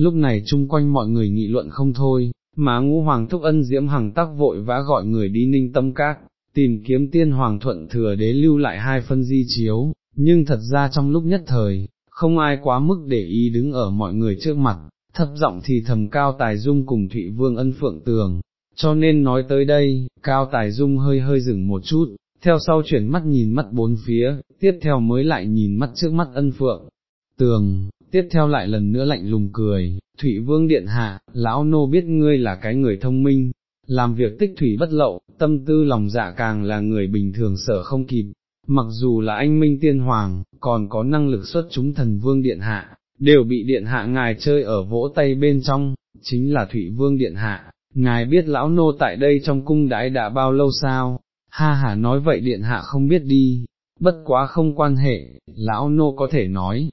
lúc này chung quanh mọi người nghị luận không thôi, mà ngũ hoàng thúc ân diễm hằng tắc vội vã gọi người đi ninh tâm các, tìm kiếm tiên hoàng thuận thừa đế lưu lại hai phân di chiếu, nhưng thật ra trong lúc nhất thời, không ai quá mức để ý đứng ở mọi người trước mặt, thấp giọng thì thầm cao tài dung cùng Thụy Vương ân phượng tường, cho nên nói tới đây, cao tài dung hơi hơi dừng một chút, theo sau chuyển mắt nhìn mắt bốn phía, tiếp theo mới lại nhìn mắt trước mắt ân phượng, tường, tiếp theo lại lần nữa lạnh lùng cười, Thụy Vương Điện Hạ, lão nô biết ngươi là cái người thông minh, làm việc tích thủy bất lậu, tâm tư lòng dạ càng là người bình thường sở không kịp, mặc dù là anh Minh Tiên Hoàng, còn có năng lực xuất chúng thần Vương Điện Hạ, đều bị Điện Hạ ngài chơi ở vỗ tay bên trong, chính là Thụy Vương Điện Hạ, ngài biết lão nô tại đây trong cung đãi đã bao lâu sao, ha ha nói vậy Điện Hạ không biết đi, bất quá không quan hệ, lão nô có thể nói,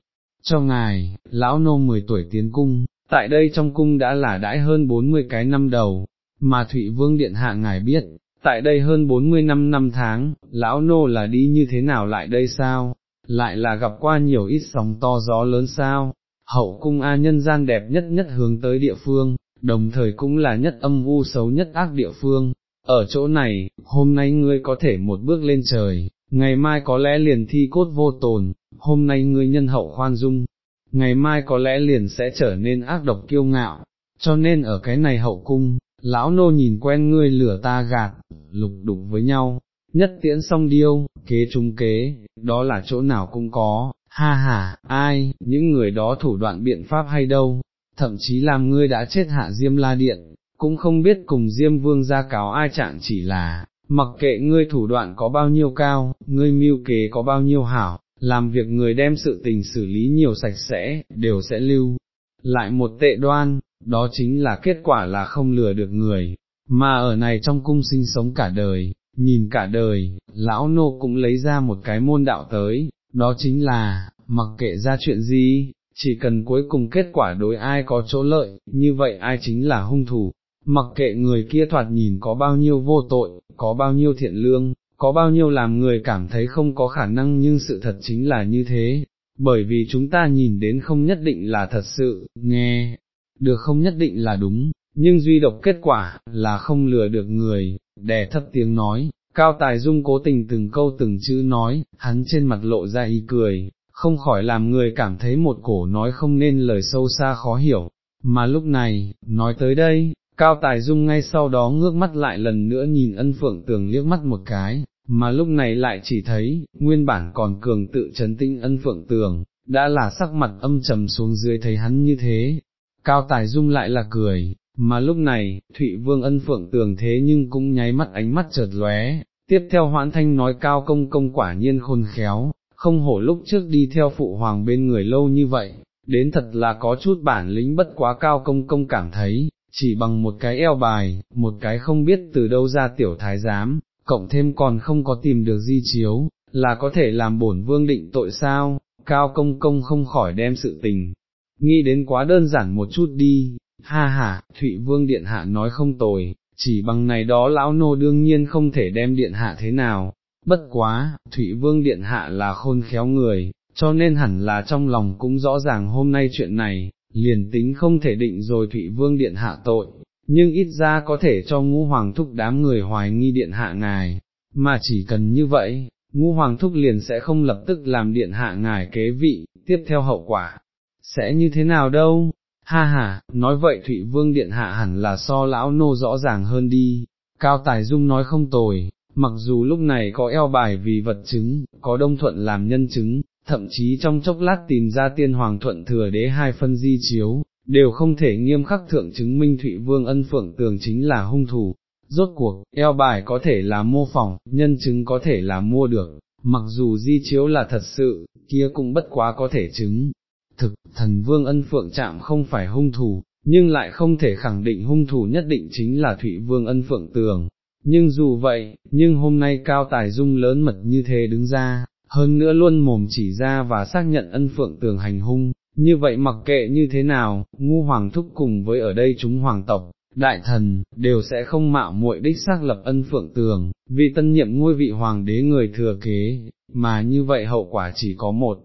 cho ngài, lão nô 10 tuổi tiến cung, tại đây trong cung đã là đãi hơn 40 cái năm đầu, mà Thụy Vương Điện Hạ ngài biết, tại đây hơn 40 năm năm tháng, lão nô là đi như thế nào lại đây sao, lại là gặp qua nhiều ít sóng to gió lớn sao, hậu cung A nhân gian đẹp nhất nhất hướng tới địa phương, đồng thời cũng là nhất âm u xấu nhất ác địa phương, ở chỗ này, hôm nay ngươi có thể một bước lên trời, ngày mai có lẽ liền thi cốt vô tồn, hôm nay ngươi nhân hậu khoan dung, ngày mai có lẽ liền sẽ trở nên ác độc kiêu ngạo, cho nên ở cái này hậu cung, lão nô nhìn quen ngươi lửa ta gạt, lục đục với nhau, nhất tiễn song điêu, kế trung kế, đó là chỗ nào cũng có, ha ha, ai, những người đó thủ đoạn biện pháp hay đâu, thậm chí làm ngươi đã chết hạ Diêm La Điện, cũng không biết cùng Diêm Vương ra cáo ai chẳng chỉ là, mặc kệ ngươi thủ đoạn có bao nhiêu cao, ngươi mưu kế có bao nhiêu hảo, làm việc người đem sự tình xử lý nhiều sạch sẽ, đều sẽ lưu lại một tệ đoan, đó chính là kết quả là không lừa được người, mà ở này trong cung sinh sống cả đời, nhìn cả đời, lão nô cũng lấy ra một cái môn đạo tới, đó chính là, mặc kệ ra chuyện gì, chỉ cần cuối cùng kết quả đối ai có chỗ lợi, như vậy ai chính là hung thủ, mặc kệ người kia thoạt nhìn có bao nhiêu vô tội, có bao nhiêu thiện lương, có bao nhiêu làm người cảm thấy không có khả năng nhưng sự thật chính là như thế, bởi vì chúng ta nhìn đến không nhất định là thật sự, nghe, được không nhất định là đúng, nhưng duy độc kết quả là không lừa được người, đè thấp tiếng nói, cao tài dung cố tình từng câu từng chữ nói, hắn trên mặt lộ ra ý cười, không khỏi làm người cảm thấy một cổ nói không nên lời sâu xa khó hiểu, mà lúc này, nói tới đây, Cao Tài Dung ngay sau đó ngước mắt lại lần nữa nhìn ân phượng tường liếc mắt một cái, mà lúc này lại chỉ thấy, nguyên bản còn cường tự chấn tinh ân phượng tường, đã là sắc mặt âm trầm xuống dưới thấy hắn như thế. Cao Tài Dung lại là cười, mà lúc này, Thụy Vương ân phượng tường thế nhưng cũng nháy mắt ánh mắt chợt lóe, tiếp theo hoãn thanh nói cao công công quả nhiên khôn khéo, không hổ lúc trước đi theo phụ hoàng bên người lâu như vậy, đến thật là có chút bản lĩnh bất quá cao công công cảm thấy, chỉ bằng một cái eo bài, một cái không biết từ đâu ra tiểu thái giám, cộng thêm còn không có tìm được di chiếu, là có thể làm bổn vương định tội sao, cao công công không khỏi đem sự tình, nghĩ đến quá đơn giản một chút đi, ha ha, Thụy Vương Điện Hạ nói không tồi, chỉ bằng này đó lão nô đương nhiên không thể đem Điện Hạ thế nào, bất quá, Thụy Vương Điện Hạ là khôn khéo người, cho nên hẳn là trong lòng cũng rõ ràng hôm nay chuyện này, liền tính không thể định rồi Thụy Vương Điện Hạ tội, nhưng ít ra có thể cho ngũ hoàng thúc đám người hoài nghi Điện Hạ ngài, mà chỉ cần như vậy, ngũ hoàng thúc liền sẽ không lập tức làm Điện Hạ ngài kế vị, tiếp theo hậu quả, sẽ như thế nào đâu, ha ha, nói vậy Thụy Vương Điện Hạ hẳn là so lão nô rõ ràng hơn đi, Cao Tài Dung nói không tồi, mặc dù lúc này có eo bài vì vật chứng, có đông thuận làm nhân chứng, thậm chí trong chốc lát tìm ra tiên hoàng thuận thừa đế hai phân di chiếu, đều không thể nghiêm khắc thượng chứng minh Thụy Vương ân phượng tường chính là hung thủ. Rốt cuộc, eo bài có thể là mô phỏng, nhân chứng có thể là mua được, mặc dù di chiếu là thật sự, kia cũng bất quá có thể chứng. Thực, thần vương ân phượng chạm không phải hung thủ, nhưng lại không thể khẳng định hung thủ nhất định chính là Thụy Vương ân phượng tường. Nhưng dù vậy, nhưng hôm nay cao tài dung lớn mật như thế đứng ra, hơn nữa luôn mồm chỉ ra và xác nhận ân phượng tường hành hung, như vậy mặc kệ như thế nào, ngu hoàng thúc cùng với ở đây chúng hoàng tộc, đại thần, đều sẽ không mạo muội đích xác lập ân phượng tường, vì tân nhiệm ngôi vị hoàng đế người thừa kế, mà như vậy hậu quả chỉ có một,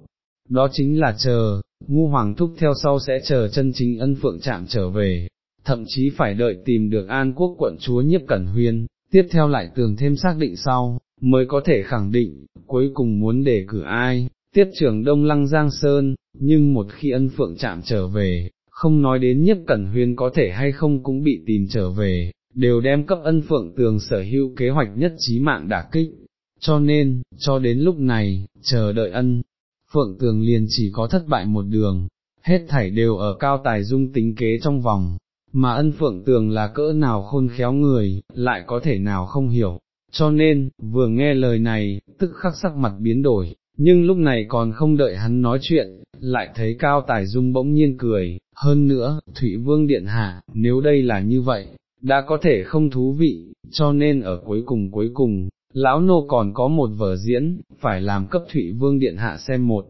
đó chính là chờ, ngu hoàng thúc theo sau sẽ chờ chân chính ân phượng chạm trở về, thậm chí phải đợi tìm được an quốc quận chúa nhiếp cẩn huyên, tiếp theo lại tường thêm xác định sau, mới có thể khẳng định, cuối cùng muốn để cử ai, tiết trưởng Đông Lăng Giang Sơn, nhưng một khi ân phượng chạm trở về, không nói đến Nhất cẩn huyên có thể hay không cũng bị tìm trở về, đều đem cấp ân phượng tường sở hữu kế hoạch nhất trí mạng đả kích, cho nên, cho đến lúc này, chờ đợi ân, phượng tường liền chỉ có thất bại một đường, hết thảy đều ở cao tài dung tính kế trong vòng, mà ân phượng tường là cỡ nào khôn khéo người, lại có thể nào không hiểu, cho nên, vừa nghe lời này, tức khắc sắc mặt biến đổi, nhưng lúc này còn không đợi hắn nói chuyện, lại thấy cao tài dung bỗng nhiên cười, hơn nữa, Thụy Vương Điện Hạ, nếu đây là như vậy, đã có thể không thú vị, cho nên ở cuối cùng cuối cùng, lão nô còn có một vở diễn, phải làm cấp Thụy Vương Điện Hạ xem một.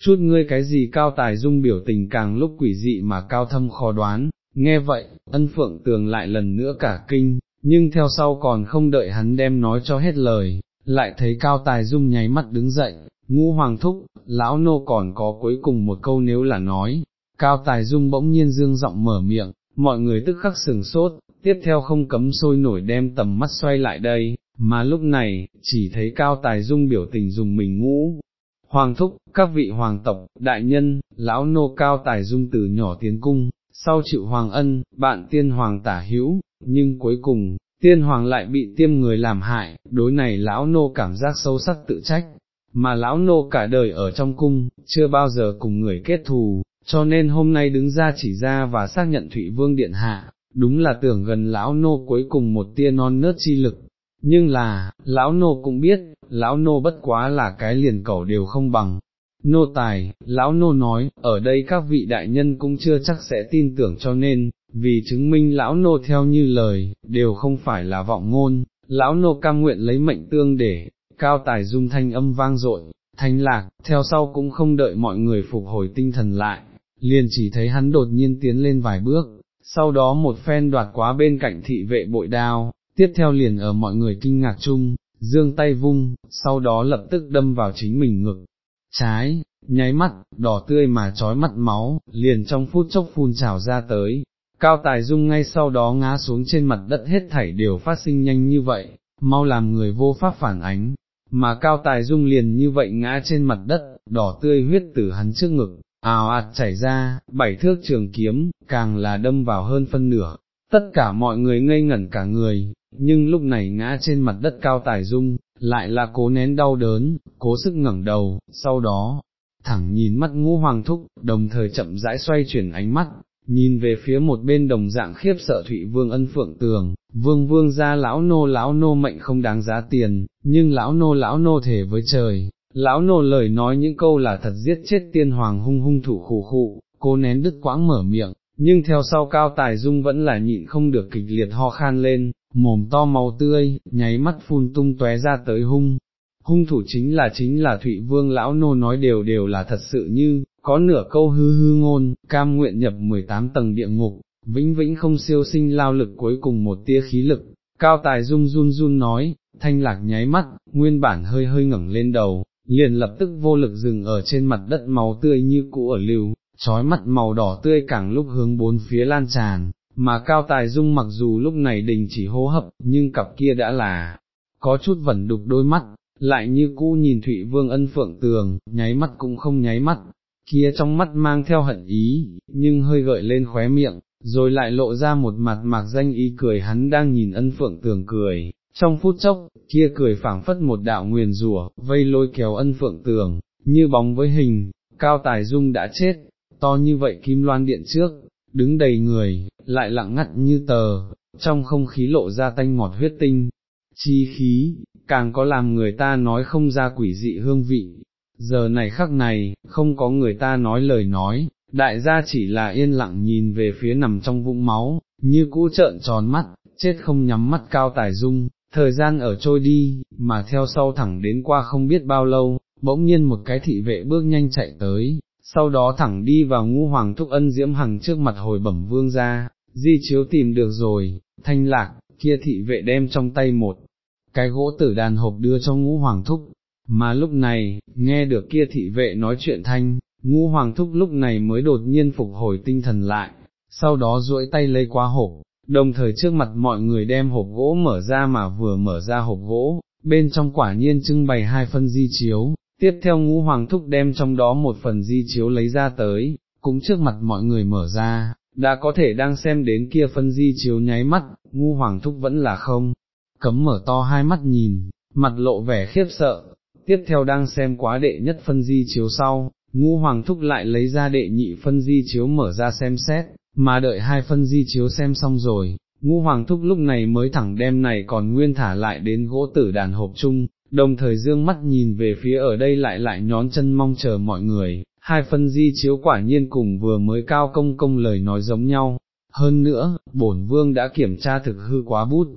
Chút ngươi cái gì cao tài dung biểu tình càng lúc quỷ dị mà cao thâm khó đoán, nghe vậy, ân phượng tường lại lần nữa cả kinh, nhưng theo sau còn không đợi hắn đem nói cho hết lời, lại thấy cao tài dung nháy mắt đứng dậy, ngũ hoàng thúc, lão nô còn có cuối cùng một câu nếu là nói, cao tài dung bỗng nhiên dương giọng mở miệng, mọi người tức khắc sừng sốt, tiếp theo không cấm sôi nổi đem tầm mắt xoay lại đây, mà lúc này, chỉ thấy cao tài dung biểu tình dùng mình ngũ. Hoàng thúc, các vị hoàng tộc, đại nhân, lão nô cao tài dung từ nhỏ tiến cung, sau chịu hoàng ân, bạn tiên hoàng tả hữu, nhưng cuối cùng, tiên hoàng lại bị tiêm người làm hại, đối này lão nô cảm giác sâu sắc tự trách, mà lão nô cả đời ở trong cung, chưa bao giờ cùng người kết thù, cho nên hôm nay đứng ra chỉ ra và xác nhận Thụy Vương Điện Hạ, đúng là tưởng gần lão nô cuối cùng một tia non nớt chi lực, nhưng là, lão nô cũng biết, lão nô bất quá là cái liền cẩu đều không bằng. Nô tài, lão nô nói, ở đây các vị đại nhân cũng chưa chắc sẽ tin tưởng cho nên, vì chứng minh lão nô theo như lời, đều không phải là vọng ngôn, lão nô cam nguyện lấy mệnh tương để, cao tài dung thanh âm vang dội, thanh lạc, theo sau cũng không đợi mọi người phục hồi tinh thần lại, liền chỉ thấy hắn đột nhiên tiến lên vài bước, sau đó một phen đoạt quá bên cạnh thị vệ bội đao, tiếp theo liền ở mọi người kinh ngạc chung, dương tay vung, sau đó lập tức đâm vào chính mình ngực, trái, nháy mắt, đỏ tươi mà trói mắt máu, liền trong phút chốc phun trào ra tới, cao tài dung ngay sau đó ngã xuống trên mặt đất hết thảy đều phát sinh nhanh như vậy, mau làm người vô pháp phản ánh, mà cao tài dung liền như vậy ngã trên mặt đất, đỏ tươi huyết từ hắn trước ngực, ào ạt chảy ra, bảy thước trường kiếm, càng là đâm vào hơn phân nửa, tất cả mọi người ngây ngẩn cả người, nhưng lúc này ngã trên mặt đất cao tài dung, lại là cố nén đau đớn, cố sức ngẩng đầu, sau đó, thẳng nhìn mắt ngũ hoàng thúc, đồng thời chậm rãi xoay chuyển ánh mắt, nhìn về phía một bên đồng dạng khiếp sợ Thụy Vương ân phượng tường, vương vương ra lão nô lão nô mệnh không đáng giá tiền, nhưng lão nô lão nô thể với trời, lão nô lời nói những câu là thật giết chết tiên hoàng hung hung thủ khủ khụ, cô nén đứt quãng mở miệng, nhưng theo sau cao tài dung vẫn là nhịn không được kịch liệt ho khan lên, mồm to màu tươi, nháy mắt phun tung tóe ra tới hung. Hung thủ chính là chính là Thụy Vương lão nô nói đều đều là thật sự như, có nửa câu hư hư ngôn, cam nguyện nhập 18 tầng địa ngục, vĩnh vĩnh không siêu sinh lao lực cuối cùng một tia khí lực, cao tài dung run run nói, thanh lạc nháy mắt, nguyên bản hơi hơi ngẩng lên đầu, liền lập tức vô lực dừng ở trên mặt đất máu tươi như cũ ở lưu, trói mắt màu đỏ tươi càng lúc hướng bốn phía lan tràn, mà cao tài dung mặc dù lúc này đình chỉ hô hấp, nhưng cặp kia đã là, có chút vẩn đục đôi mắt, lại như cũ nhìn Thụy Vương ân phượng tường, nháy mắt cũng không nháy mắt, kia trong mắt mang theo hận ý, nhưng hơi gợi lên khóe miệng, rồi lại lộ ra một mặt mạc danh ý cười hắn đang nhìn ân phượng tường cười, trong phút chốc, kia cười phảng phất một đạo nguyền rủa, vây lôi kéo ân phượng tường, như bóng với hình, cao tài dung đã chết, to như vậy kim loan điện trước, đứng đầy người, lại lặng ngắt như tờ, trong không khí lộ ra tanh ngọt huyết tinh, chi khí, càng có làm người ta nói không ra quỷ dị hương vị. Giờ này khắc này, không có người ta nói lời nói, đại gia chỉ là yên lặng nhìn về phía nằm trong vũng máu, như cũ trợn tròn mắt, chết không nhắm mắt cao tài dung, thời gian ở trôi đi, mà theo sau thẳng đến qua không biết bao lâu, bỗng nhiên một cái thị vệ bước nhanh chạy tới, sau đó thẳng đi vào ngũ hoàng thúc ân diễm hằng trước mặt hồi bẩm vương ra, di chiếu tìm được rồi, thanh lạc, kia thị vệ đem trong tay một cái gỗ tử đàn hộp đưa cho ngũ hoàng thúc, mà lúc này, nghe được kia thị vệ nói chuyện thanh, ngũ hoàng thúc lúc này mới đột nhiên phục hồi tinh thần lại, sau đó duỗi tay lấy qua hộp, đồng thời trước mặt mọi người đem hộp gỗ mở ra mà vừa mở ra hộp gỗ, bên trong quả nhiên trưng bày hai phân di chiếu, tiếp theo ngũ hoàng thúc đem trong đó một phần di chiếu lấy ra tới, cũng trước mặt mọi người mở ra, đã có thể đang xem đến kia phân di chiếu nháy mắt, ngu hoàng thúc vẫn là không, cấm mở to hai mắt nhìn, mặt lộ vẻ khiếp sợ, tiếp theo đang xem quá đệ nhất phân di chiếu sau, ngũ hoàng thúc lại lấy ra đệ nhị phân di chiếu mở ra xem xét, mà đợi hai phân di chiếu xem xong rồi, ngũ hoàng thúc lúc này mới thẳng đem này còn nguyên thả lại đến gỗ tử đàn hộp chung, đồng thời dương mắt nhìn về phía ở đây lại lại nhón chân mong chờ mọi người, hai phân di chiếu quả nhiên cùng vừa mới cao công công lời nói giống nhau. Hơn nữa, bổn vương đã kiểm tra thực hư quá bút,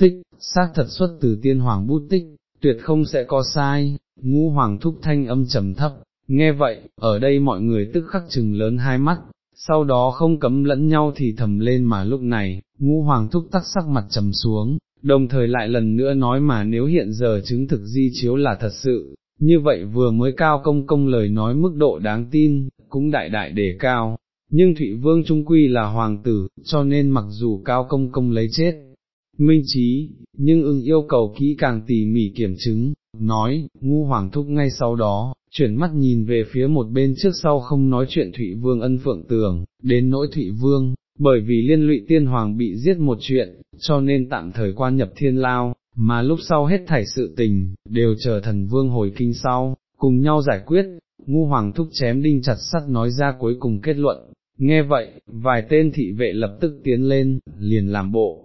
tích, xác thật xuất từ tiên hoàng bút tích, tuyệt không sẽ có sai, ngũ hoàng thúc thanh âm trầm thấp, nghe vậy, ở đây mọi người tức khắc chừng lớn hai mắt, sau đó không cấm lẫn nhau thì thầm lên mà lúc này, ngũ hoàng thúc tắc sắc mặt trầm xuống, đồng thời lại lần nữa nói mà nếu hiện giờ chứng thực di chiếu là thật sự, như vậy vừa mới cao công công lời nói mức độ đáng tin, cũng đại đại đề cao, nhưng Thụy Vương Trung Quy là hoàng tử, cho nên mặc dù cao công công lấy chết, minh trí, nhưng ưng yêu cầu kỹ càng tỉ mỉ kiểm chứng, nói, ngu hoàng thúc ngay sau đó, chuyển mắt nhìn về phía một bên trước sau không nói chuyện Thụy Vương ân phượng tường, đến nỗi Thụy Vương, bởi vì liên lụy tiên hoàng bị giết một chuyện, cho nên tạm thời quan nhập thiên lao, mà lúc sau hết thảy sự tình, đều chờ thần vương hồi kinh sau, cùng nhau giải quyết, ngu hoàng thúc chém đinh chặt sắt nói ra cuối cùng kết luận, nghe vậy, vài tên thị vệ lập tức tiến lên, liền làm bộ,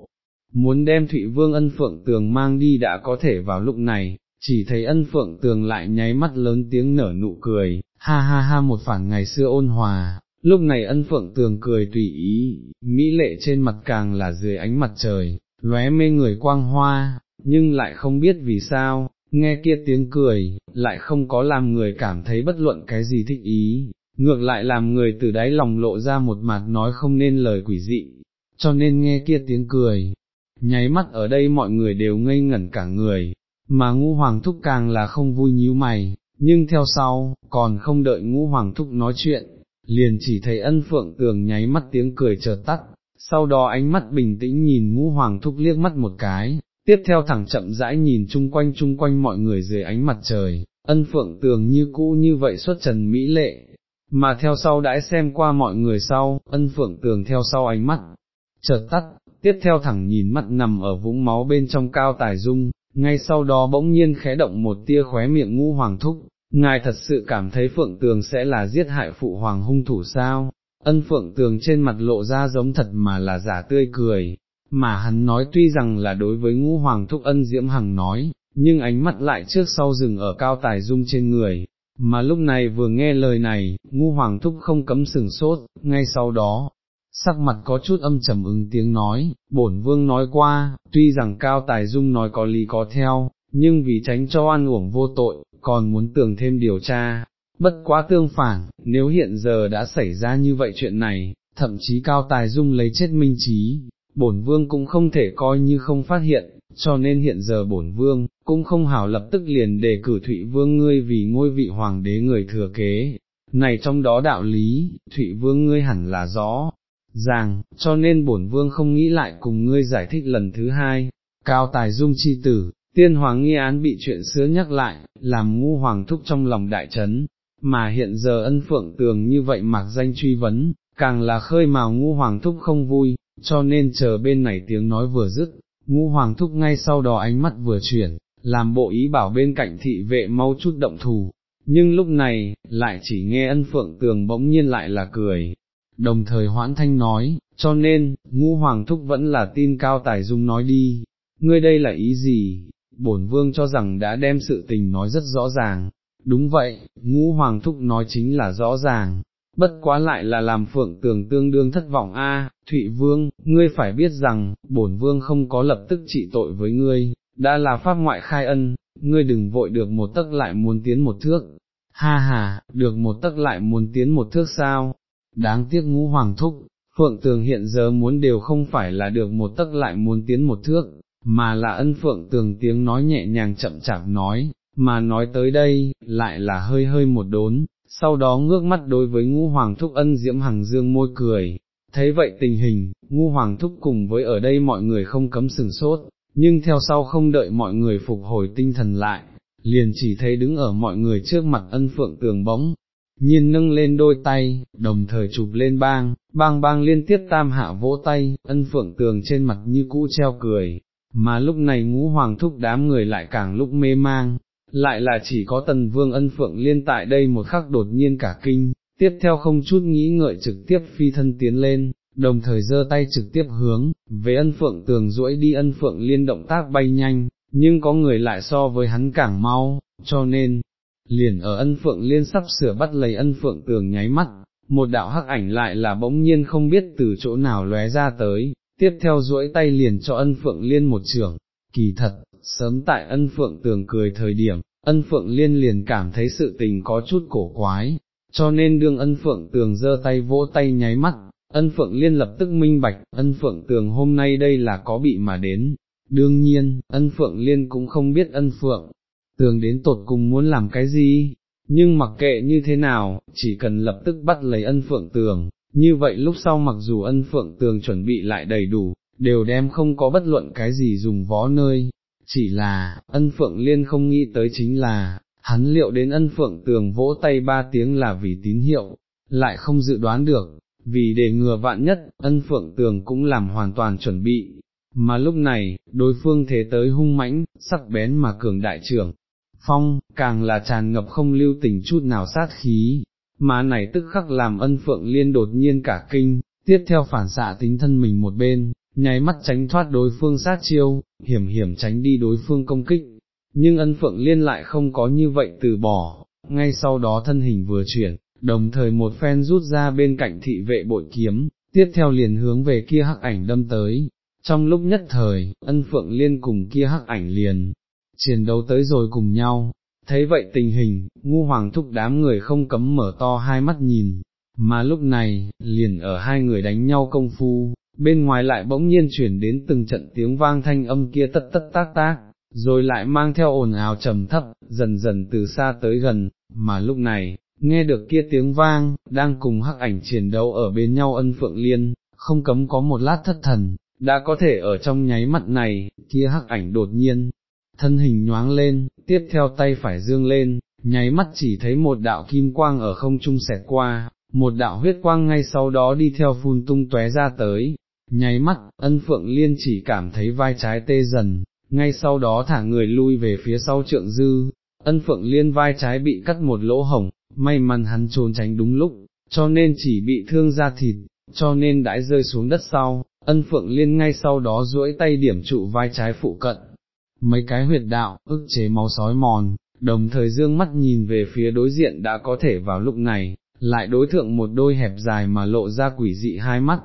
muốn đem Thụy Vương ân phượng tường mang đi đã có thể vào lúc này, chỉ thấy ân phượng tường lại nháy mắt lớn tiếng nở nụ cười, ha ha ha một phản ngày xưa ôn hòa, lúc này ân phượng tường cười tùy ý, mỹ lệ trên mặt càng là dưới ánh mặt trời, lóe mê người quang hoa, nhưng lại không biết vì sao, nghe kia tiếng cười, lại không có làm người cảm thấy bất luận cái gì thích ý, ngược lại làm người từ đáy lòng lộ ra một mặt nói không nên lời quỷ dị, cho nên nghe kia tiếng cười, nháy mắt ở đây mọi người đều ngây ngẩn cả người, mà ngũ hoàng thúc càng là không vui nhíu mày, nhưng theo sau, còn không đợi ngũ hoàng thúc nói chuyện, liền chỉ thấy ân phượng tường nháy mắt tiếng cười chợt tắt, sau đó ánh mắt bình tĩnh nhìn ngũ hoàng thúc liếc mắt một cái, tiếp theo thẳng chậm rãi nhìn chung quanh chung quanh mọi người dưới ánh mặt trời, ân phượng tường như cũ như vậy xuất trần mỹ lệ, mà theo sau đãi xem qua mọi người sau, ân phượng tường theo sau ánh mắt, chợt tắt, tiếp theo thẳng nhìn mặt nằm ở vũng máu bên trong cao tài dung, ngay sau đó bỗng nhiên khẽ động một tia khóe miệng ngũ hoàng thúc, ngài thật sự cảm thấy phượng tường sẽ là giết hại phụ hoàng hung thủ sao, ân phượng tường trên mặt lộ ra giống thật mà là giả tươi cười, mà hắn nói tuy rằng là đối với ngũ hoàng thúc ân diễm hằng nói, nhưng ánh mắt lại trước sau rừng ở cao tài dung trên người, mà lúc này vừa nghe lời này, ngu hoàng thúc không cấm sừng sốt, ngay sau đó, sắc mặt có chút âm trầm ứng tiếng nói, bổn vương nói qua, tuy rằng cao tài dung nói có lý có theo, nhưng vì tránh cho oan uổng vô tội, còn muốn tưởng thêm điều tra, bất quá tương phản, nếu hiện giờ đã xảy ra như vậy chuyện này, thậm chí cao tài dung lấy chết minh trí, bổn vương cũng không thể coi như không phát hiện, cho nên hiện giờ bổn vương, cũng không hảo lập tức liền đề cử Thụy Vương ngươi vì ngôi vị hoàng đế người thừa kế. Này trong đó đạo lý, Thụy Vương ngươi hẳn là rõ, ràng, cho nên bổn vương không nghĩ lại cùng ngươi giải thích lần thứ hai, cao tài dung chi tử, tiên hoàng nghi án bị chuyện xưa nhắc lại, làm ngu hoàng thúc trong lòng đại chấn. mà hiện giờ ân phượng tường như vậy mặc danh truy vấn, càng là khơi mào ngu hoàng thúc không vui, cho nên chờ bên này tiếng nói vừa dứt, ngu hoàng thúc ngay sau đó ánh mắt vừa chuyển, làm bộ ý bảo bên cạnh thị vệ mau chút động thù, nhưng lúc này, lại chỉ nghe ân phượng tường bỗng nhiên lại là cười, đồng thời hoãn thanh nói, cho nên, ngũ hoàng thúc vẫn là tin cao tài dung nói đi, ngươi đây là ý gì, bổn vương cho rằng đã đem sự tình nói rất rõ ràng, đúng vậy, ngũ hoàng thúc nói chính là rõ ràng, bất quá lại là làm phượng tường tương đương thất vọng a. Thụy Vương, ngươi phải biết rằng, bổn Vương không có lập tức trị tội với ngươi, đã là pháp ngoại khai ân, ngươi đừng vội được một tấc lại muốn tiến một thước, ha ha, được một tấc lại muốn tiến một thước sao, đáng tiếc ngũ hoàng thúc, phượng tường hiện giờ muốn đều không phải là được một tấc lại muốn tiến một thước, mà là ân phượng tường tiếng nói nhẹ nhàng chậm chạp nói, mà nói tới đây, lại là hơi hơi một đốn, sau đó ngước mắt đối với ngũ hoàng thúc ân diễm hằng dương môi cười. Thấy vậy tình hình, ngu hoàng thúc cùng với ở đây mọi người không cấm sừng sốt, nhưng theo sau không đợi mọi người phục hồi tinh thần lại, liền chỉ thấy đứng ở mọi người trước mặt ân phượng tường bóng, nhiên nâng lên đôi tay, đồng thời chụp lên bang, bang bang liên tiếp tam hạ vỗ tay, ân phượng tường trên mặt như cũ treo cười, mà lúc này ngũ hoàng thúc đám người lại càng lúc mê mang, lại là chỉ có tần vương ân phượng liên tại đây một khắc đột nhiên cả kinh, tiếp theo không chút nghĩ ngợi trực tiếp phi thân tiến lên, đồng thời giơ tay trực tiếp hướng, về ân phượng tường duỗi đi ân phượng liên động tác bay nhanh, nhưng có người lại so với hắn càng mau, cho nên, liền ở ân phượng liên sắp sửa bắt lấy ân phượng tường nháy mắt, một đạo hắc ảnh lại là bỗng nhiên không biết từ chỗ nào lóe ra tới, tiếp theo duỗi tay liền cho ân phượng liên một trường, kỳ thật, sớm tại ân phượng tường cười thời điểm, ân phượng liên liền cảm thấy sự tình có chút cổ quái, cho nên đương ân phượng tường giơ tay vỗ tay nháy mắt, ân phượng liên lập tức minh bạch, ân phượng tường hôm nay đây là có bị mà đến, đương nhiên, ân phượng liên cũng không biết ân phượng, tường đến tột cùng muốn làm cái gì, nhưng mặc kệ như thế nào, chỉ cần lập tức bắt lấy ân phượng tường, như vậy lúc sau mặc dù ân phượng tường chuẩn bị lại đầy đủ, đều đem không có bất luận cái gì dùng vó nơi, chỉ là, ân phượng liên không nghĩ tới chính là, hắn liệu đến ân phượng tường vỗ tay ba tiếng là vì tín hiệu, lại không dự đoán được, vì để ngừa vạn nhất, ân phượng tường cũng làm hoàn toàn chuẩn bị, mà lúc này, đối phương thế tới hung mãnh, sắc bén mà cường đại trưởng, phong, càng là tràn ngập không lưu tình chút nào sát khí, mà này tức khắc làm ân phượng liên đột nhiên cả kinh, tiếp theo phản xạ tính thân mình một bên, nháy mắt tránh thoát đối phương sát chiêu, hiểm hiểm tránh đi đối phương công kích, nhưng ân phượng liên lại không có như vậy từ bỏ, ngay sau đó thân hình vừa chuyển, đồng thời một phen rút ra bên cạnh thị vệ bội kiếm, tiếp theo liền hướng về kia hắc ảnh đâm tới. Trong lúc nhất thời, ân phượng liên cùng kia hắc ảnh liền, chiến đấu tới rồi cùng nhau, thấy vậy tình hình, ngu hoàng thúc đám người không cấm mở to hai mắt nhìn, mà lúc này, liền ở hai người đánh nhau công phu, bên ngoài lại bỗng nhiên chuyển đến từng trận tiếng vang thanh âm kia tất tất tác tác, rồi lại mang theo ồn ào trầm thấp, dần dần từ xa tới gần, mà lúc này, nghe được kia tiếng vang, đang cùng hắc ảnh chiến đấu ở bên nhau ân phượng liên, không cấm có một lát thất thần, đã có thể ở trong nháy mắt này, kia hắc ảnh đột nhiên, thân hình nhoáng lên, tiếp theo tay phải dương lên, nháy mắt chỉ thấy một đạo kim quang ở không trung xẹt qua, một đạo huyết quang ngay sau đó đi theo phun tung tóe ra tới, nháy mắt, ân phượng liên chỉ cảm thấy vai trái tê dần, ngay sau đó thả người lui về phía sau trượng dư, ân phượng liên vai trái bị cắt một lỗ hổng, may mắn hắn trốn tránh đúng lúc, cho nên chỉ bị thương ra thịt, cho nên đãi rơi xuống đất sau, ân phượng liên ngay sau đó duỗi tay điểm trụ vai trái phụ cận, mấy cái huyệt đạo, ức chế máu sói mòn, đồng thời dương mắt nhìn về phía đối diện đã có thể vào lúc này, lại đối thượng một đôi hẹp dài mà lộ ra quỷ dị hai mắt,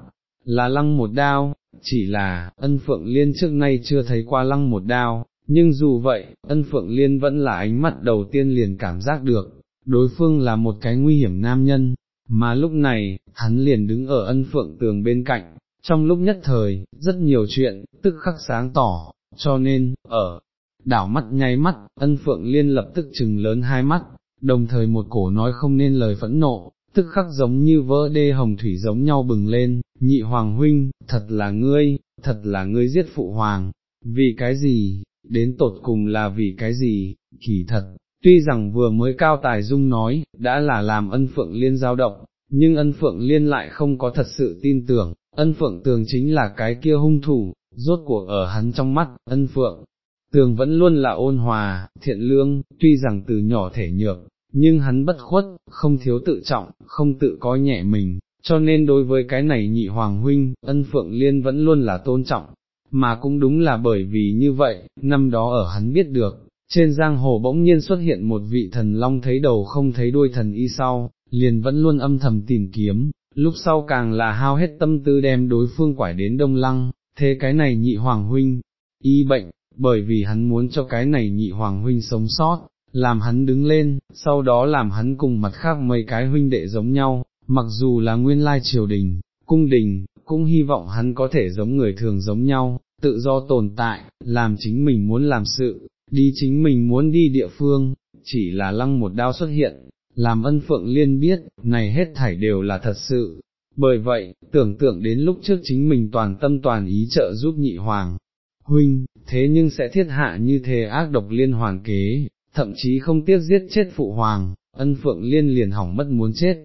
là lăng một đao, chỉ là, ân phượng liên trước nay chưa thấy qua lăng một đao, nhưng dù vậy, ân phượng liên vẫn là ánh mắt đầu tiên liền cảm giác được, đối phương là một cái nguy hiểm nam nhân, mà lúc này, hắn liền đứng ở ân phượng tường bên cạnh, trong lúc nhất thời, rất nhiều chuyện, tức khắc sáng tỏ, cho nên, ở, đảo mắt nháy mắt, ân phượng liên lập tức chừng lớn hai mắt, đồng thời một cổ nói không nên lời phẫn nộ, tức khắc giống như vỡ đê hồng thủy giống nhau bừng lên, nhị hoàng huynh, thật là ngươi, thật là ngươi giết phụ hoàng, vì cái gì, đến tột cùng là vì cái gì, kỳ thật, tuy rằng vừa mới cao tài dung nói, đã là làm ân phượng liên giao động, nhưng ân phượng liên lại không có thật sự tin tưởng, ân phượng tường chính là cái kia hung thủ, rốt cuộc ở hắn trong mắt, ân phượng. Tường vẫn luôn là ôn hòa, thiện lương, tuy rằng từ nhỏ thể nhược, nhưng hắn bất khuất, không thiếu tự trọng, không tự coi nhẹ mình, cho nên đối với cái này nhị hoàng huynh, ân phượng liên vẫn luôn là tôn trọng, mà cũng đúng là bởi vì như vậy, năm đó ở hắn biết được, trên giang hồ bỗng nhiên xuất hiện một vị thần long thấy đầu không thấy đuôi thần y sau, liền vẫn luôn âm thầm tìm kiếm, lúc sau càng là hao hết tâm tư đem đối phương quải đến đông lăng, thế cái này nhị hoàng huynh, y bệnh, bởi vì hắn muốn cho cái này nhị hoàng huynh sống sót, làm hắn đứng lên, sau đó làm hắn cùng mặt khác mấy cái huynh đệ giống nhau, mặc dù là nguyên lai triều đình, cung đình, cũng hy vọng hắn có thể giống người thường giống nhau, tự do tồn tại, làm chính mình muốn làm sự, đi chính mình muốn đi địa phương, chỉ là lăng một đao xuất hiện, làm ân phượng liên biết, này hết thảy đều là thật sự. Bởi vậy, tưởng tượng đến lúc trước chính mình toàn tâm toàn ý trợ giúp nhị hoàng, huynh, thế nhưng sẽ thiết hạ như thế ác độc liên hoàn kế, thậm chí không tiếc giết chết phụ hoàng, ân phượng liên liền hỏng mất muốn chết.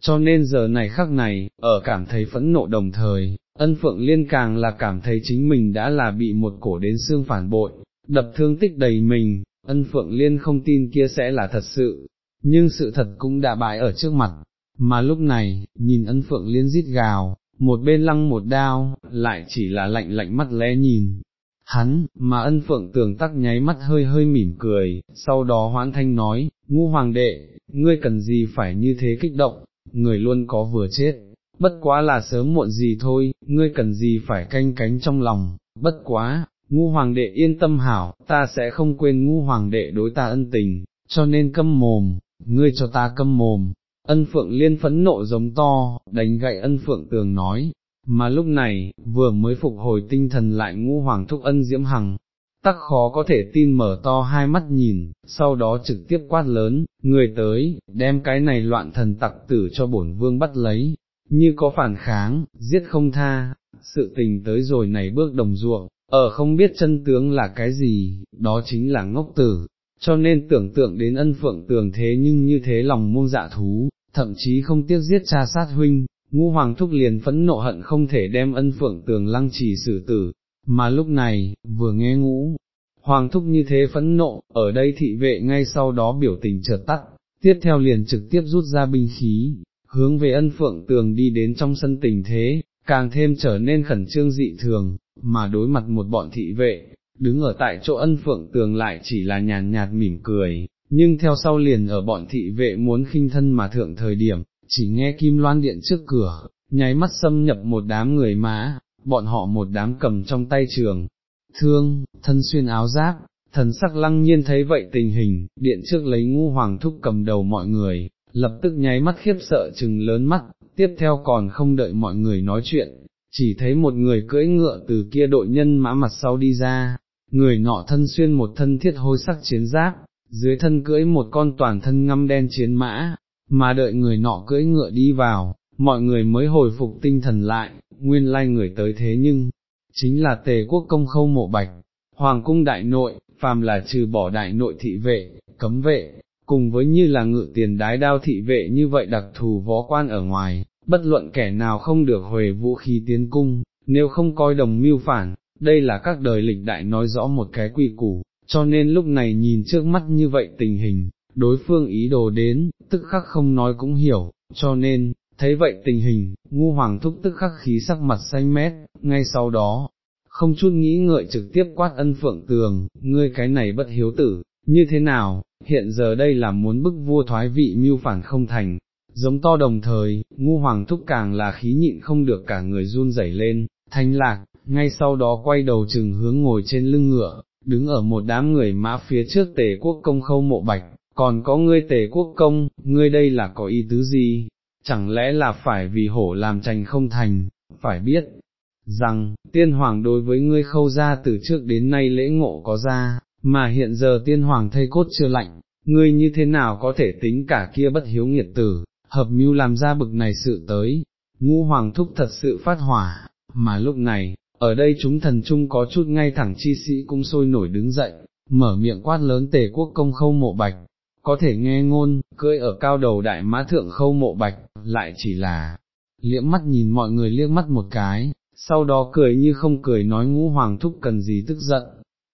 Cho nên giờ này khắc này, ở cảm thấy phẫn nộ đồng thời, ân phượng liên càng là cảm thấy chính mình đã là bị một cổ đến xương phản bội, đập thương tích đầy mình, ân phượng liên không tin kia sẽ là thật sự, nhưng sự thật cũng đã bại ở trước mặt, mà lúc này, nhìn ân phượng liên rít gào, một bên lăng một đao, lại chỉ là lạnh lạnh mắt lẽ nhìn. Hắn, mà ân phượng tường tắc nháy mắt hơi hơi mỉm cười, sau đó hoãn thanh nói, ngu hoàng đệ, ngươi cần gì phải như thế kích động, người luôn có vừa chết, bất quá là sớm muộn gì thôi, ngươi cần gì phải canh cánh trong lòng, bất quá, ngu hoàng đệ yên tâm hảo, ta sẽ không quên ngu hoàng đệ đối ta ân tình, cho nên câm mồm, ngươi cho ta câm mồm, ân phượng liên phẫn nộ giống to, đánh gậy ân phượng tường nói, mà lúc này, vừa mới phục hồi tinh thần lại ngu hoàng thúc ân diễm hằng, tắc khó có thể tin mở to hai mắt nhìn, sau đó trực tiếp quát lớn, người tới, đem cái này loạn thần tặc tử cho bổn vương bắt lấy, như có phản kháng, giết không tha, sự tình tới rồi này bước đồng ruộng, ở không biết chân tướng là cái gì, đó chính là ngốc tử, cho nên tưởng tượng đến ân phượng tường thế nhưng như thế lòng muông dạ thú, thậm chí không tiếc giết cha sát huynh, ngũ hoàng thúc liền phẫn nộ hận không thể đem ân phượng tường lăng trì xử tử, mà lúc này, vừa nghe ngũ, hoàng thúc như thế phẫn nộ, ở đây thị vệ ngay sau đó biểu tình chợt tắt, tiếp theo liền trực tiếp rút ra binh khí, hướng về ân phượng tường đi đến trong sân tình thế, càng thêm trở nên khẩn trương dị thường, mà đối mặt một bọn thị vệ, đứng ở tại chỗ ân phượng tường lại chỉ là nhàn nhạt mỉm cười, nhưng theo sau liền ở bọn thị vệ muốn khinh thân mà thượng thời điểm, chỉ nghe kim loan điện trước cửa, nháy mắt xâm nhập một đám người mã, bọn họ một đám cầm trong tay trường, thương, thân xuyên áo giáp, thần sắc lăng nhiên thấy vậy tình hình, điện trước lấy ngu hoàng thúc cầm đầu mọi người, lập tức nháy mắt khiếp sợ chừng lớn mắt, tiếp theo còn không đợi mọi người nói chuyện, chỉ thấy một người cưỡi ngựa từ kia đội nhân mã mặt sau đi ra, người nọ thân xuyên một thân thiết hôi sắc chiến giáp, dưới thân cưỡi một con toàn thân ngăm đen chiến mã, mà đợi người nọ cưỡi ngựa đi vào, mọi người mới hồi phục tinh thần lại, nguyên lai người tới thế nhưng, chính là tề quốc công khâu mộ bạch, hoàng cung đại nội, phàm là trừ bỏ đại nội thị vệ, cấm vệ, cùng với như là ngự tiền đái đao thị vệ như vậy đặc thù võ quan ở ngoài, bất luận kẻ nào không được huề vũ khí tiến cung, nếu không coi đồng mưu phản, đây là các đời lịch đại nói rõ một cái quy củ, cho nên lúc này nhìn trước mắt như vậy tình hình, đối phương ý đồ đến, tức khắc không nói cũng hiểu, cho nên, thấy vậy tình hình, ngu hoàng thúc tức khắc khí sắc mặt xanh mét, ngay sau đó, không chút nghĩ ngợi trực tiếp quát ân phượng tường, ngươi cái này bất hiếu tử, như thế nào, hiện giờ đây là muốn bức vua thoái vị mưu phản không thành, giống to đồng thời, ngu hoàng thúc càng là khí nhịn không được cả người run rẩy lên, thanh lạc, ngay sau đó quay đầu chừng hướng ngồi trên lưng ngựa, đứng ở một đám người mã phía trước tề quốc công khâu mộ bạch, còn có ngươi tề quốc công, ngươi đây là có ý tứ gì, chẳng lẽ là phải vì hổ làm tranh không thành, phải biết, rằng, tiên hoàng đối với ngươi khâu ra từ trước đến nay lễ ngộ có ra, mà hiện giờ tiên hoàng thây cốt chưa lạnh, ngươi như thế nào có thể tính cả kia bất hiếu nghiệt tử, hợp mưu làm ra bực này sự tới, ngũ hoàng thúc thật sự phát hỏa, mà lúc này, ở đây chúng thần chung có chút ngay thẳng chi sĩ cũng sôi nổi đứng dậy, mở miệng quát lớn tề quốc công khâu mộ bạch, có thể nghe ngôn, cưỡi ở cao đầu đại mã thượng khâu mộ bạch, lại chỉ là, liễm mắt nhìn mọi người liếc mắt một cái, sau đó cười như không cười nói ngũ hoàng thúc cần gì tức giận,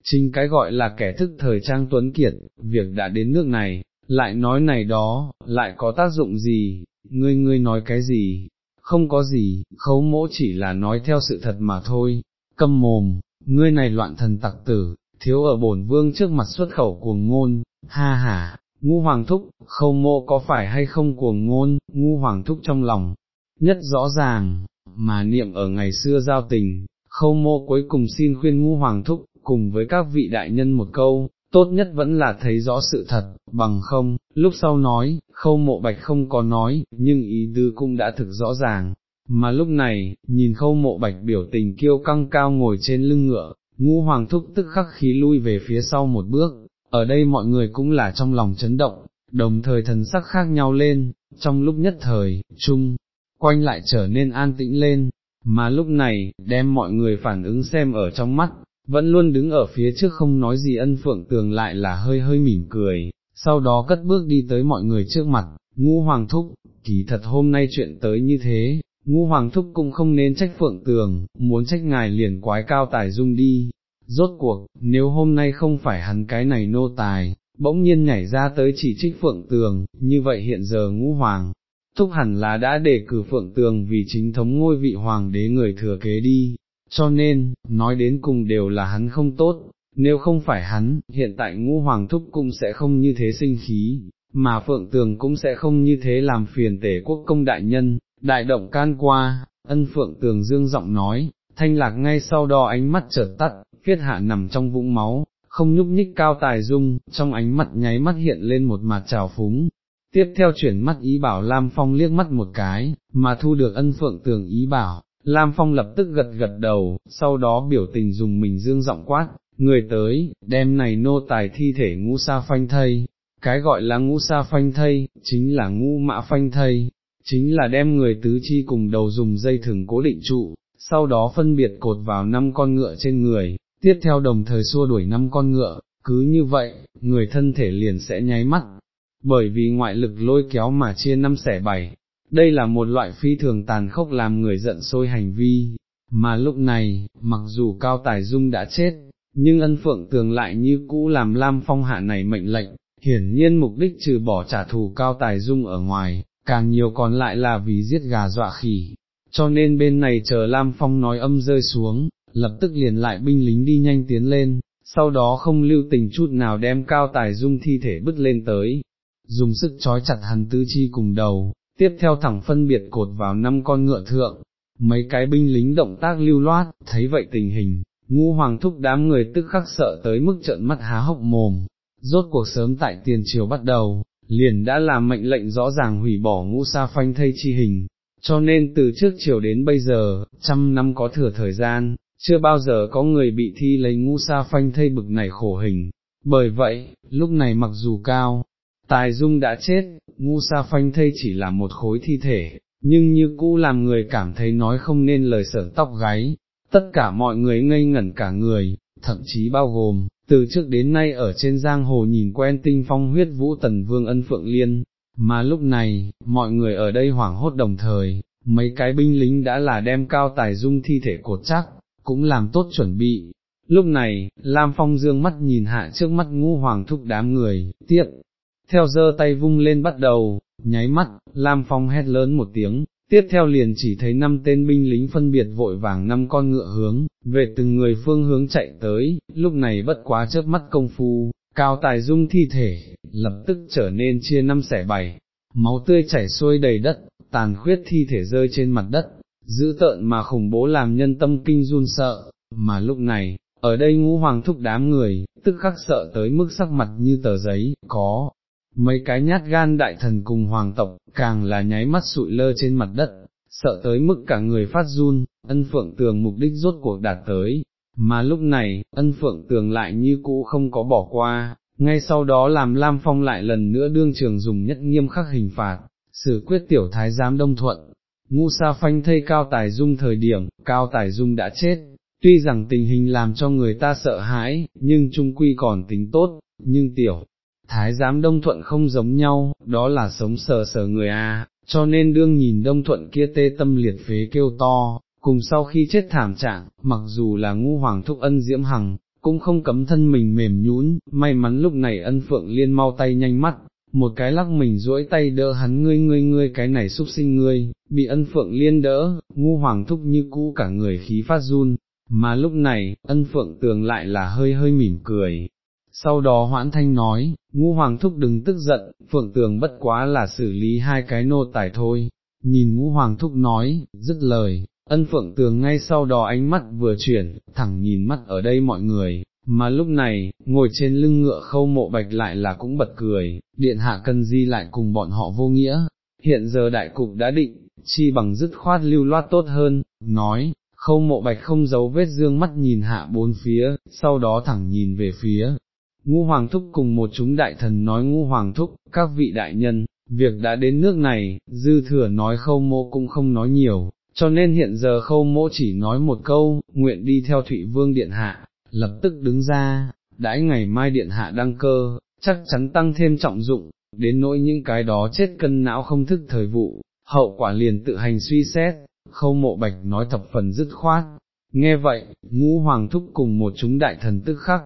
chính cái gọi là kẻ thức thời trang tuấn kiệt, việc đã đến nước này, lại nói này đó, lại có tác dụng gì, ngươi ngươi nói cái gì, không có gì, khấu mỗ chỉ là nói theo sự thật mà thôi, câm mồm, ngươi này loạn thần tặc tử, thiếu ở bổn vương trước mặt xuất khẩu cuồng ngôn, ha ha, ngu hoàng thúc, khâu mộ có phải hay không cuồng ngôn, ngu hoàng thúc trong lòng, nhất rõ ràng, mà niệm ở ngày xưa giao tình, khâu mộ cuối cùng xin khuyên ngu hoàng thúc, cùng với các vị đại nhân một câu, tốt nhất vẫn là thấy rõ sự thật, bằng không, lúc sau nói, khâu mộ bạch không có nói, nhưng ý tư cũng đã thực rõ ràng, mà lúc này, nhìn khâu mộ bạch biểu tình kiêu căng cao ngồi trên lưng ngựa, ngũ hoàng thúc tức khắc khí lui về phía sau một bước, ở đây mọi người cũng là trong lòng chấn động, đồng thời thần sắc khác nhau lên, trong lúc nhất thời, chung, quanh lại trở nên an tĩnh lên, mà lúc này, đem mọi người phản ứng xem ở trong mắt, vẫn luôn đứng ở phía trước không nói gì ân phượng tường lại là hơi hơi mỉm cười, sau đó cất bước đi tới mọi người trước mặt, ngũ hoàng thúc, kỳ thật hôm nay chuyện tới như thế, ngũ hoàng thúc cũng không nên trách phượng tường, muốn trách ngài liền quái cao tài dung đi, rốt cuộc, nếu hôm nay không phải hắn cái này nô tài, bỗng nhiên nhảy ra tới chỉ trích phượng tường, như vậy hiện giờ ngũ hoàng, thúc hẳn là đã đề cử phượng tường vì chính thống ngôi vị hoàng đế người thừa kế đi, cho nên, nói đến cùng đều là hắn không tốt, nếu không phải hắn, hiện tại ngũ hoàng thúc cũng sẽ không như thế sinh khí, mà phượng tường cũng sẽ không như thế làm phiền tể quốc công đại nhân, đại động can qua, ân phượng tường dương giọng nói, thanh lạc ngay sau đó ánh mắt chợt tắt, phiết hạ nằm trong vũng máu, không nhúc nhích cao tài dung, trong ánh mắt nháy mắt hiện lên một mặt trào phúng. Tiếp theo chuyển mắt ý bảo Lam Phong liếc mắt một cái, mà thu được ân phượng tường ý bảo, Lam Phong lập tức gật gật đầu, sau đó biểu tình dùng mình dương giọng quát, người tới, đem này nô tài thi thể ngũ sa phanh thây, cái gọi là ngũ sa phanh thây, chính là ngũ mã phanh thây, chính là đem người tứ chi cùng đầu dùng dây thừng cố định trụ, sau đó phân biệt cột vào năm con ngựa trên người, tiếp theo đồng thời xua đuổi năm con ngựa, cứ như vậy, người thân thể liền sẽ nháy mắt, bởi vì ngoại lực lôi kéo mà chia năm xẻ bảy, đây là một loại phi thường tàn khốc làm người giận sôi hành vi, mà lúc này, mặc dù Cao Tài Dung đã chết, nhưng ân phượng tường lại như cũ làm Lam Phong hạ này mệnh lệnh, hiển nhiên mục đích trừ bỏ trả thù Cao Tài Dung ở ngoài, càng nhiều còn lại là vì giết gà dọa khỉ, cho nên bên này chờ Lam Phong nói âm rơi xuống, lập tức liền lại binh lính đi nhanh tiến lên, sau đó không lưu tình chút nào đem Cao Tài Dung thi thể bứt lên tới, dùng sức trói chặt hắn tứ chi cùng đầu, tiếp theo thẳng phân biệt cột vào năm con ngựa thượng, mấy cái binh lính động tác lưu loát, thấy vậy tình hình, ngu hoàng thúc đám người tức khắc sợ tới mức trợn mắt há hốc mồm, rốt cuộc sớm tại tiền triều bắt đầu, liền đã làm mệnh lệnh rõ ràng hủy bỏ ngũ sa phanh thây chi hình, cho nên từ trước triều đến bây giờ, trăm năm có thừa thời gian, chưa bao giờ có người bị thi lấy ngũ sa phanh thây bực này khổ hình, bởi vậy, lúc này mặc dù cao, Tài Dung đã chết, ngu sa phanh thây chỉ là một khối thi thể, nhưng như cũ làm người cảm thấy nói không nên lời sở tóc gáy, tất cả mọi người ngây ngẩn cả người, thậm chí bao gồm, từ trước đến nay ở trên giang hồ nhìn quen tinh phong huyết vũ tần vương ân phượng liên, mà lúc này, mọi người ở đây hoảng hốt đồng thời, mấy cái binh lính đã là đem cao tài dung thi thể cột chắc, cũng làm tốt chuẩn bị. Lúc này, Lam Phong dương mắt nhìn hạ trước mắt ngu hoàng thúc đám người, tiếp, theo giơ tay vung lên bắt đầu, nháy mắt, Lam Phong hét lớn một tiếng, tiếp theo liền chỉ thấy năm tên binh lính phân biệt vội vàng năm con ngựa hướng, về từng người phương hướng chạy tới, lúc này bất quá chớp mắt công phu, cao tài dung thi thể, lập tức trở nên chia năm xẻ bảy, máu tươi chảy xuôi đầy đất, tàn khuyết thi thể rơi trên mặt đất, dữ tợn mà khủng bố làm nhân tâm kinh run sợ, mà lúc này, ở đây ngũ hoàng thúc đám người, tức khắc sợ tới mức sắc mặt như tờ giấy, có, mấy cái nhát gan đại thần cùng hoàng tộc, càng là nháy mắt sụi lơ trên mặt đất, sợ tới mức cả người phát run, ân phượng tường mục đích rốt cuộc đạt tới, mà lúc này, ân phượng tường lại như cũ không có bỏ qua, ngay sau đó làm Lam Phong lại lần nữa đương trường dùng nhất nghiêm khắc hình phạt, xử quyết tiểu thái giám đông thuận. Ngu sa phanh thây cao tài dung thời điểm, cao tài dung đã chết, tuy rằng tình hình làm cho người ta sợ hãi, nhưng trung quy còn tính tốt, nhưng tiểu, thái giám đông thuận không giống nhau, đó là sống sờ sờ người a, cho nên đương nhìn đông thuận kia tê tâm liệt phế kêu to, cùng sau khi chết thảm trạng, mặc dù là ngu hoàng thúc ân diễm hằng, cũng không cấm thân mình mềm nhún. may mắn lúc này ân phượng liên mau tay nhanh mắt, một cái lắc mình duỗi tay đỡ hắn ngươi ngươi ngươi cái này xúc sinh ngươi, bị ân phượng liên đỡ, ngu hoàng thúc như cũ cả người khí phát run, mà lúc này, ân phượng tường lại là hơi hơi mỉm cười, sau đó hoãn thanh nói, ngũ hoàng thúc đừng tức giận, phượng tường bất quá là xử lý hai cái nô tài thôi, nhìn ngũ hoàng thúc nói, dứt lời, ân phượng tường ngay sau đó ánh mắt vừa chuyển, thẳng nhìn mắt ở đây mọi người, mà lúc này, ngồi trên lưng ngựa khâu mộ bạch lại là cũng bật cười, điện hạ cân di lại cùng bọn họ vô nghĩa, hiện giờ đại cục đã định, chi bằng dứt khoát lưu loát tốt hơn, nói, khâu mộ bạch không giấu vết dương mắt nhìn hạ bốn phía, sau đó thẳng nhìn về phía ngũ hoàng thúc cùng một chúng đại thần nói ngũ hoàng thúc, các vị đại nhân, việc đã đến nước này, dư thừa nói khâu mô cũng không nói nhiều, cho nên hiện giờ khâu mô chỉ nói một câu, nguyện đi theo Thụy Vương Điện Hạ, lập tức đứng ra, đãi ngày mai Điện Hạ đăng cơ, chắc chắn tăng thêm trọng dụng, đến nỗi những cái đó chết cân não không thức thời vụ, hậu quả liền tự hành suy xét, khâu mộ bạch nói thập phần dứt khoát. Nghe vậy, ngũ hoàng thúc cùng một chúng đại thần tức khắc,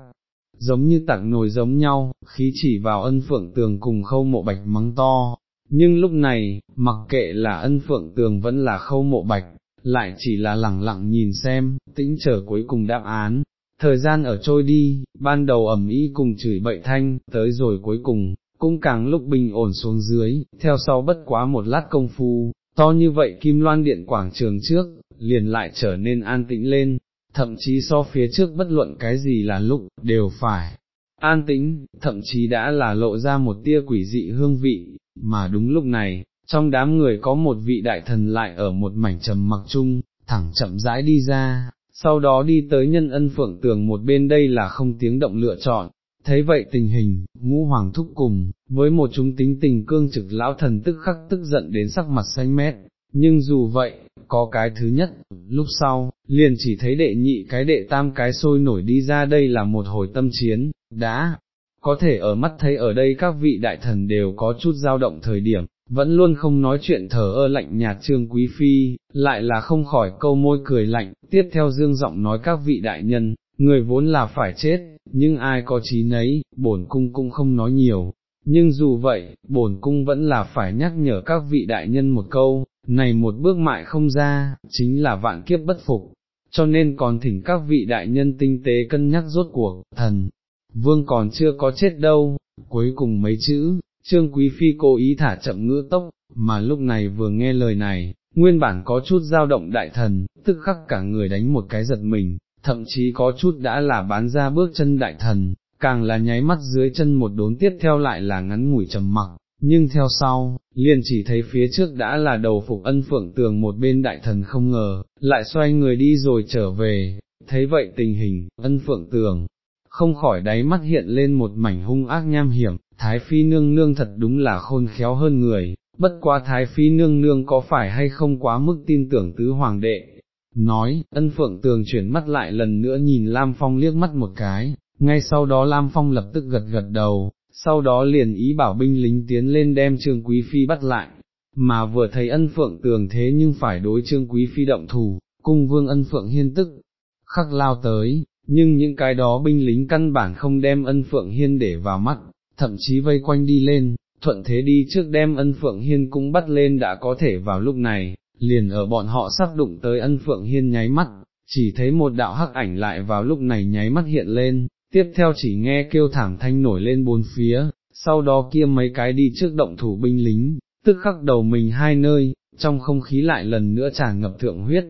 giống như tặng nồi giống nhau, khí chỉ vào ân phượng tường cùng khâu mộ bạch mắng to, nhưng lúc này, mặc kệ là ân phượng tường vẫn là khâu mộ bạch, lại chỉ là lẳng lặng nhìn xem, tĩnh chờ cuối cùng đáp án. Thời gian ở trôi đi, ban đầu ẩm ý cùng chửi bậy thanh, tới rồi cuối cùng, cũng càng lúc bình ổn xuống dưới, theo sau bất quá một lát công phu, to như vậy kim loan điện quảng trường trước, liền lại trở nên an tĩnh lên, thậm chí so phía trước bất luận cái gì là lúc, đều phải. An tĩnh, thậm chí đã là lộ ra một tia quỷ dị hương vị, mà đúng lúc này, trong đám người có một vị đại thần lại ở một mảnh trầm mặc chung, thẳng chậm rãi đi ra, sau đó đi tới nhân ân phượng tường một bên đây là không tiếng động lựa chọn. Thấy vậy tình hình, ngũ hoàng thúc cùng, với một chúng tính tình cương trực lão thần tức khắc tức giận đến sắc mặt xanh mét, nhưng dù vậy, có cái thứ nhất, lúc sau, liền chỉ thấy đệ nhị cái đệ tam cái sôi nổi đi ra đây là một hồi tâm chiến, đã, có thể ở mắt thấy ở đây các vị đại thần đều có chút dao động thời điểm, vẫn luôn không nói chuyện thở ơ lạnh nhạt trương quý phi, lại là không khỏi câu môi cười lạnh, tiếp theo dương giọng nói các vị đại nhân, người vốn là phải chết, nhưng ai có trí nấy, bổn cung cũng không nói nhiều. Nhưng dù vậy, bổn cung vẫn là phải nhắc nhở các vị đại nhân một câu, này một bước mại không ra, chính là vạn kiếp bất phục, cho nên còn thỉnh các vị đại nhân tinh tế cân nhắc rốt cuộc, thần, vương còn chưa có chết đâu, cuối cùng mấy chữ, trương quý phi cố ý thả chậm ngữ tốc, mà lúc này vừa nghe lời này, nguyên bản có chút dao động đại thần, tức khắc cả người đánh một cái giật mình, thậm chí có chút đã là bán ra bước chân đại thần, càng là nháy mắt dưới chân một đốn tiếp theo lại là ngắn ngủi trầm mặc, nhưng theo sau, liền chỉ thấy phía trước đã là đầu phục ân phượng tường một bên đại thần không ngờ, lại xoay người đi rồi trở về, thấy vậy tình hình, ân phượng tường, không khỏi đáy mắt hiện lên một mảnh hung ác nham hiểm, thái phi nương nương thật đúng là khôn khéo hơn người, bất quá thái phi nương nương có phải hay không quá mức tin tưởng tứ hoàng đệ. Nói, ân phượng tường chuyển mắt lại lần nữa nhìn Lam Phong liếc mắt một cái, ngay sau đó Lam Phong lập tức gật gật đầu, sau đó liền ý bảo binh lính tiến lên đem Trương Quý Phi bắt lại, mà vừa thấy ân phượng tường thế nhưng phải đối Trương Quý Phi động thủ, cung vương ân phượng hiên tức, khắc lao tới, nhưng những cái đó binh lính căn bản không đem ân phượng hiên để vào mắt, thậm chí vây quanh đi lên, thuận thế đi trước đem ân phượng hiên cũng bắt lên đã có thể vào lúc này, liền ở bọn họ sắp đụng tới ân phượng hiên nháy mắt, chỉ thấy một đạo hắc ảnh lại vào lúc này nháy mắt hiện lên, tiếp theo chỉ nghe kêu thảm thanh nổi lên bốn phía, sau đó kia mấy cái đi trước động thủ binh lính, tức khắc đầu mình hai nơi, trong không khí lại lần nữa tràn ngập thượng huyết,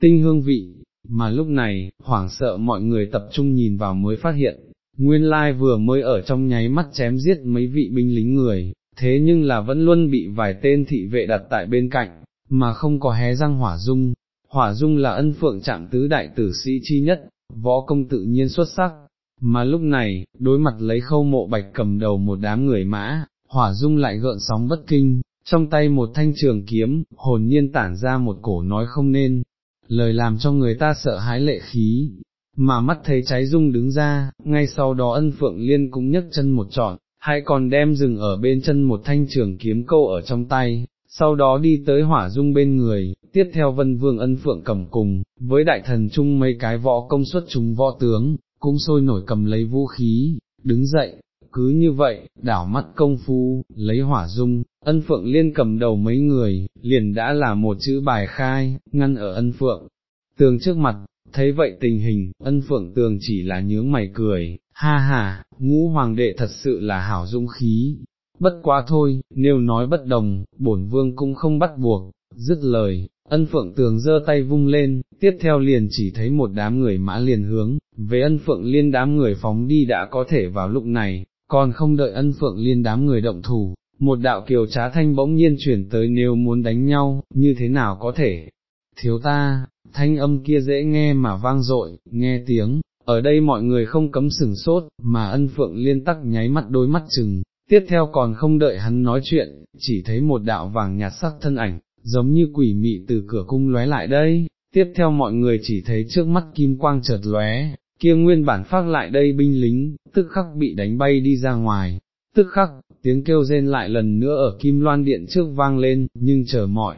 tinh hương vị, mà lúc này, hoảng sợ mọi người tập trung nhìn vào mới phát hiện, nguyên lai vừa mới ở trong nháy mắt chém giết mấy vị binh lính người, thế nhưng là vẫn luôn bị vài tên thị vệ đặt tại bên cạnh, mà không có hé răng hỏa dung. Hỏa dung là ân phượng trạng tứ đại tử sĩ chi nhất, võ công tự nhiên xuất sắc, mà lúc này, đối mặt lấy khâu mộ bạch cầm đầu một đám người mã, hỏa dung lại gợn sóng bất kinh, trong tay một thanh trường kiếm, hồn nhiên tản ra một cổ nói không nên, lời làm cho người ta sợ hãi lệ khí, mà mắt thấy cháy dung đứng ra, ngay sau đó ân phượng liên cũng nhấc chân một trọn, hãy còn đem dừng ở bên chân một thanh trường kiếm câu ở trong tay, sau đó đi tới hỏa dung bên người, tiếp theo vân vương ân phượng cầm cùng, với đại thần chung mấy cái võ công suất chúng võ tướng, cũng sôi nổi cầm lấy vũ khí, đứng dậy, cứ như vậy, đảo mắt công phu, lấy hỏa dung, ân phượng liên cầm đầu mấy người, liền đã là một chữ bài khai, ngăn ở ân phượng, tường trước mặt, thấy vậy tình hình, ân phượng tường chỉ là nhướng mày cười, ha ha, ngũ hoàng đệ thật sự là hảo dung khí, bất quá thôi, nếu nói bất đồng, bổn vương cũng không bắt buộc, dứt lời, ân phượng tường giơ tay vung lên, tiếp theo liền chỉ thấy một đám người mã liền hướng, về ân phượng liên đám người phóng đi đã có thể vào lúc này, còn không đợi ân phượng liên đám người động thủ, một đạo kiều trá thanh bỗng nhiên chuyển tới nếu muốn đánh nhau, như thế nào có thể, thiếu ta, thanh âm kia dễ nghe mà vang dội, nghe tiếng, ở đây mọi người không cấm sừng sốt, mà ân phượng liên tắc nháy mắt đôi mắt chừng, tiếp theo còn không đợi hắn nói chuyện, chỉ thấy một đạo vàng nhạt sắc thân ảnh, giống như quỷ mị từ cửa cung lóe lại đây, tiếp theo mọi người chỉ thấy trước mắt kim quang chợt lóe, kia nguyên bản phát lại đây binh lính, tức khắc bị đánh bay đi ra ngoài, tức khắc, tiếng kêu rên lại lần nữa ở kim loan điện trước vang lên, nhưng chờ mọi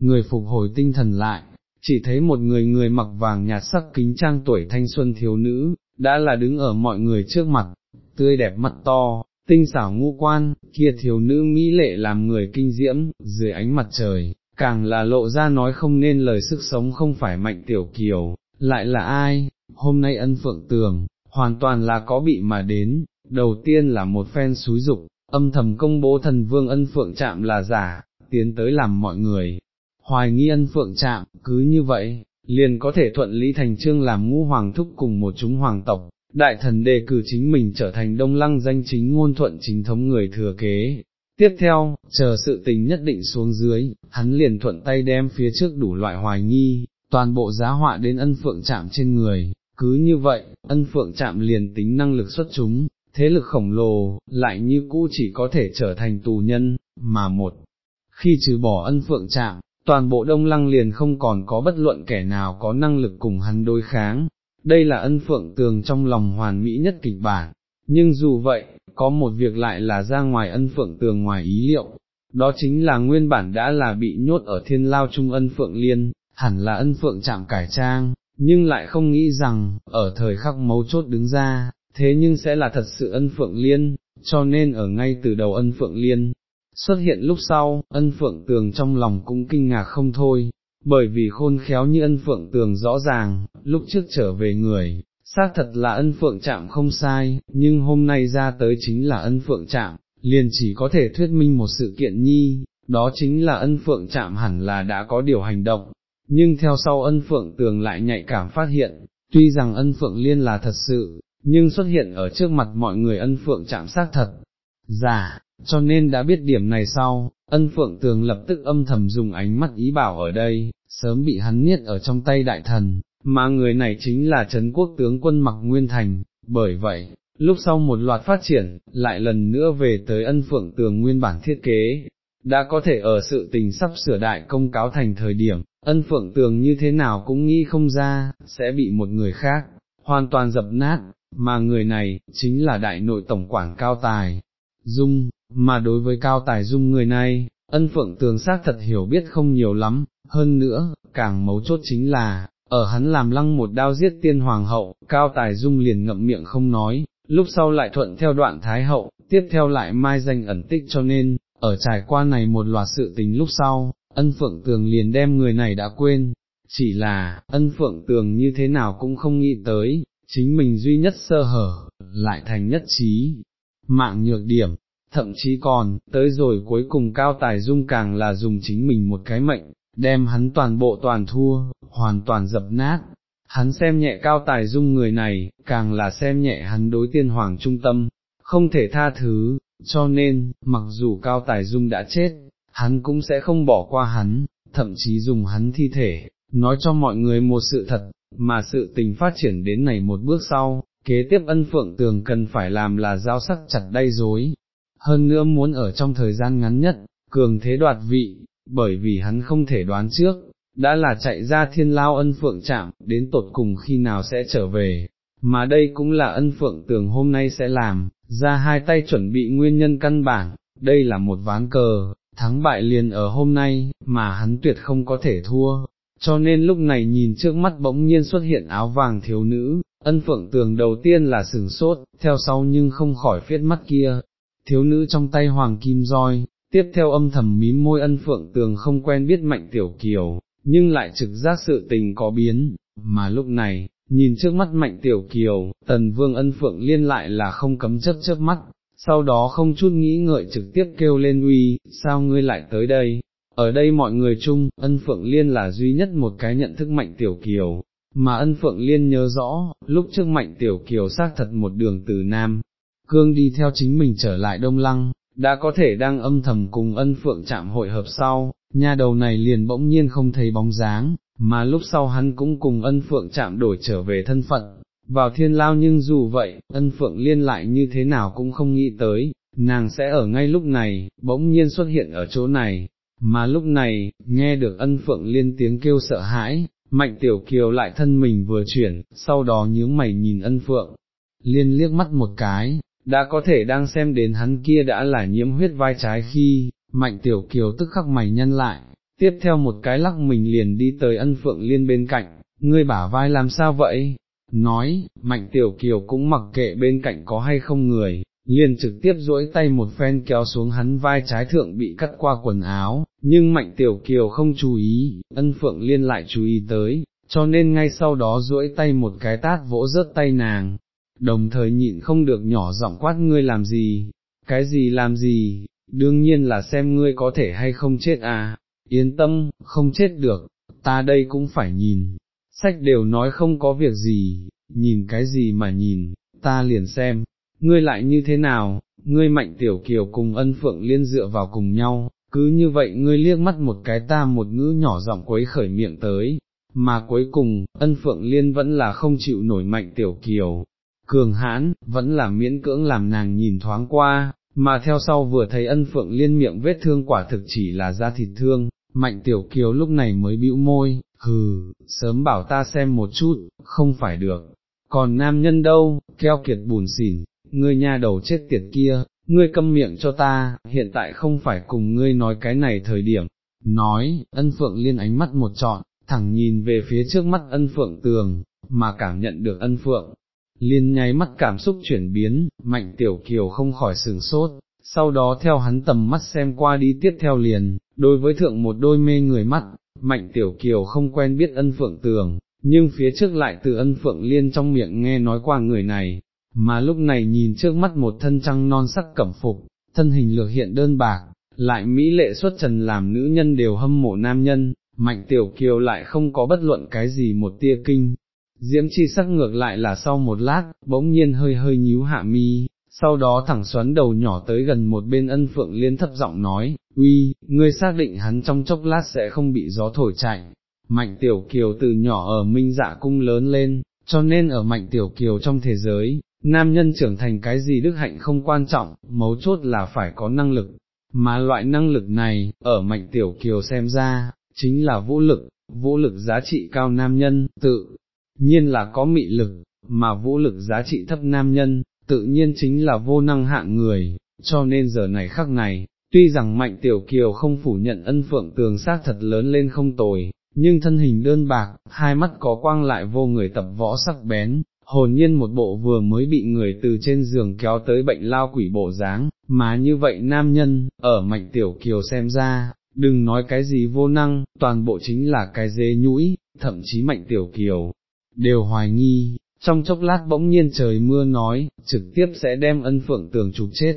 người phục hồi tinh thần lại, chỉ thấy một người người mặc vàng nhạt sắc kính trang tuổi thanh xuân thiếu nữ, đã là đứng ở mọi người trước mặt, tươi đẹp mặt to, tinh xảo ngu quan, kia thiếu nữ mỹ lệ làm người kinh diễm, dưới ánh mặt trời, càng là lộ ra nói không nên lời sức sống không phải mạnh tiểu kiều, lại là ai, hôm nay ân phượng tường, hoàn toàn là có bị mà đến, đầu tiên là một phen xúi dục, âm thầm công bố thần vương ân phượng chạm là giả, tiến tới làm mọi người, hoài nghi ân phượng chạm, cứ như vậy, liền có thể thuận lý thành trương làm ngũ hoàng thúc cùng một chúng hoàng tộc, đại thần đề cử chính mình trở thành đông lăng danh chính ngôn thuận chính thống người thừa kế. Tiếp theo, chờ sự tình nhất định xuống dưới, hắn liền thuận tay đem phía trước đủ loại hoài nghi, toàn bộ giá họa đến ân phượng chạm trên người, cứ như vậy, ân phượng chạm liền tính năng lực xuất chúng, thế lực khổng lồ, lại như cũ chỉ có thể trở thành tù nhân, mà một, khi trừ bỏ ân phượng chạm, toàn bộ đông lăng liền không còn có bất luận kẻ nào có năng lực cùng hắn đối kháng, đây là ân phượng tường trong lòng hoàn mỹ nhất kịch bản, nhưng dù vậy, có một việc lại là ra ngoài ân phượng tường ngoài ý liệu, đó chính là nguyên bản đã là bị nhốt ở thiên lao trung ân phượng liên, hẳn là ân phượng chạm cải trang, nhưng lại không nghĩ rằng, ở thời khắc mấu chốt đứng ra, thế nhưng sẽ là thật sự ân phượng liên, cho nên ở ngay từ đầu ân phượng liên, xuất hiện lúc sau, ân phượng tường trong lòng cũng kinh ngạc không thôi, bởi vì khôn khéo như ân phượng tường rõ ràng, lúc trước trở về người, xác thật là ân phượng chạm không sai, nhưng hôm nay ra tới chính là ân phượng chạm, liền chỉ có thể thuyết minh một sự kiện nhi, đó chính là ân phượng chạm hẳn là đã có điều hành động, nhưng theo sau ân phượng tường lại nhạy cảm phát hiện, tuy rằng ân phượng liên là thật sự, nhưng xuất hiện ở trước mặt mọi người ân phượng chạm xác thật, giả, cho nên đã biết điểm này sau, ân phượng tường lập tức âm thầm dùng ánh mắt ý bảo ở đây, sớm bị hắn niết ở trong tay đại thần, mà người này chính là Trấn quốc tướng quân mặc Nguyên Thành, bởi vậy, lúc sau một loạt phát triển, lại lần nữa về tới ân phượng tường nguyên bản thiết kế, đã có thể ở sự tình sắp sửa đại công cáo thành thời điểm, ân phượng tường như thế nào cũng nghĩ không ra, sẽ bị một người khác, hoàn toàn dập nát, mà người này, chính là đại nội tổng quản cao tài, dung, mà đối với cao tài dung người này, ân phượng tường xác thật hiểu biết không nhiều lắm, hơn nữa, càng mấu chốt chính là, ở hắn làm lăng một đao giết tiên hoàng hậu, cao tài dung liền ngậm miệng không nói, lúc sau lại thuận theo đoạn thái hậu, tiếp theo lại mai danh ẩn tích cho nên, ở trải qua này một loạt sự tình lúc sau, ân phượng tường liền đem người này đã quên, chỉ là, ân phượng tường như thế nào cũng không nghĩ tới, chính mình duy nhất sơ hở, lại thành nhất trí, mạng nhược điểm, thậm chí còn, tới rồi cuối cùng cao tài dung càng là dùng chính mình một cái mệnh, đem hắn toàn bộ toàn thua, hoàn toàn dập nát. Hắn xem nhẹ cao tài dung người này, càng là xem nhẹ hắn đối tiên hoàng trung tâm, không thể tha thứ, cho nên, mặc dù cao tài dung đã chết, hắn cũng sẽ không bỏ qua hắn, thậm chí dùng hắn thi thể, nói cho mọi người một sự thật, mà sự tình phát triển đến này một bước sau, kế tiếp ân phượng tường cần phải làm là giao sắc chặt đay dối, hơn nữa muốn ở trong thời gian ngắn nhất, cường thế đoạt vị, bởi vì hắn không thể đoán trước, đã là chạy ra thiên lao ân phượng chạm, đến tột cùng khi nào sẽ trở về, mà đây cũng là ân phượng tường hôm nay sẽ làm, ra hai tay chuẩn bị nguyên nhân căn bản, đây là một ván cờ, thắng bại liền ở hôm nay, mà hắn tuyệt không có thể thua, cho nên lúc này nhìn trước mắt bỗng nhiên xuất hiện áo vàng thiếu nữ, ân phượng tường đầu tiên là sừng sốt, theo sau nhưng không khỏi phiết mắt kia, thiếu nữ trong tay hoàng kim roi, tiếp theo âm thầm mím môi ân phượng tường không quen biết mạnh tiểu kiều, nhưng lại trực giác sự tình có biến, mà lúc này, nhìn trước mắt mạnh tiểu kiều, tần vương ân phượng liên lại là không cấm chấp chớp mắt, sau đó không chút nghĩ ngợi trực tiếp kêu lên uy, sao ngươi lại tới đây, ở đây mọi người chung, ân phượng liên là duy nhất một cái nhận thức mạnh tiểu kiều, mà ân phượng liên nhớ rõ, lúc trước mạnh tiểu kiều xác thật một đường từ Nam, cương đi theo chính mình trở lại Đông Lăng, đã có thể đang âm thầm cùng ân phượng chạm hội hợp sau, nhà đầu này liền bỗng nhiên không thấy bóng dáng, mà lúc sau hắn cũng cùng ân phượng chạm đổi trở về thân phận, vào thiên lao nhưng dù vậy, ân phượng liên lại như thế nào cũng không nghĩ tới, nàng sẽ ở ngay lúc này, bỗng nhiên xuất hiện ở chỗ này, mà lúc này, nghe được ân phượng liên tiếng kêu sợ hãi, mạnh tiểu kiều lại thân mình vừa chuyển, sau đó nhướng mày nhìn ân phượng, liên liếc mắt một cái, đã có thể đang xem đến hắn kia đã là nhiễm huyết vai trái khi, mạnh tiểu kiều tức khắc mày nhân lại, tiếp theo một cái lắc mình liền đi tới ân phượng liên bên cạnh, ngươi bả vai làm sao vậy? Nói, mạnh tiểu kiều cũng mặc kệ bên cạnh có hay không người, liền trực tiếp duỗi tay một phen kéo xuống hắn vai trái thượng bị cắt qua quần áo, nhưng mạnh tiểu kiều không chú ý, ân phượng liên lại chú ý tới, cho nên ngay sau đó duỗi tay một cái tát vỗ rớt tay nàng, đồng thời nhịn không được nhỏ giọng quát ngươi làm gì, cái gì làm gì, đương nhiên là xem ngươi có thể hay không chết à, yên tâm, không chết được, ta đây cũng phải nhìn, sách đều nói không có việc gì, nhìn cái gì mà nhìn, ta liền xem, ngươi lại như thế nào, ngươi mạnh tiểu kiều cùng ân phượng liên dựa vào cùng nhau, cứ như vậy ngươi liếc mắt một cái ta một ngữ nhỏ giọng quấy khởi miệng tới, mà cuối cùng, ân phượng liên vẫn là không chịu nổi mạnh tiểu kiều, cường hãn, vẫn là miễn cưỡng làm nàng nhìn thoáng qua, mà theo sau vừa thấy ân phượng liên miệng vết thương quả thực chỉ là da thịt thương, mạnh tiểu kiều lúc này mới bĩu môi, hừ, sớm bảo ta xem một chút, không phải được, còn nam nhân đâu, keo kiệt bùn xỉn, ngươi nha đầu chết tiệt kia, ngươi câm miệng cho ta, hiện tại không phải cùng ngươi nói cái này thời điểm, nói, ân phượng liên ánh mắt một trọn, thẳng nhìn về phía trước mắt ân phượng tường, mà cảm nhận được ân phượng, liên nháy mắt cảm xúc chuyển biến, mạnh tiểu kiều không khỏi sừng sốt, sau đó theo hắn tầm mắt xem qua đi tiếp theo liền, đối với thượng một đôi mê người mắt, mạnh tiểu kiều không quen biết ân phượng tường, nhưng phía trước lại từ ân phượng liên trong miệng nghe nói qua người này, mà lúc này nhìn trước mắt một thân trăng non sắc cẩm phục, thân hình lược hiện đơn bạc, lại mỹ lệ xuất trần làm nữ nhân đều hâm mộ nam nhân, mạnh tiểu kiều lại không có bất luận cái gì một tia kinh. Diễm chi sắc ngược lại là sau một lát, bỗng nhiên hơi hơi nhíu hạ mi, sau đó thẳng xoắn đầu nhỏ tới gần một bên ân phượng liên thấp giọng nói, uy, ngươi xác định hắn trong chốc lát sẽ không bị gió thổi chạy. Mạnh tiểu kiều từ nhỏ ở minh dạ cung lớn lên, cho nên ở mạnh tiểu kiều trong thế giới, nam nhân trưởng thành cái gì đức hạnh không quan trọng, mấu chốt là phải có năng lực, mà loại năng lực này, ở mạnh tiểu kiều xem ra, chính là vũ lực, vũ lực giá trị cao nam nhân, tự nhiên là có mị lực, mà vũ lực giá trị thấp nam nhân, tự nhiên chính là vô năng hạng người, cho nên giờ này khắc này, tuy rằng mạnh tiểu kiều không phủ nhận ân phượng tường sát thật lớn lên không tồi, nhưng thân hình đơn bạc, hai mắt có quang lại vô người tập võ sắc bén, hồn nhiên một bộ vừa mới bị người từ trên giường kéo tới bệnh lao quỷ bộ dáng, mà như vậy nam nhân, ở mạnh tiểu kiều xem ra, đừng nói cái gì vô năng, toàn bộ chính là cái dế nhũi, thậm chí mạnh tiểu kiều, đều hoài nghi, trong chốc lát bỗng nhiên trời mưa nói, trực tiếp sẽ đem ân phượng tường trục chết.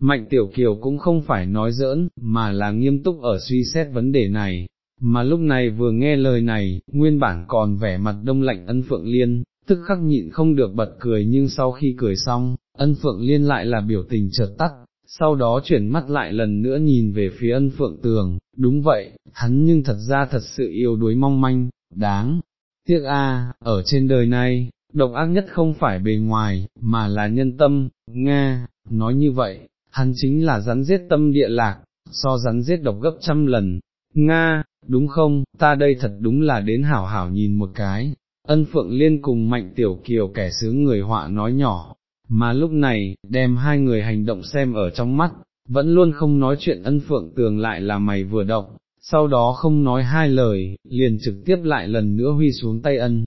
Mạnh tiểu kiều cũng không phải nói giỡn, mà là nghiêm túc ở suy xét vấn đề này, mà lúc này vừa nghe lời này, nguyên bản còn vẻ mặt đông lạnh ân phượng liên, tức khắc nhịn không được bật cười nhưng sau khi cười xong, ân phượng liên lại là biểu tình chợt tắt, sau đó chuyển mắt lại lần nữa nhìn về phía ân phượng tường, đúng vậy, hắn nhưng thật ra thật sự yêu đuối mong manh, đáng, tiếc a, ở trên đời này, độc ác nhất không phải bề ngoài, mà là nhân tâm, Nga, nói như vậy, hắn chính là rắn giết tâm địa lạc, so rắn giết độc gấp trăm lần, Nga, đúng không, ta đây thật đúng là đến hảo hảo nhìn một cái, ân phượng liên cùng mạnh tiểu kiều kẻ sướng người họa nói nhỏ, mà lúc này, đem hai người hành động xem ở trong mắt, vẫn luôn không nói chuyện ân phượng tường lại là mày vừa động, sau đó không nói hai lời, liền trực tiếp lại lần nữa huy xuống tay ân.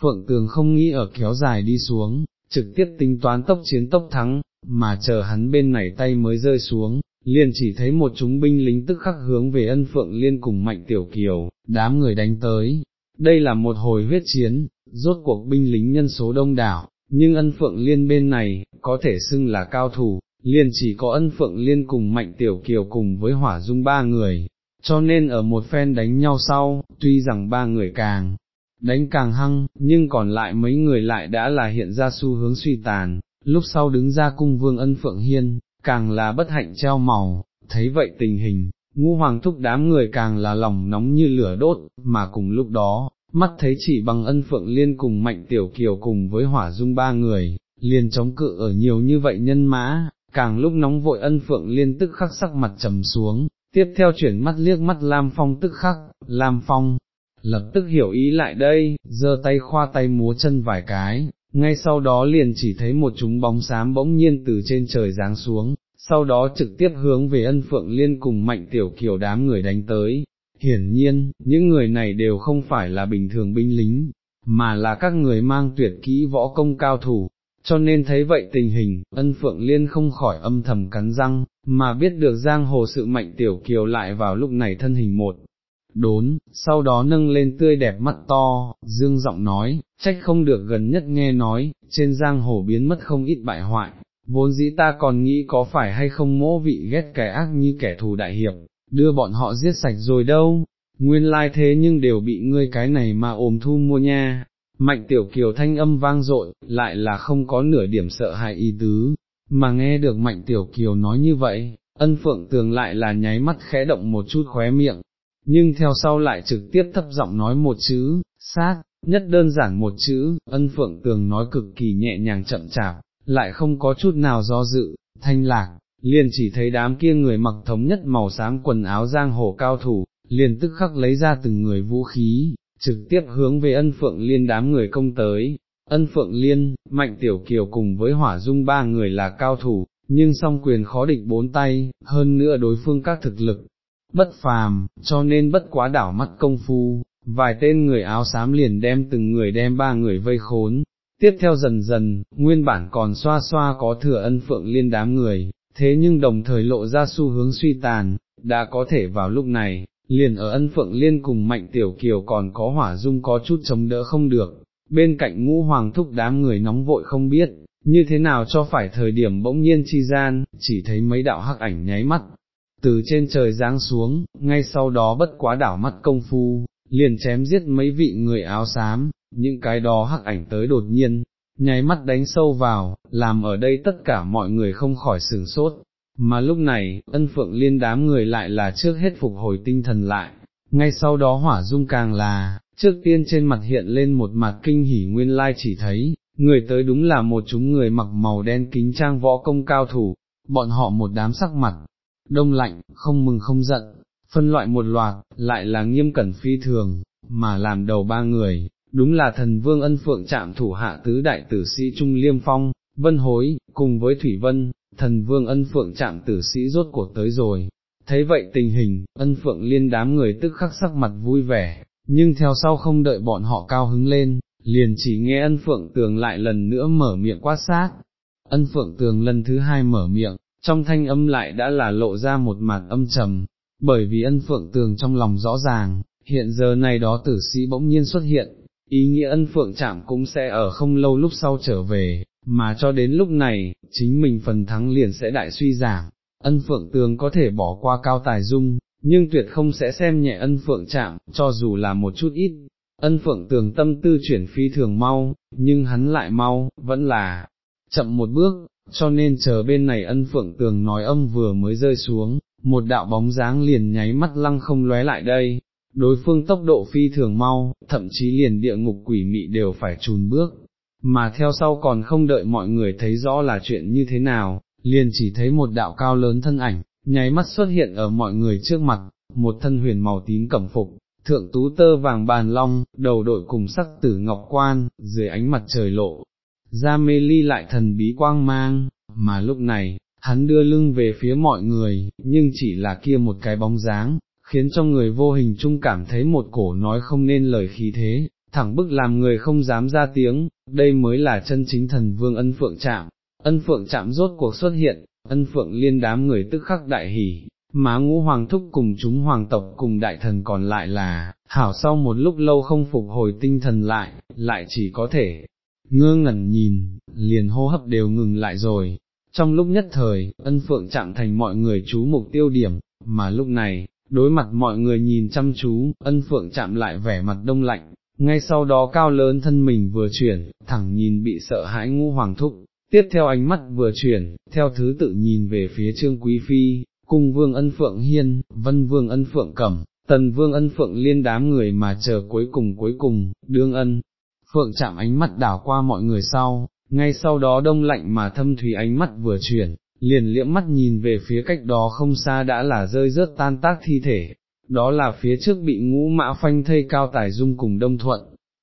Phượng tường không nghĩ ở kéo dài đi xuống, trực tiếp tính toán tốc chiến tốc thắng, mà chờ hắn bên này tay mới rơi xuống, liền chỉ thấy một chúng binh lính tức khắc hướng về ân phượng liên cùng mạnh tiểu kiều, đám người đánh tới, đây là một hồi huyết chiến, rốt cuộc binh lính nhân số đông đảo, nhưng ân phượng liên bên này, có thể xưng là cao thủ, liền chỉ có ân phượng liên cùng mạnh tiểu kiều cùng với hỏa dung ba người, cho nên ở một phen đánh nhau sau, tuy rằng ba người càng đánh càng hăng, nhưng còn lại mấy người lại đã là hiện ra xu hướng suy tàn, lúc sau đứng ra cung vương ân phượng hiên, càng là bất hạnh treo màu, thấy vậy tình hình, ngũ hoàng thúc đám người càng là lòng nóng như lửa đốt, mà cùng lúc đó, mắt thấy chỉ bằng ân phượng liên cùng mạnh tiểu kiều cùng với hỏa dung ba người, liền chống cự ở nhiều như vậy nhân mã, càng lúc nóng vội ân phượng liên tức khắc sắc mặt trầm xuống, tiếp theo chuyển mắt liếc mắt Lam Phong tức khắc, Lam Phong, lập tức hiểu ý lại đây, giơ tay khoa tay múa chân vài cái, ngay sau đó liền chỉ thấy một chúng bóng xám bỗng nhiên từ trên trời giáng xuống, sau đó trực tiếp hướng về ân phượng liên cùng mạnh tiểu kiều đám người đánh tới. Hiển nhiên, những người này đều không phải là bình thường binh lính, mà là các người mang tuyệt kỹ võ công cao thủ, cho nên thấy vậy tình hình, ân phượng liên không khỏi âm thầm cắn răng, mà biết được giang hồ sự mạnh tiểu kiều lại vào lúc này thân hình một. Đốn, sau đó nâng lên tươi đẹp mắt to, dương giọng nói, trách không được gần nhất nghe nói, trên giang hồ biến mất không ít bại hoại, vốn dĩ ta còn nghĩ có phải hay không mỗ vị ghét kẻ ác như kẻ thù đại hiệp, đưa bọn họ giết sạch rồi đâu, nguyên lai thế nhưng đều bị ngươi cái này mà ồm thu mua nha, Mạnh tiểu kiều thanh âm vang dội, lại là không có nửa điểm sợ hãi ý tứ, mà nghe được mạnh tiểu kiều nói như vậy, ân phượng tường lại là nháy mắt khẽ động một chút khóe miệng, nhưng theo sau lại trực tiếp thấp giọng nói một chữ, sát, nhất đơn giản một chữ, ân phượng tường nói cực kỳ nhẹ nhàng chậm chạp, lại không có chút nào do dự, thanh lạc, liền chỉ thấy đám kia người mặc thống nhất màu sáng quần áo giang hồ cao thủ, liền tức khắc lấy ra từng người vũ khí, trực tiếp hướng về ân phượng liên đám người công tới. Ân Phượng Liên, Mạnh Tiểu Kiều cùng với Hỏa Dung ba người là cao thủ, nhưng song quyền khó địch bốn tay, hơn nữa đối phương các thực lực, bất phàm, cho nên bất quá đảo mắt công phu, vài tên người áo xám liền đem từng người đem ba người vây khốn. Tiếp theo dần dần, nguyên bản còn xoa xoa có thừa ân phượng liên đám người, thế nhưng đồng thời lộ ra xu hướng suy tàn, đã có thể vào lúc này, liền ở ân phượng liên cùng mạnh tiểu kiều còn có hỏa dung có chút chống đỡ không được, bên cạnh ngũ hoàng thúc đám người nóng vội không biết, như thế nào cho phải thời điểm bỗng nhiên chi gian, chỉ thấy mấy đạo hắc ảnh nháy mắt, từ trên trời giáng xuống, ngay sau đó bất quá đảo mắt công phu, liền chém giết mấy vị người áo xám, những cái đó hắc ảnh tới đột nhiên, nháy mắt đánh sâu vào, làm ở đây tất cả mọi người không khỏi sửng sốt, mà lúc này, ân phượng liên đám người lại là trước hết phục hồi tinh thần lại, ngay sau đó hỏa dung càng là, trước tiên trên mặt hiện lên một mặt kinh hỉ nguyên lai chỉ thấy, người tới đúng là một chúng người mặc màu đen kính trang võ công cao thủ, bọn họ một đám sắc mặt, đông lạnh, không mừng không giận, phân loại một loạt, lại là nghiêm cẩn phi thường, mà làm đầu ba người, đúng là thần vương ân phượng chạm thủ hạ tứ đại tử sĩ Trung Liêm Phong, Vân Hối, cùng với Thủy Vân, thần vương ân phượng chạm tử sĩ rốt cuộc tới rồi. Thấy vậy tình hình, ân phượng liên đám người tức khắc sắc mặt vui vẻ, nhưng theo sau không đợi bọn họ cao hứng lên, liền chỉ nghe ân phượng tường lại lần nữa mở miệng quát sát. Ân phượng tường lần thứ hai mở miệng, trong thanh âm lại đã là lộ ra một mặt âm trầm, bởi vì ân phượng tường trong lòng rõ ràng, hiện giờ này đó tử sĩ bỗng nhiên xuất hiện, ý nghĩa ân phượng chạm cũng sẽ ở không lâu lúc sau trở về, mà cho đến lúc này, chính mình phần thắng liền sẽ đại suy giảm, ân phượng tường có thể bỏ qua cao tài dung, nhưng tuyệt không sẽ xem nhẹ ân phượng chạm, cho dù là một chút ít, ân phượng tường tâm tư chuyển phi thường mau, nhưng hắn lại mau, vẫn là chậm một bước, cho nên chờ bên này ân phượng tường nói âm vừa mới rơi xuống, một đạo bóng dáng liền nháy mắt lăng không lóe lại đây, đối phương tốc độ phi thường mau, thậm chí liền địa ngục quỷ mị đều phải trùn bước, mà theo sau còn không đợi mọi người thấy rõ là chuyện như thế nào, liền chỉ thấy một đạo cao lớn thân ảnh, nháy mắt xuất hiện ở mọi người trước mặt, một thân huyền màu tím cẩm phục, thượng tú tơ vàng bàn long, đầu đội cùng sắc tử ngọc quan, dưới ánh mặt trời lộ, ra mê ly lại thần bí quang mang, mà lúc này, hắn đưa lưng về phía mọi người, nhưng chỉ là kia một cái bóng dáng, khiến cho người vô hình chung cảm thấy một cổ nói không nên lời khí thế, thẳng bức làm người không dám ra tiếng, đây mới là chân chính thần vương ân phượng chạm, ân phượng chạm rốt cuộc xuất hiện, ân phượng liên đám người tức khắc đại hỉ, má ngũ hoàng thúc cùng chúng hoàng tộc cùng đại thần còn lại là, hảo sau một lúc lâu không phục hồi tinh thần lại, lại chỉ có thể ngơ ngẩn nhìn, liền hô hấp đều ngừng lại rồi. Trong lúc nhất thời, ân phượng chạm thành mọi người chú mục tiêu điểm, mà lúc này, đối mặt mọi người nhìn chăm chú, ân phượng chạm lại vẻ mặt đông lạnh, ngay sau đó cao lớn thân mình vừa chuyển, thẳng nhìn bị sợ hãi ngu hoàng thúc, tiếp theo ánh mắt vừa chuyển, theo thứ tự nhìn về phía trương quý phi, cung vương ân phượng hiên, vân vương ân phượng cẩm, tần vương ân phượng liên đám người mà chờ cuối cùng cuối cùng, đương ân, phượng chạm ánh mắt đảo qua mọi người sau, ngay sau đó đông lạnh mà thâm thủy ánh mắt vừa chuyển, liền liễm mắt nhìn về phía cách đó không xa đã là rơi rớt tan tác thi thể, đó là phía trước bị ngũ mã phanh thây cao tài dung cùng đông thuận.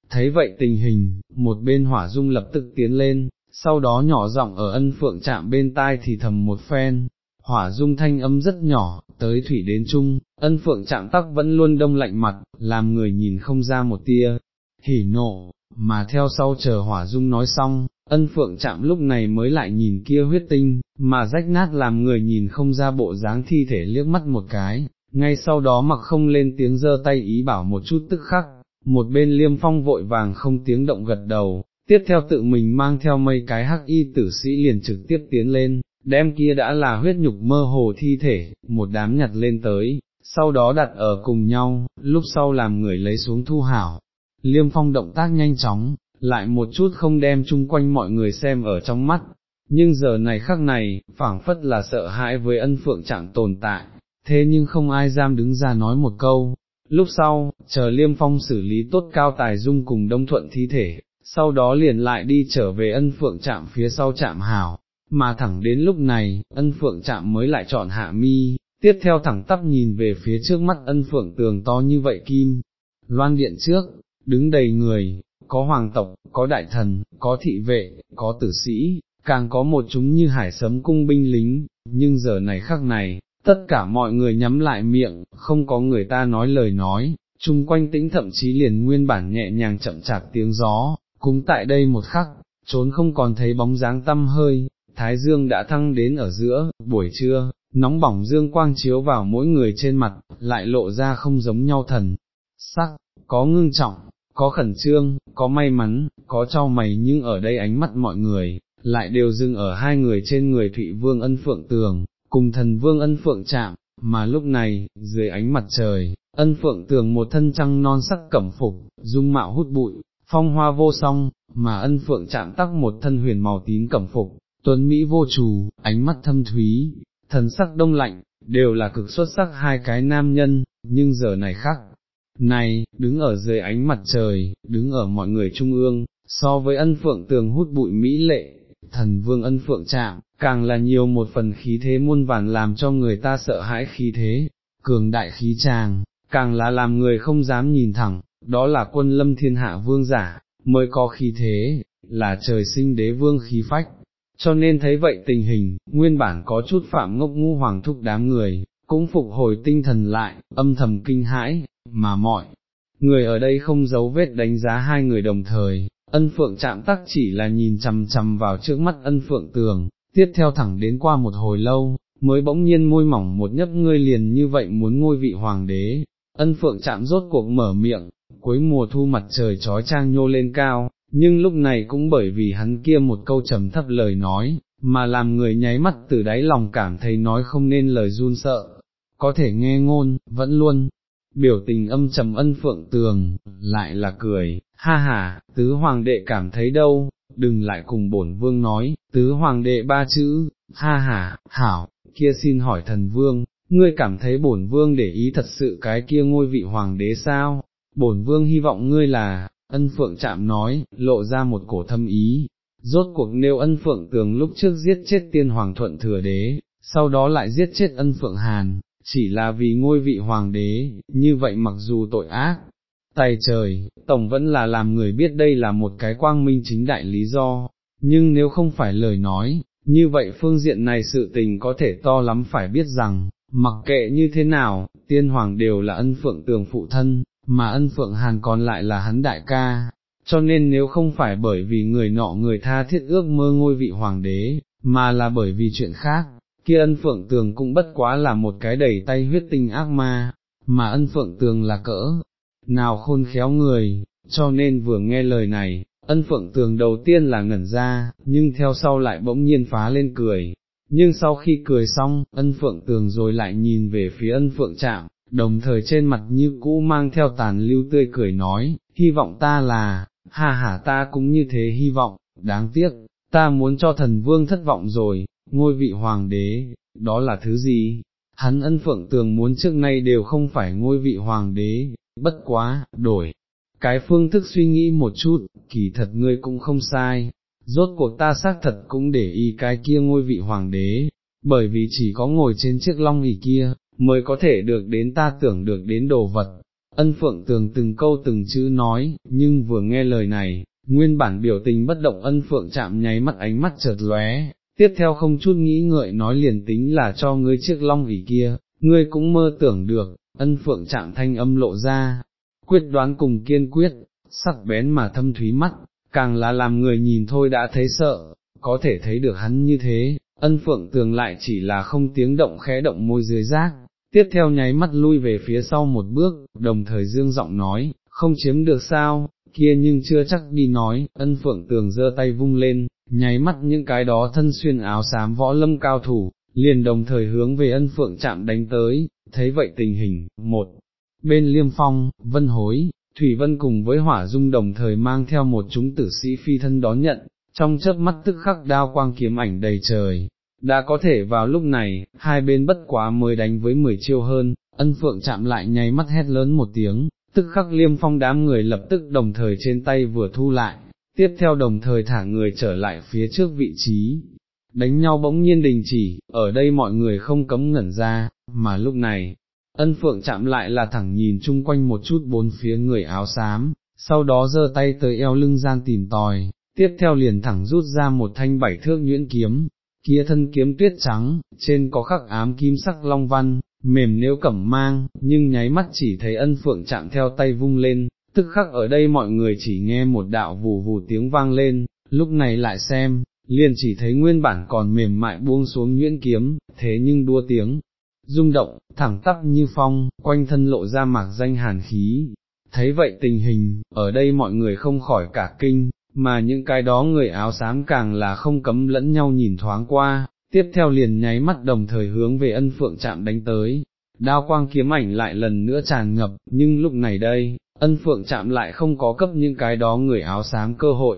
Thấy vậy tình hình, một bên hỏa dung lập tức tiến lên, sau đó nhỏ giọng ở ân phượng chạm bên tai thì thầm một phen, hỏa dung thanh âm rất nhỏ, tới thủy đến chung, ân phượng chạm tắc vẫn luôn đông lạnh mặt, làm người nhìn không ra một tia, hỉ nộ, mà theo sau chờ hỏa dung nói xong, ân phượng chạm lúc này mới lại nhìn kia huyết tinh, mà rách nát làm người nhìn không ra bộ dáng thi thể liếc mắt một cái, ngay sau đó mặc không lên tiếng giơ tay ý bảo một chút tức khắc, một bên liêm phong vội vàng không tiếng động gật đầu, tiếp theo tự mình mang theo mấy cái hắc y tử sĩ liền trực tiếp tiến lên, đem kia đã là huyết nhục mơ hồ thi thể, một đám nhặt lên tới, sau đó đặt ở cùng nhau, lúc sau làm người lấy xuống thu hảo. Liêm phong động tác nhanh chóng, lại một chút không đem chung quanh mọi người xem ở trong mắt, nhưng giờ này khắc này, phảng phất là sợ hãi với ân phượng trạng tồn tại, thế nhưng không ai dám đứng ra nói một câu. Lúc sau, chờ Liêm Phong xử lý tốt cao tài dung cùng đông thuận thi thể, sau đó liền lại đi trở về ân phượng trạm phía sau trạm hào. mà thẳng đến lúc này, ân phượng trạm mới lại chọn hạ mi, tiếp theo thẳng tắp nhìn về phía trước mắt ân phượng tường to như vậy kim, loan điện trước, đứng đầy người, có hoàng tộc, có đại thần, có thị vệ, có tử sĩ, càng có một chúng như hải sấm cung binh lính, nhưng giờ này khắc này, tất cả mọi người nhắm lại miệng, không có người ta nói lời nói, chung quanh tĩnh thậm chí liền nguyên bản nhẹ nhàng chậm chạp tiếng gió, cũng tại đây một khắc, trốn không còn thấy bóng dáng tâm hơi, thái dương đã thăng đến ở giữa, buổi trưa, nóng bỏng dương quang chiếu vào mỗi người trên mặt, lại lộ ra không giống nhau thần, sắc, có ngưng trọng, có khẩn trương, có may mắn, có trao mày nhưng ở đây ánh mắt mọi người, lại đều dừng ở hai người trên người Thụy Vương ân phượng tường, cùng thần Vương ân phượng chạm, mà lúc này, dưới ánh mặt trời, ân phượng tường một thân trăng non sắc cẩm phục, dung mạo hút bụi, phong hoa vô song, mà ân phượng chạm tắc một thân huyền màu tím cẩm phục, tuấn Mỹ vô trù, ánh mắt thâm thúy, thần sắc đông lạnh, đều là cực xuất sắc hai cái nam nhân, nhưng giờ này khác, này, đứng ở dưới ánh mặt trời, đứng ở mọi người trung ương, so với ân phượng tường hút bụi Mỹ lệ, thần vương ân phượng chạm, càng là nhiều một phần khí thế muôn vàn làm cho người ta sợ hãi khí thế, cường đại khí tràng, càng là làm người không dám nhìn thẳng, đó là quân lâm thiên hạ vương giả, mới có khí thế, là trời sinh đế vương khí phách. Cho nên thấy vậy tình hình, nguyên bản có chút phạm ngốc ngu hoàng thúc đám người, cũng phục hồi tinh thần lại, âm thầm kinh hãi, mà mọi người ở đây không giấu vết đánh giá hai người đồng thời, ân phượng chạm tắc chỉ là nhìn chằm chằm vào trước mắt ân phượng tường, tiếp theo thẳng đến qua một hồi lâu, mới bỗng nhiên môi mỏng một nhấp ngươi liền như vậy muốn ngôi vị hoàng đế, ân phượng chạm rốt cuộc mở miệng, cuối mùa thu mặt trời trói trang nhô lên cao, nhưng lúc này cũng bởi vì hắn kia một câu trầm thấp lời nói, mà làm người nháy mắt từ đáy lòng cảm thấy nói không nên lời run sợ, có thể nghe ngôn, vẫn luôn, biểu tình âm trầm ân phượng tường, lại là cười, ha ha, tứ hoàng đệ cảm thấy đâu, đừng lại cùng bổn vương nói, tứ hoàng đệ ba chữ, ha ha, hảo, kia xin hỏi thần vương, ngươi cảm thấy bổn vương để ý thật sự cái kia ngôi vị hoàng đế sao, bổn vương hy vọng ngươi là, ân phượng chạm nói, lộ ra một cổ thâm ý, rốt cuộc nêu ân phượng tường lúc trước giết chết tiên hoàng thuận thừa đế, sau đó lại giết chết ân phượng hàn, chỉ là vì ngôi vị hoàng đế, như vậy mặc dù tội ác, tay trời, tổng vẫn là làm người biết đây là một cái quang minh chính đại lý do, nhưng nếu không phải lời nói, như vậy phương diện này sự tình có thể to lắm phải biết rằng, mặc kệ như thế nào, tiên hoàng đều là ân phượng tường phụ thân, mà ân phượng hàn còn lại là hắn đại ca, cho nên nếu không phải bởi vì người nọ người tha thiết ước mơ ngôi vị hoàng đế, mà là bởi vì chuyện khác, kia ân phượng tường cũng bất quá là một cái đầy tay huyết tinh ác ma, mà ân phượng tường là cỡ, nào khôn khéo người, cho nên vừa nghe lời này, ân phượng tường đầu tiên là ngẩn ra, nhưng theo sau lại bỗng nhiên phá lên cười, nhưng sau khi cười xong, ân phượng tường rồi lại nhìn về phía ân phượng trạm, đồng thời trên mặt như cũ mang theo tàn lưu tươi cười nói, hy vọng ta là, ha ha ta cũng như thế hy vọng, đáng tiếc, ta muốn cho thần vương thất vọng rồi, ngôi vị hoàng đế, đó là thứ gì? hắn ân phượng tường muốn trước nay đều không phải ngôi vị hoàng đế, bất quá, đổi. Cái phương thức suy nghĩ một chút, kỳ thật ngươi cũng không sai, rốt cuộc ta xác thật cũng để ý cái kia ngôi vị hoàng đế, bởi vì chỉ có ngồi trên chiếc long ỷ kia, mới có thể được đến ta tưởng được đến đồ vật. Ân phượng tường từng câu từng chữ nói, nhưng vừa nghe lời này, nguyên bản biểu tình bất động ân phượng chạm nháy mắt ánh mắt chợt lóe, tiếp theo không chút nghĩ ngợi nói liền tính là cho ngươi chiếc long ỷ kia, ngươi cũng mơ tưởng được, ân phượng chạm thanh âm lộ ra, quyết đoán cùng kiên quyết, sắc bén mà thâm thúy mắt, càng là làm người nhìn thôi đã thấy sợ, có thể thấy được hắn như thế, ân phượng tường lại chỉ là không tiếng động khẽ động môi dưới rác, tiếp theo nháy mắt lui về phía sau một bước, đồng thời dương giọng nói, không chiếm được sao, kia nhưng chưa chắc đi nói, ân phượng tường giơ tay vung lên, nháy mắt những cái đó thân xuyên áo xám võ lâm cao thủ, liền đồng thời hướng về ân phượng chạm đánh tới, thấy vậy tình hình, một, bên liêm phong, vân hối, Thủy Vân cùng với hỏa dung đồng thời mang theo một chúng tử sĩ phi thân đón nhận, trong chớp mắt tức khắc đao quang kiếm ảnh đầy trời. Đã có thể vào lúc này, hai bên bất quá mới đánh với mười chiêu hơn, ân phượng chạm lại nháy mắt hét lớn một tiếng, tức khắc liêm phong đám người lập tức đồng thời trên tay vừa thu lại, tiếp theo đồng thời thả người trở lại phía trước vị trí. Đánh nhau bỗng nhiên đình chỉ, ở đây mọi người không cấm ngẩn ra, mà lúc này, ân phượng chạm lại là thẳng nhìn chung quanh một chút bốn phía người áo xám, sau đó giơ tay tới eo lưng gian tìm tòi, tiếp theo liền thẳng rút ra một thanh bảy thước nhuyễn kiếm, kia thân kiếm tuyết trắng, trên có khắc ám kim sắc long văn, mềm nếu cẩm mang, nhưng nháy mắt chỉ thấy ân phượng chạm theo tay vung lên, tức khắc ở đây mọi người chỉ nghe một đạo vù vù tiếng vang lên, lúc này lại xem, liền chỉ thấy nguyên bản còn mềm mại buông xuống nhuyễn kiếm, thế nhưng đua tiếng, rung động, thẳng tắp như phong, quanh thân lộ ra mạc danh hàn khí. Thấy vậy tình hình, ở đây mọi người không khỏi cả kinh, mà những cái đó người áo xám càng là không cấm lẫn nhau nhìn thoáng qua, tiếp theo liền nháy mắt đồng thời hướng về ân phượng chạm đánh tới. Đao quang kiếm ảnh lại lần nữa tràn ngập, nhưng lúc này đây, ân phượng chạm lại không có cấp những cái đó người áo xám cơ hội,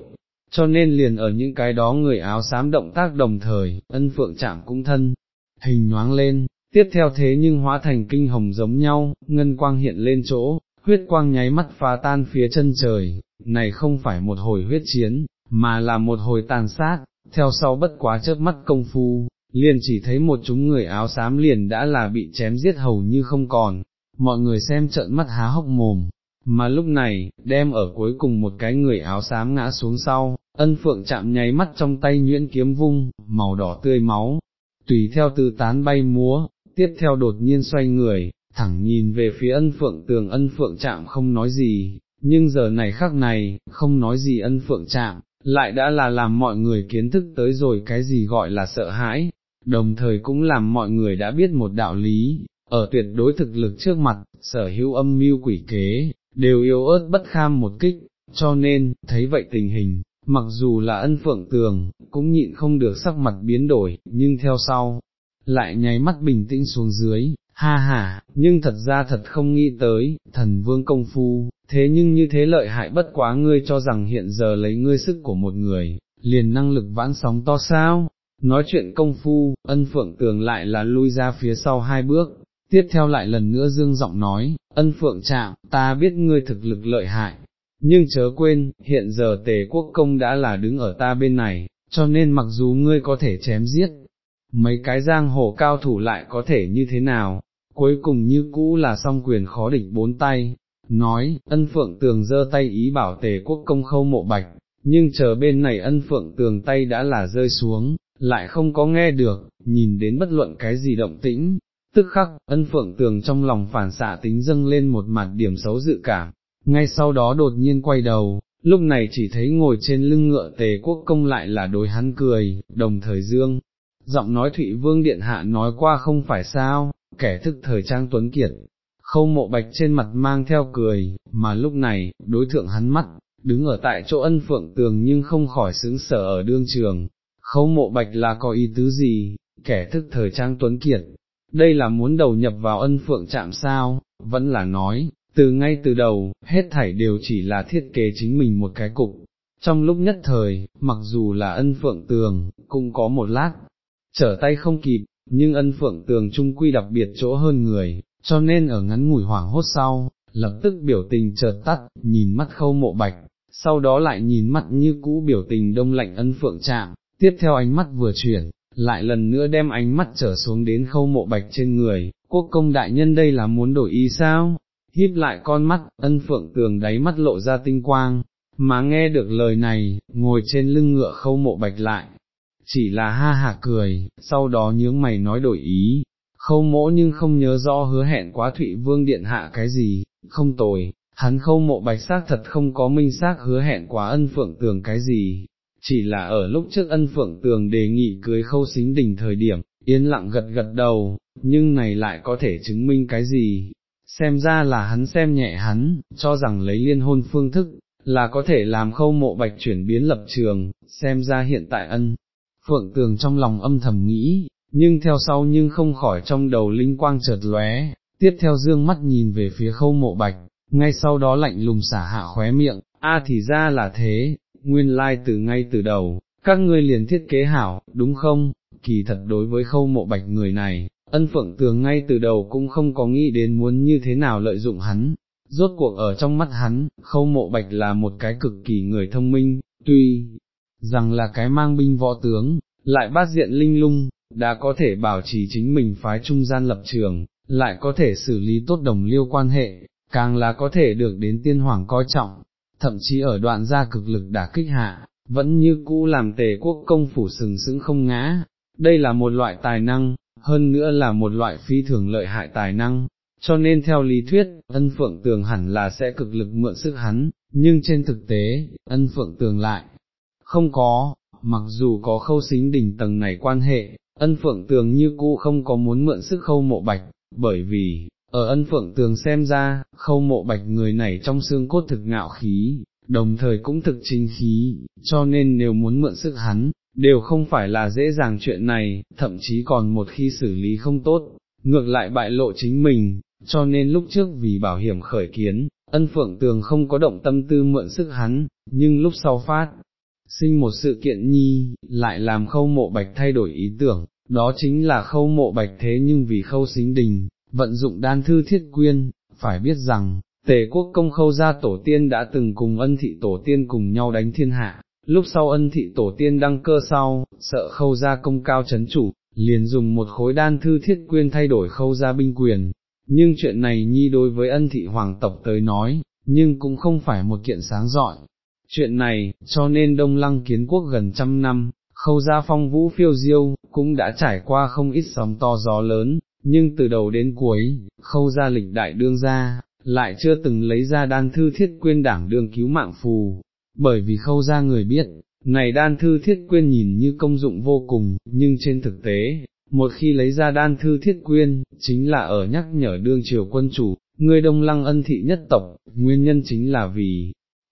cho nên liền ở những cái đó người áo xám động tác đồng thời, ân phượng chạm cũng thân, hình nhoáng lên, tiếp theo thế nhưng hóa thành kinh hồng giống nhau, ngân quang hiện lên chỗ, huyết quang nháy mắt phá tan phía chân trời, này không phải một hồi huyết chiến, mà là một hồi tàn sát, theo sau bất quá chớp mắt công phu, liền chỉ thấy một chúng người áo xám liền đã là bị chém giết hầu như không còn, mọi người xem trợn mắt há hốc mồm, mà lúc này, đem ở cuối cùng một cái người áo xám ngã xuống sau, ân phượng chạm nháy mắt trong tay nhuyễn kiếm vung, màu đỏ tươi máu, tùy theo tư tán bay múa, tiếp theo đột nhiên xoay người, thẳng nhìn về phía ân phượng tường. Ân phượng chạm không nói gì, nhưng giờ này khắc này, không nói gì ân phượng chạm, lại đã là làm mọi người kiến thức tới rồi. Cái gì gọi là sợ hãi, đồng thời cũng làm mọi người đã biết một đạo lý, ở tuyệt đối thực lực trước mặt, sở hữu âm mưu quỷ kế, đều yếu ớt bất kham một kích, cho nên, thấy vậy tình hình, mặc dù là ân phượng tường, cũng nhịn không được sắc mặt biến đổi, nhưng theo sau, lại nháy mắt bình tĩnh xuống dưới, ha ha, nhưng thật ra thật không nghĩ tới, thần vương công phu, thế nhưng như thế lợi hại bất quá ngươi cho rằng hiện giờ lấy ngươi sức của một người, liền năng lực vãn sóng to sao, nói chuyện công phu, ân phượng tường lại là lui ra phía sau hai bước, tiếp theo lại lần nữa dương giọng nói, ân phượng chạm, ta biết ngươi thực lực lợi hại, nhưng chớ quên, hiện giờ tề quốc công đã là đứng ở ta bên này, cho nên mặc dù ngươi có thể chém giết, mấy cái giang hồ cao thủ lại có thể như thế nào, cuối cùng như cũ là song quyền khó địch bốn tay, nói, ân phượng tường giơ tay ý bảo tề quốc công khâu mộ bạch, nhưng chờ bên này ân phượng tường tay đã là rơi xuống, lại không có nghe được, nhìn đến bất luận cái gì động tĩnh, tức khắc, ân phượng tường trong lòng phản xạ tính dâng lên một mặt điểm xấu dự cảm, ngay sau đó đột nhiên quay đầu, lúc này chỉ thấy ngồi trên lưng ngựa tề quốc công lại là đối hắn cười, đồng thời dương, giọng nói Thụy Vương Điện Hạ nói qua không phải sao, kẻ thức thời trang tuấn kiệt, khâu mộ bạch trên mặt mang theo cười, mà lúc này, đối thượng hắn mắt, đứng ở tại chỗ ân phượng tường nhưng không khỏi xứng sở ở đương trường, khâu mộ bạch là có ý tứ gì, kẻ thức thời trang tuấn kiệt, đây là muốn đầu nhập vào ân phượng chạm sao, vẫn là nói, từ ngay từ đầu, hết thảy đều chỉ là thiết kế chính mình một cái cục. Trong lúc nhất thời, mặc dù là ân phượng tường, cũng có một lát, trở tay không kịp, nhưng ân phượng tường trung quy đặc biệt chỗ hơn người, cho nên ở ngắn ngủi hoảng hốt sau, lập tức biểu tình chợt tắt, nhìn mắt khâu mộ bạch, sau đó lại nhìn mắt như cũ biểu tình đông lạnh ân phượng chạm, tiếp theo ánh mắt vừa chuyển, lại lần nữa đem ánh mắt trở xuống đến khâu mộ bạch trên người, quốc công đại nhân đây là muốn đổi ý sao, híp lại con mắt, ân phượng tường đáy mắt lộ ra tinh quang, mà nghe được lời này, ngồi trên lưng ngựa khâu mộ bạch lại, chỉ là ha hà cười, sau đó nhướng mày nói đổi ý, khâu mỗ nhưng không nhớ rõ hứa hẹn quá Thụy Vương Điện Hạ cái gì, không tồi, hắn khâu mộ bạch xác thật không có minh xác hứa hẹn quá ân phượng tường cái gì, chỉ là ở lúc trước ân phượng tường đề nghị cưới khâu xính đình thời điểm, yên lặng gật gật đầu, nhưng này lại có thể chứng minh cái gì, xem ra là hắn xem nhẹ hắn, cho rằng lấy liên hôn phương thức, là có thể làm khâu mộ bạch chuyển biến lập trường, xem ra hiện tại ân. Phượng tường trong lòng âm thầm nghĩ, nhưng theo sau nhưng không khỏi trong đầu linh quang chợt lóe, tiếp theo dương mắt nhìn về phía khâu mộ bạch, ngay sau đó lạnh lùng xả hạ khóe miệng, a thì ra là thế, nguyên lai like từ ngay từ đầu, các ngươi liền thiết kế hảo, đúng không, kỳ thật đối với khâu mộ bạch người này, ân phượng tường ngay từ đầu cũng không có nghĩ đến muốn như thế nào lợi dụng hắn, rốt cuộc ở trong mắt hắn, khâu mộ bạch là một cái cực kỳ người thông minh, tuy rằng là cái mang binh võ tướng, lại bát diện linh lung, đã có thể bảo trì chính mình phái trung gian lập trường, lại có thể xử lý tốt đồng liêu quan hệ, càng là có thể được đến tiên hoàng coi trọng, thậm chí ở đoạn gia cực lực đả kích hạ, vẫn như cũ làm tề quốc công phủ sừng sững không ngã, đây là một loại tài năng, hơn nữa là một loại phi thường lợi hại tài năng, cho nên theo lý thuyết, ân phượng tường hẳn là sẽ cực lực mượn sức hắn, nhưng trên thực tế, ân phượng tường lại, không có, mặc dù có khâu xính đỉnh tầng này quan hệ, ân phượng tường như cũ không có muốn mượn sức khâu mộ bạch, bởi vì, ở ân phượng tường xem ra, khâu mộ bạch người này trong xương cốt thực ngạo khí, đồng thời cũng thực chính khí, cho nên nếu muốn mượn sức hắn, đều không phải là dễ dàng chuyện này, thậm chí còn một khi xử lý không tốt, ngược lại bại lộ chính mình, cho nên lúc trước vì bảo hiểm khởi kiến, ân phượng tường không có động tâm tư mượn sức hắn, nhưng lúc sau phát, sinh một sự kiện nhi, lại làm khâu mộ bạch thay đổi ý tưởng, đó chính là khâu mộ bạch thế nhưng vì khâu xính đình, vận dụng đan thư thiết quyên, phải biết rằng, tề quốc công khâu gia tổ tiên đã từng cùng ân thị tổ tiên cùng nhau đánh thiên hạ, lúc sau ân thị tổ tiên đăng cơ sau, sợ khâu gia công cao chấn chủ, liền dùng một khối đan thư thiết quyên thay đổi khâu gia binh quyền, nhưng chuyện này nhi đối với ân thị hoàng tộc tới nói, nhưng cũng không phải một kiện sáng giỏi. Chuyện này, cho nên Đông Lăng kiến quốc gần trăm năm, khâu gia phong vũ phiêu diêu, cũng đã trải qua không ít sóng to gió lớn, nhưng từ đầu đến cuối, khâu gia lịch đại đương gia, lại chưa từng lấy ra đan thư thiết quyên đảng đương cứu mạng phù, bởi vì khâu gia người biết, này đan thư thiết quyên nhìn như công dụng vô cùng, nhưng trên thực tế, một khi lấy ra đan thư thiết quyên, chính là ở nhắc nhở đương triều quân chủ, người đông lăng ân thị nhất tộc, nguyên nhân chính là vì,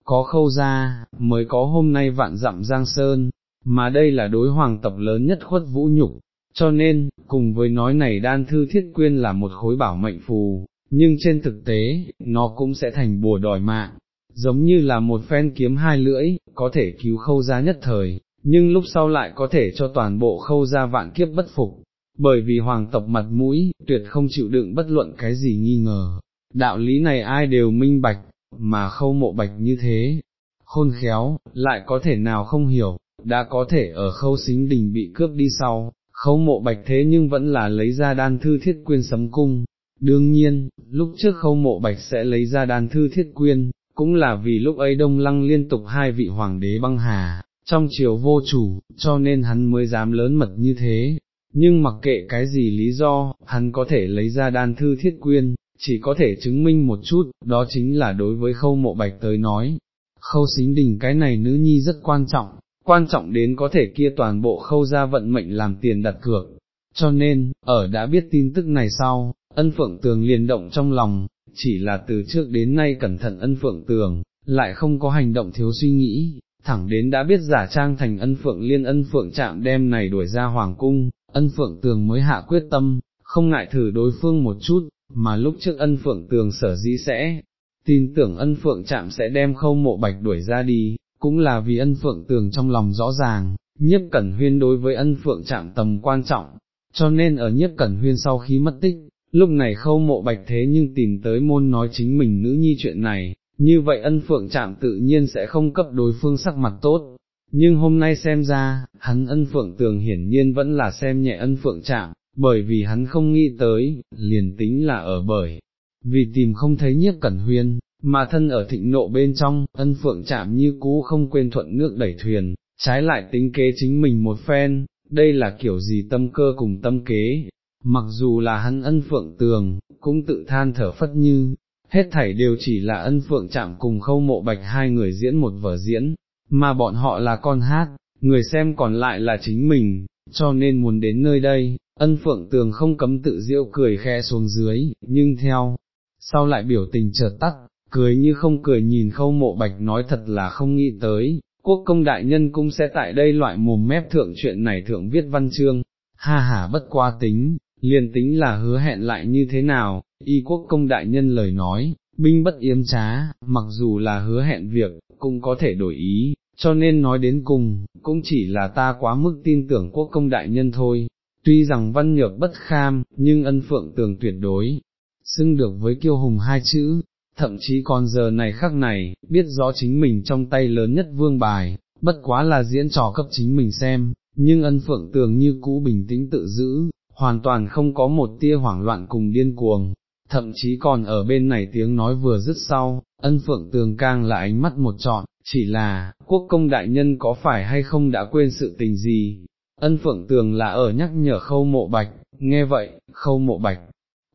có khâu ra mới có hôm nay vạn dặm giang sơn, mà đây là đối hoàng tộc lớn nhất khuất vũ nhục, cho nên, cùng với nói này đan thư thiết quyên là một khối bảo mệnh phù, nhưng trên thực tế, nó cũng sẽ thành bùa đòi mạng, giống như là một phen kiếm hai lưỡi, có thể cứu khâu ra nhất thời, nhưng lúc sau lại có thể cho toàn bộ khâu ra vạn kiếp bất phục, bởi vì hoàng tộc mặt mũi, tuyệt không chịu đựng bất luận cái gì nghi ngờ, đạo lý này ai đều minh bạch, mà khâu mộ bạch như thế, khôn khéo, lại có thể nào không hiểu, đã có thể ở khâu xính đình bị cướp đi sau, khâu mộ bạch thế nhưng vẫn là lấy ra đan thư thiết quyên sấm cung. Đương nhiên, lúc trước khâu mộ bạch sẽ lấy ra đan thư thiết quyên, cũng là vì lúc ấy đông lăng liên tục hai vị hoàng đế băng hà, trong triều vô chủ, cho nên hắn mới dám lớn mật như thế. Nhưng mặc kệ cái gì lý do, hắn có thể lấy ra đan thư thiết quyên, chỉ có thể chứng minh một chút, đó chính là đối với khâu mộ bạch tới nói. Khâu xính đình cái này nữ nhi rất quan trọng, quan trọng đến có thể kia toàn bộ khâu ra vận mệnh làm tiền đặt cược. Cho nên, ở đã biết tin tức này sau, ân phượng tường liền động trong lòng, chỉ là từ trước đến nay cẩn thận ân phượng tường, lại không có hành động thiếu suy nghĩ, thẳng đến đã biết giả trang thành ân phượng liên ân phượng chạm đem này đuổi ra hoàng cung, ân phượng tường mới hạ quyết tâm, không ngại thử đối phương một chút, mà lúc trước ân phượng tường sở dĩ sẽ, tin tưởng ân phượng chạm sẽ đem khâu mộ bạch đuổi ra đi, cũng là vì ân phượng tường trong lòng rõ ràng, nhiếp cẩn huyên đối với ân phượng chạm tầm quan trọng, cho nên ở nhiếp cẩn huyên sau khi mất tích, lúc này khâu mộ bạch thế nhưng tìm tới môn nói chính mình nữ nhi chuyện này, như vậy ân phượng chạm tự nhiên sẽ không cấp đối phương sắc mặt tốt. Nhưng hôm nay xem ra, hắn ân phượng tường hiển nhiên vẫn là xem nhẹ ân phượng chạm, bởi vì hắn không nghĩ tới, liền tính là ở bởi, vì tìm không thấy nhiếp cẩn huyên, mà thân ở thịnh nộ bên trong, ân phượng chạm như cũ không quên thuận nước đẩy thuyền, trái lại tính kế chính mình một phen, đây là kiểu gì tâm cơ cùng tâm kế, mặc dù là hắn ân phượng tường, cũng tự than thở phất như, hết thảy đều chỉ là ân phượng chạm cùng khâu mộ bạch hai người diễn một vở diễn, mà bọn họ là con hát, người xem còn lại là chính mình, cho nên muốn đến nơi đây, ân phượng tường không cấm tự diệu cười khe xuống dưới, nhưng theo, sau lại biểu tình chợt tắt, cười như không cười nhìn khâu mộ bạch nói thật là không nghĩ tới, quốc công đại nhân cũng sẽ tại đây loại mồm mép thượng chuyện này thượng viết văn chương, ha ha bất qua tính, liền tính là hứa hẹn lại như thế nào, y quốc công đại nhân lời nói, binh bất yếm trá, mặc dù là hứa hẹn việc, cũng có thể đổi ý, cho nên nói đến cùng, cũng chỉ là ta quá mức tin tưởng quốc công đại nhân thôi, tuy rằng văn nhược bất kham, nhưng ân phượng tường tuyệt đối, xưng được với kiêu hùng hai chữ, thậm chí còn giờ này khắc này, biết rõ chính mình trong tay lớn nhất vương bài, bất quá là diễn trò cấp chính mình xem, nhưng ân phượng tường như cũ bình tĩnh tự giữ, hoàn toàn không có một tia hoảng loạn cùng điên cuồng, thậm chí còn ở bên này tiếng nói vừa dứt sau, ân phượng tường càng là ánh mắt một trọn, chỉ là, quốc công đại nhân có phải hay không đã quên sự tình gì, ân phượng tường là ở nhắc nhở khâu mộ bạch, nghe vậy, khâu mộ bạch,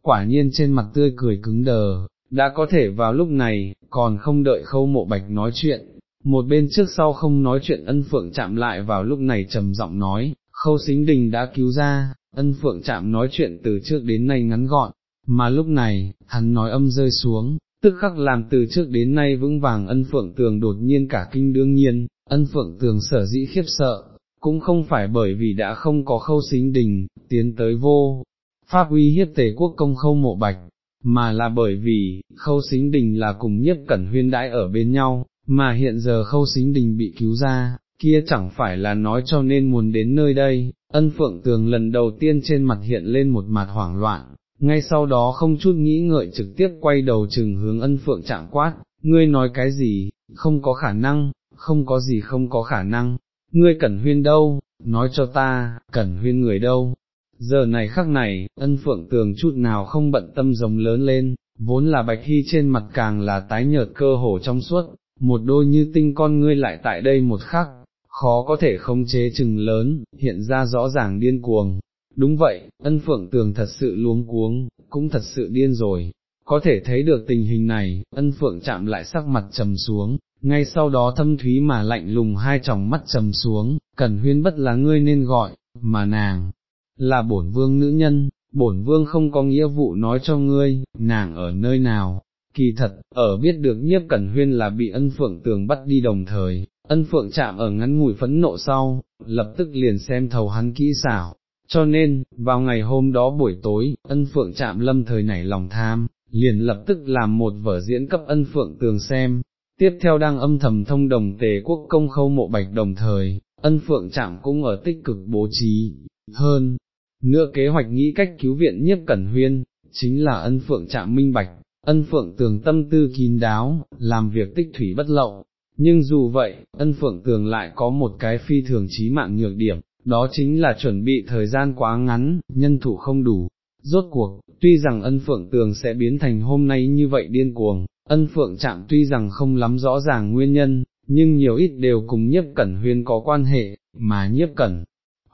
quả nhiên trên mặt tươi cười cứng đờ, đã có thể vào lúc này, còn không đợi khâu mộ bạch nói chuyện, một bên trước sau không nói chuyện ân phượng chạm lại vào lúc này trầm giọng nói, khâu xính đình đã cứu ra, ân phượng chạm nói chuyện từ trước đến nay ngắn gọn, mà lúc này, hắn nói âm rơi xuống, tức khắc làm từ trước đến nay vững vàng ân phượng tường đột nhiên cả kinh đương nhiên, ân phượng tường sở dĩ khiếp sợ, cũng không phải bởi vì đã không có khâu xính đình, tiến tới vô, pháp uy hiếp tề quốc công khâu mộ bạch, mà là bởi vì, khâu xính đình là cùng nhiếp cẩn huyên đãi ở bên nhau, mà hiện giờ khâu xính đình bị cứu ra, kia chẳng phải là nói cho nên muốn đến nơi đây, ân phượng tường lần đầu tiên trên mặt hiện lên một mặt hoảng loạn, ngay sau đó không chút nghĩ ngợi trực tiếp quay đầu chừng hướng ân phượng chạm quát, ngươi nói cái gì, không có khả năng, không có gì không có khả năng, ngươi cẩn huyên đâu, nói cho ta, cẩn huyên người đâu. Giờ này khắc này, ân phượng tường chút nào không bận tâm rồng lớn lên, vốn là bạch hy trên mặt càng là tái nhợt cơ hồ trong suốt, một đôi như tinh con ngươi lại tại đây một khắc, khó có thể không chế chừng lớn, hiện ra rõ ràng điên cuồng. Đúng vậy, ân phượng tường thật sự luống cuống, cũng thật sự điên rồi. Có thể thấy được tình hình này, ân phượng chạm lại sắc mặt trầm xuống, ngay sau đó thâm thúy mà lạnh lùng hai tròng mắt trầm xuống, cần huyên bất là ngươi nên gọi, mà nàng, là bổn vương nữ nhân, bổn vương không có nghĩa vụ nói cho ngươi, nàng ở nơi nào. Kỳ thật, ở biết được nhiếp cẩn huyên là bị ân phượng tường bắt đi đồng thời, ân phượng chạm ở ngắn ngủi phẫn nộ sau, lập tức liền xem thầu hắn kỹ xảo, cho nên, vào ngày hôm đó buổi tối, ân phượng chạm lâm thời nảy lòng tham, liền lập tức làm một vở diễn cấp ân phượng tường xem, tiếp theo đang âm thầm thông đồng tề quốc công khâu mộ bạch đồng thời, ân phượng trạm cũng ở tích cực bố trí, hơn, nữa kế hoạch nghĩ cách cứu viện nhiếp cẩn huyên, chính là ân phượng trạm minh bạch, ân phượng tường tâm tư kín đáo, làm việc tích thủy bất lậu, nhưng dù vậy, ân phượng tường lại có một cái phi thường trí mạng nhược điểm, đó chính là chuẩn bị thời gian quá ngắn, nhân thủ không đủ. Rốt cuộc, tuy rằng ân phượng tường sẽ biến thành hôm nay như vậy điên cuồng, ân phượng chạm tuy rằng không lắm rõ ràng nguyên nhân, nhưng nhiều ít đều cùng nhiếp cẩn huyên có quan hệ, mà nhiếp cẩn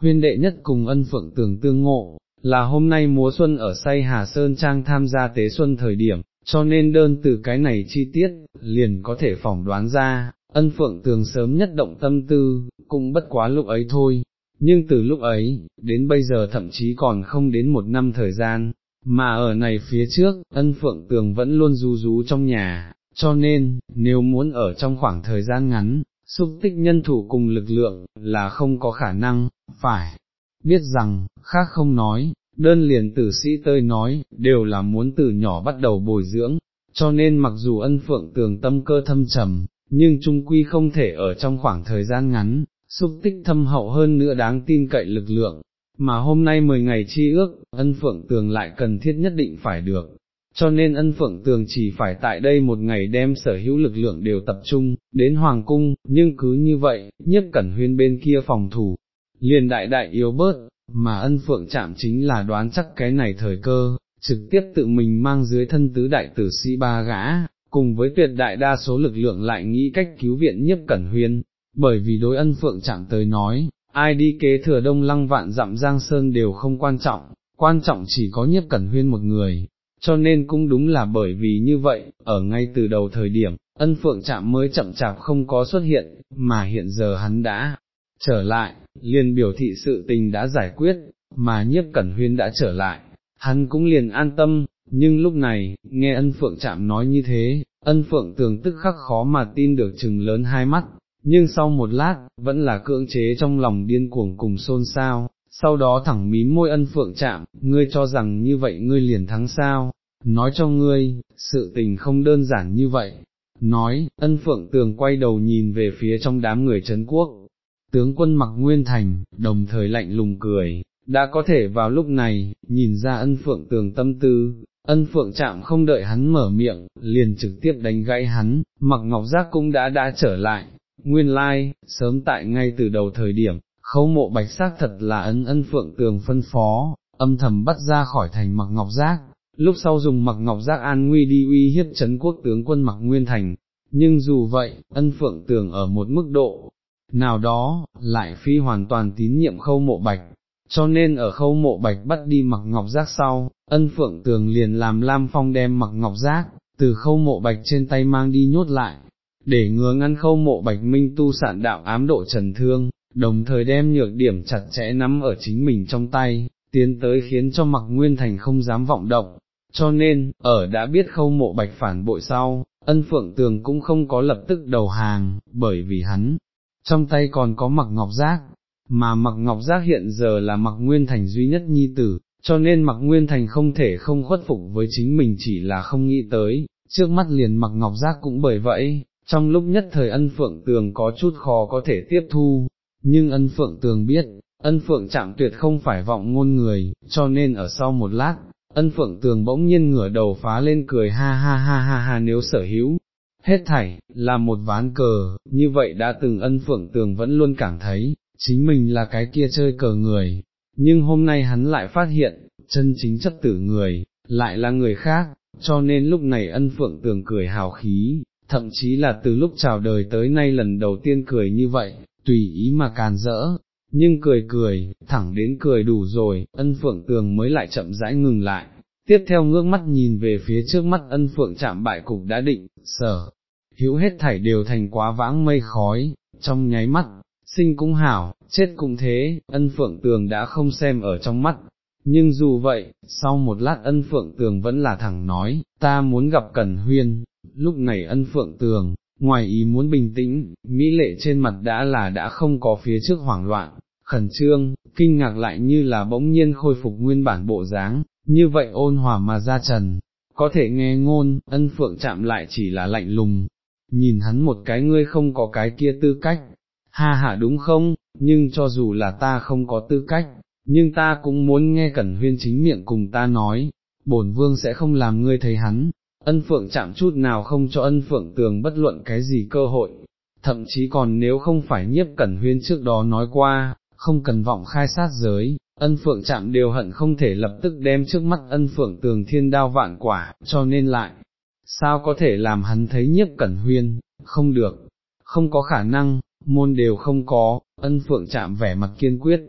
huyên đệ nhất cùng ân phượng tường tương ngộ, là hôm nay múa xuân ở say Hà Sơn Trang tham gia tế xuân thời điểm, cho nên đơn từ cái này chi tiết, liền có thể phỏng đoán ra, ân phượng tường sớm nhất động tâm tư, cũng bất quá lúc ấy thôi, nhưng từ lúc ấy, đến bây giờ thậm chí còn không đến một năm thời gian, mà ở này phía trước, ân phượng tường vẫn luôn rú rú trong nhà, cho nên, nếu muốn ở trong khoảng thời gian ngắn, xúc tích nhân thủ cùng lực lượng, là không có khả năng, phải biết rằng, khác không nói, đơn liền tử sĩ tơi nói, đều là muốn từ nhỏ bắt đầu bồi dưỡng, cho nên mặc dù ân phượng tường tâm cơ thâm trầm, nhưng trung quy không thể ở trong khoảng thời gian ngắn, xúc tích thâm hậu hơn nữa đáng tin cậy lực lượng, mà hôm nay 10 ngày chi ước, ân phượng tường lại cần thiết nhất định phải được. Cho nên ân phượng tường chỉ phải tại đây một ngày đem sở hữu lực lượng đều tập trung, đến Hoàng Cung, nhưng cứ như vậy, nhất cẩn huyên bên kia phòng thủ, liền đại đại yếu bớt, mà ân phượng chạm chính là đoán chắc cái này thời cơ, trực tiếp tự mình mang dưới thân tứ đại tử sĩ ba gã, cùng với tuyệt đại đa số lực lượng lại nghĩ cách cứu viện nhiếp cẩn huyên, bởi vì đối ân phượng chạm tới nói, ai đi kế thừa đông lăng vạn dặm giang sơn đều không quan trọng, quan trọng chỉ có nhiếp cẩn huyên một người. Cho nên cũng đúng là bởi vì như vậy, ở ngay từ đầu thời điểm, ân phượng chạm mới chậm chạp không có xuất hiện, mà hiện giờ hắn đã trở lại, liền biểu thị sự tình đã giải quyết, mà nhiếp cẩn huyên đã trở lại, hắn cũng liền an tâm, nhưng lúc này, nghe ân phượng chạm nói như thế, ân phượng tường tức khắc khó mà tin được chừng lớn hai mắt, nhưng sau một lát, vẫn là cưỡng chế trong lòng điên cuồng cùng xôn xao, sau đó thẳng mím môi ân phượng chạm, ngươi cho rằng như vậy ngươi liền thắng sao, nói cho ngươi, sự tình không đơn giản như vậy. Nói, ân phượng tường quay đầu nhìn về phía trong đám người Trấn quốc, tướng quân mặc nguyên thành, đồng thời lạnh lùng cười, đã có thể vào lúc này, nhìn ra ân phượng tường tâm tư, ân phượng chạm không đợi hắn mở miệng, liền trực tiếp đánh gãy hắn, mặc ngọc giác cũng đã đã trở lại, nguyên lai, like, sớm tại ngay từ đầu thời điểm, khấu mộ bạch xác thật là ân ân phượng tường phân phó, âm thầm bắt ra khỏi thành mặc ngọc giác, lúc sau dùng mặc ngọc giác an nguy đi uy hiếp chấn quốc tướng quân mặc nguyên thành, nhưng dù vậy, ân phượng tường ở một mức độ nào đó, lại phi hoàn toàn tín nhiệm khâu mộ bạch, cho nên ở khâu mộ bạch bắt đi mặc ngọc giác sau, ân phượng tường liền làm Lam Phong đem mặc ngọc giác, từ khâu mộ bạch trên tay mang đi nhốt lại, để ngừa ngăn khâu mộ bạch minh tu sạn đạo ám độ trần thương, đồng thời đem nhược điểm chặt chẽ nắm ở chính mình trong tay, tiến tới khiến cho mặc nguyên thành không dám vọng động. Cho nên, ở đã biết khâu mộ bạch phản bội sau, ân phượng tường cũng không có lập tức đầu hàng, bởi vì hắn, trong tay còn có mặc ngọc giác, mà mặc ngọc giác hiện giờ là mặc nguyên thành duy nhất nhi tử, cho nên mặc nguyên thành không thể không khuất phục với chính mình chỉ là không nghĩ tới, trước mắt liền mặc ngọc giác cũng bởi vậy, trong lúc nhất thời ân phượng tường có chút khó có thể tiếp thu, nhưng ân phượng tường biết, ân phượng chạm tuyệt không phải vọng ngôn người, cho nên ở sau một lát, ân phượng tường bỗng nhiên ngửa đầu phá lên cười ha ha ha ha ha nếu sở hữu, hết thảy, là một ván cờ, như vậy đã từng ân phượng tường vẫn luôn cảm thấy, chính mình là cái kia chơi cờ người, nhưng hôm nay hắn lại phát hiện, chân chính chất tử người, lại là người khác, cho nên lúc này ân phượng tường cười hào khí, thậm chí là từ lúc chào đời tới nay lần đầu tiên cười như vậy, tùy ý mà càn rỡ, nhưng cười cười, thẳng đến cười đủ rồi, ân phượng tường mới lại chậm rãi ngừng lại. Tiếp theo ngước mắt nhìn về phía trước mắt ân phượng chạm bại cục đã định, sở, hữu hết thảy đều thành quá vãng mây khói, trong nháy mắt, sinh cũng hảo, chết cũng thế, ân phượng tường đã không xem ở trong mắt. Nhưng dù vậy, sau một lát ân phượng tường vẫn là thẳng nói, ta muốn gặp Cẩn Huyên, lúc này ân phượng tường, ngoài ý muốn bình tĩnh, mỹ lệ trên mặt đã là đã không có phía trước hoảng loạn, khẩn trương, kinh ngạc lại như là bỗng nhiên khôi phục nguyên bản bộ dáng, như vậy ôn hòa mà ra trần, có thể nghe ngôn, ân phượng chạm lại chỉ là lạnh lùng, nhìn hắn một cái ngươi không có cái kia tư cách, ha ha đúng không, nhưng cho dù là ta không có tư cách, nhưng ta cũng muốn nghe Cẩn Huyên chính miệng cùng ta nói, bổn vương sẽ không làm ngươi thấy hắn, ân phượng chạm chút nào không cho ân phượng tường bất luận cái gì cơ hội, thậm chí còn nếu không phải nhiếp Cẩn Huyên trước đó nói qua, không cần vọng khai sát giới, ân phượng chạm đều hận không thể lập tức đem trước mắt ân phượng tường thiên đao vạn quả, cho nên lại, sao có thể làm hắn thấy nhiếp Cẩn Huyên, không được, không có khả năng, môn đều không có, ân phượng chạm vẻ mặt kiên quyết,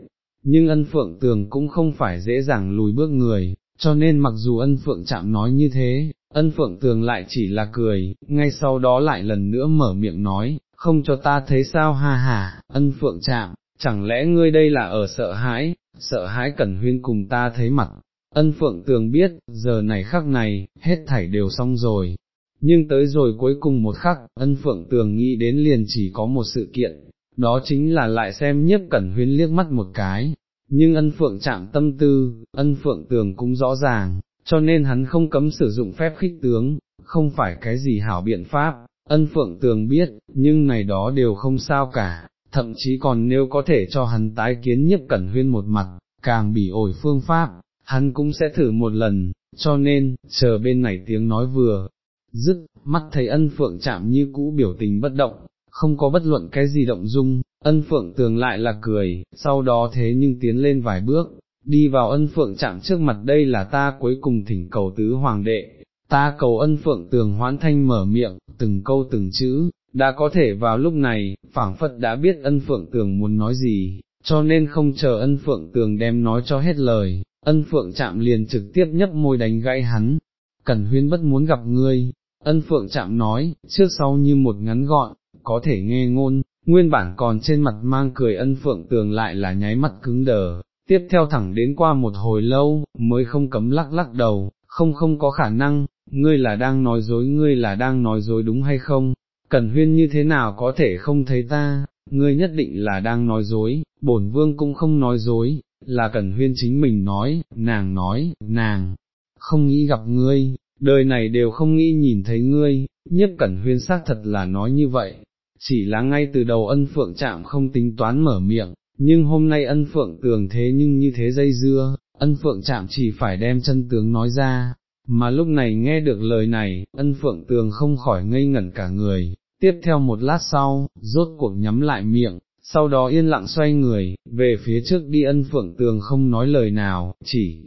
nhưng ân phượng tường cũng không phải dễ dàng lùi bước người, cho nên mặc dù ân phượng chạm nói như thế, ân phượng tường lại chỉ là cười, ngay sau đó lại lần nữa mở miệng nói, không cho ta thấy sao ha ha, ân phượng chạm, chẳng lẽ ngươi đây là ở sợ hãi, sợ hãi cẩn huyên cùng ta thấy mặt. Ân phượng tường biết, giờ này khắc này, hết thảy đều xong rồi, nhưng tới rồi cuối cùng một khắc, ân phượng tường nghĩ đến liền chỉ có một sự kiện, đó chính là lại xem nhiếp cẩn huyên liếc mắt một cái, nhưng ân phượng chạm tâm tư, ân phượng tường cũng rõ ràng, cho nên hắn không cấm sử dụng phép khích tướng, không phải cái gì hảo biện pháp, ân phượng tường biết, nhưng này đó đều không sao cả, thậm chí còn nếu có thể cho hắn tái kiến nhiếp cẩn huyên một mặt, càng bỉ ổi phương pháp, hắn cũng sẽ thử một lần, cho nên, chờ bên này tiếng nói vừa, dứt, mắt thấy ân phượng chạm như cũ biểu tình bất động, không có bất luận cái gì động dung, ân phượng tường lại là cười, sau đó thế nhưng tiến lên vài bước, đi vào ân phượng chạm trước mặt đây là ta cuối cùng thỉnh cầu tứ hoàng đệ, ta cầu ân phượng tường hoán thanh mở miệng, từng câu từng chữ, đã có thể vào lúc này, phảng phất đã biết ân phượng tường muốn nói gì, cho nên không chờ ân phượng tường đem nói cho hết lời, ân phượng chạm liền trực tiếp nhấp môi đánh gãy hắn, cẩn huyên bất muốn gặp ngươi, ân phượng chạm nói, trước sau như một ngắn gọn, có thể nghe ngôn, nguyên bản còn trên mặt mang cười ân phượng tường lại là nháy mắt cứng đờ, tiếp theo thẳng đến qua một hồi lâu, mới không cấm lắc lắc đầu, không không có khả năng, ngươi là đang nói dối ngươi là đang nói dối đúng hay không, Cẩn huyên như thế nào có thể không thấy ta, ngươi nhất định là đang nói dối, bổn vương cũng không nói dối, là Cẩn huyên chính mình nói, nàng nói, nàng, không nghĩ gặp ngươi, đời này đều không nghĩ nhìn thấy ngươi, nhiếp Cẩn huyên xác thật là nói như vậy, chỉ là ngay từ đầu ân phượng chạm không tính toán mở miệng, nhưng hôm nay ân phượng tường thế nhưng như thế dây dưa, ân phượng chạm chỉ phải đem chân tướng nói ra, mà lúc này nghe được lời này, ân phượng tường không khỏi ngây ngẩn cả người, tiếp theo một lát sau, rốt cuộc nhắm lại miệng, sau đó yên lặng xoay người, về phía trước đi ân phượng tường không nói lời nào, chỉ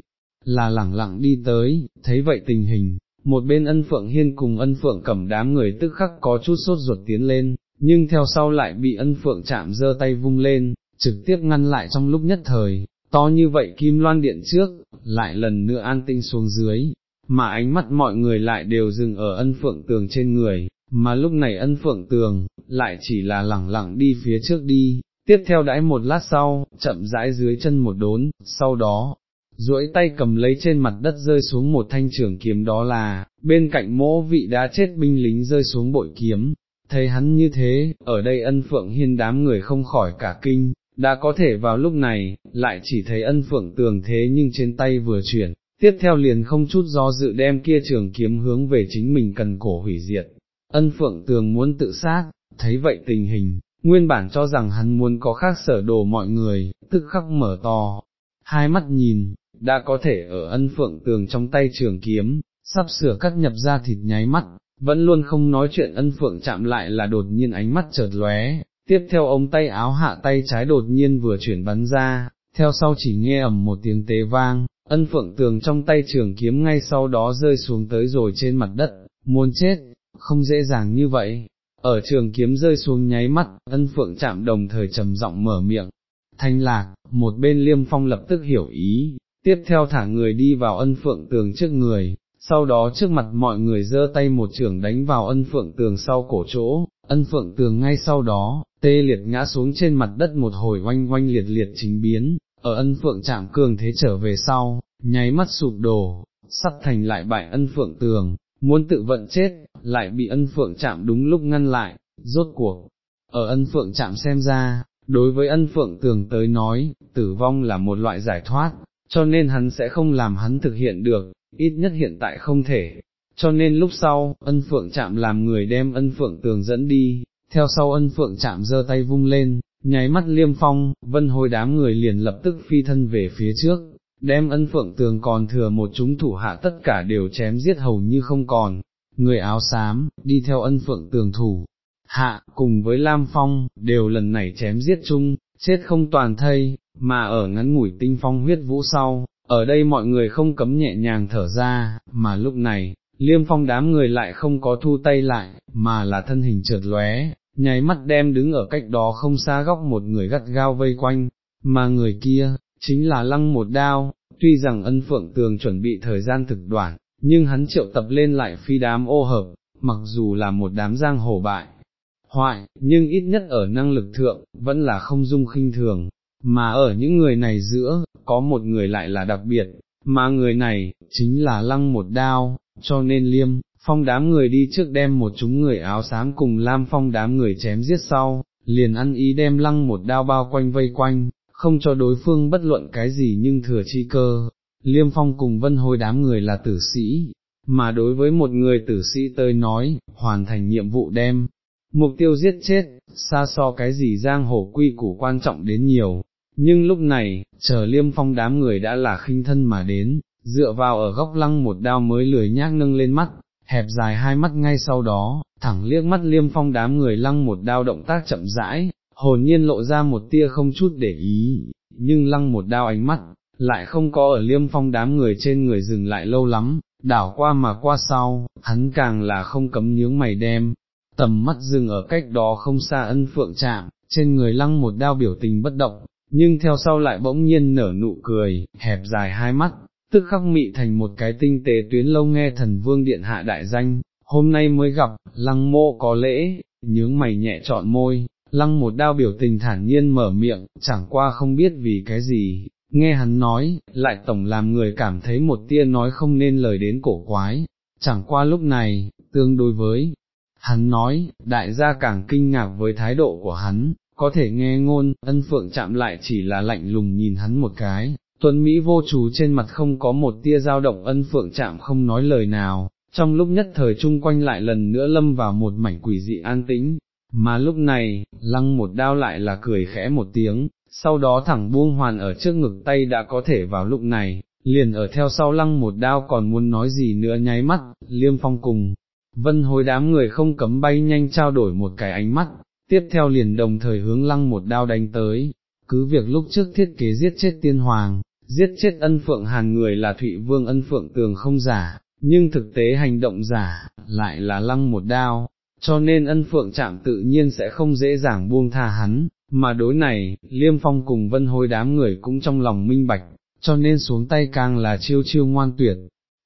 là lẳng lặng đi tới, thấy vậy tình hình, một bên ân phượng hiên cùng ân phượng cầm đám người tức khắc có chút sốt ruột tiến lên, nhưng theo sau lại bị ân phượng chạm giơ tay vung lên, trực tiếp ngăn lại trong lúc nhất thời, to như vậy kim loan điện trước, lại lần nữa an tinh xuống dưới, mà ánh mắt mọi người lại đều dừng ở ân phượng tường trên người, mà lúc này ân phượng tường, lại chỉ là lẳng lặng đi phía trước đi, tiếp theo đãi một lát sau, chậm rãi dưới chân một đốn, sau đó, duỗi tay cầm lấy trên mặt đất rơi xuống một thanh trường kiếm đó là, bên cạnh mỗ vị đá chết binh lính rơi xuống bội kiếm, thấy hắn như thế, ở đây ân phượng hiên đám người không khỏi cả kinh, đã có thể vào lúc này, lại chỉ thấy ân phượng tường thế nhưng trên tay vừa chuyển, tiếp theo liền không chút do dự đem kia trường kiếm hướng về chính mình cần cổ hủy diệt. Ân phượng tường muốn tự sát, thấy vậy tình hình, nguyên bản cho rằng hắn muốn có khác sở đồ mọi người, tức khắc mở to, hai mắt nhìn, đã có thể ở ân phượng tường trong tay trường kiếm, sắp sửa cắt nhập ra thịt nháy mắt, vẫn luôn không nói chuyện ân phượng chạm lại là đột nhiên ánh mắt chợt lóe, tiếp theo ông tay áo hạ tay trái đột nhiên vừa chuyển bắn ra, theo sau chỉ nghe ầm một tiếng tế vang, ân phượng tường trong tay trường kiếm ngay sau đó rơi xuống tới rồi trên mặt đất, muốn chết, không dễ dàng như vậy. Ở trường kiếm rơi xuống nháy mắt, ân phượng chạm đồng thời trầm giọng mở miệng, thanh lạc, một bên liêm phong lập tức hiểu ý, tiếp theo thả người đi vào ân phượng tường trước người, sau đó trước mặt mọi người giơ tay một trưởng đánh vào ân phượng tường sau cổ chỗ, ân phượng tường ngay sau đó, tê liệt ngã xuống trên mặt đất một hồi oanh oanh liệt liệt chính biến, ở ân phượng chạm cường thế trở về sau, nháy mắt sụp đổ, sắp thành lại bại ân phượng tường, muốn tự vận chết, lại bị ân phượng chạm đúng lúc ngăn lại, rốt cuộc, ở ân phượng chạm xem ra, đối với ân phượng tường tới nói, tử vong là một loại giải thoát, cho nên hắn sẽ không làm hắn thực hiện được, ít nhất hiện tại không thể. Cho nên lúc sau, ân phượng chạm làm người đem ân phượng tường dẫn đi, theo sau ân phượng chạm giơ tay vung lên, nháy mắt liêm phong, vân hồi đám người liền lập tức phi thân về phía trước, đem ân phượng tường còn thừa một chúng thủ hạ tất cả đều chém giết hầu như không còn, người áo xám, đi theo ân phượng tường thủ, hạ, cùng với Lam Phong, đều lần này chém giết chung, chết không toàn thây, mà ở ngắn ngủi tinh phong huyết vũ sau, ở đây mọi người không cấm nhẹ nhàng thở ra, mà lúc này, liêm phong đám người lại không có thu tay lại, mà là thân hình trượt lóe, nháy mắt đem đứng ở cách đó không xa góc một người gắt gao vây quanh, mà người kia, chính là lăng một đao, tuy rằng ân phượng tường chuẩn bị thời gian thực đoạn, nhưng hắn triệu tập lên lại phi đám ô hợp, mặc dù là một đám giang hồ bại, hoại, nhưng ít nhất ở năng lực thượng, vẫn là không dung khinh thường, mà ở những người này giữa, có một người lại là đặc biệt, mà người này, chính là lăng một đao, cho nên liêm, phong đám người đi trước đem một chúng người áo xám cùng lam phong đám người chém giết sau, liền ăn ý đem lăng một đao bao quanh vây quanh, không cho đối phương bất luận cái gì nhưng thừa chi cơ. Liêm phong cùng vân hồi đám người là tử sĩ, mà đối với một người tử sĩ tới nói, hoàn thành nhiệm vụ đem, mục tiêu giết chết, xa so cái gì giang hồ quy củ quan trọng đến nhiều, nhưng lúc này, chờ liêm phong đám người đã là khinh thân mà đến, dựa vào ở góc lăng một đao mới lười nhác nâng lên mắt, hẹp dài hai mắt ngay sau đó, thẳng liếc mắt liêm phong đám người lăng một đao động tác chậm rãi, hồn nhiên lộ ra một tia không chút để ý, nhưng lăng một đao ánh mắt, lại không có ở liêm phong đám người trên người dừng lại lâu lắm, đảo qua mà qua sau, hắn càng là không cấm nhướng mày đem, tầm mắt dừng ở cách đó không xa ân phượng chạm, trên người lăng một đao biểu tình bất động, nhưng theo sau lại bỗng nhiên nở nụ cười, hẹp dài hai mắt, tức khắc mị thành một cái tinh tế tuyến lâu nghe thần vương điện hạ đại danh, hôm nay mới gặp, lăng mộ có lễ, nhướng mày nhẹ trọn môi, lăng một đao biểu tình thản nhiên mở miệng, chẳng qua không biết vì cái gì, nghe hắn nói, lại tổng làm người cảm thấy một tia nói không nên lời đến cổ quái, chẳng qua lúc này, tương đối với, hắn nói, đại gia càng kinh ngạc với thái độ của hắn, có thể nghe ngôn, ân phượng chạm lại chỉ là lạnh lùng nhìn hắn một cái, tuấn Mỹ vô chú trên mặt không có một tia dao động ân phượng chạm không nói lời nào, trong lúc nhất thời chung quanh lại lần nữa lâm vào một mảnh quỷ dị an tĩnh, mà lúc này, lăng một đao lại là cười khẽ một tiếng, sau đó thẳng buông hoàn ở trước ngực tay đã có thể vào lúc này, liền ở theo sau lăng một đao còn muốn nói gì nữa nháy mắt, liêm phong cùng, vân hối đám người không cấm bay nhanh trao đổi một cái ánh mắt, tiếp theo liền đồng thời hướng lăng một đao đánh tới, cứ việc lúc trước thiết kế giết chết tiên hoàng, giết chết ân phượng hàn người là Thụy Vương ân phượng tường không giả, nhưng thực tế hành động giả, lại là lăng một đao, cho nên ân phượng chạm tự nhiên sẽ không dễ dàng buông tha hắn, mà đối này, liêm phong cùng vân hối đám người cũng trong lòng minh bạch, cho nên xuống tay càng là chiêu chiêu ngoan tuyệt,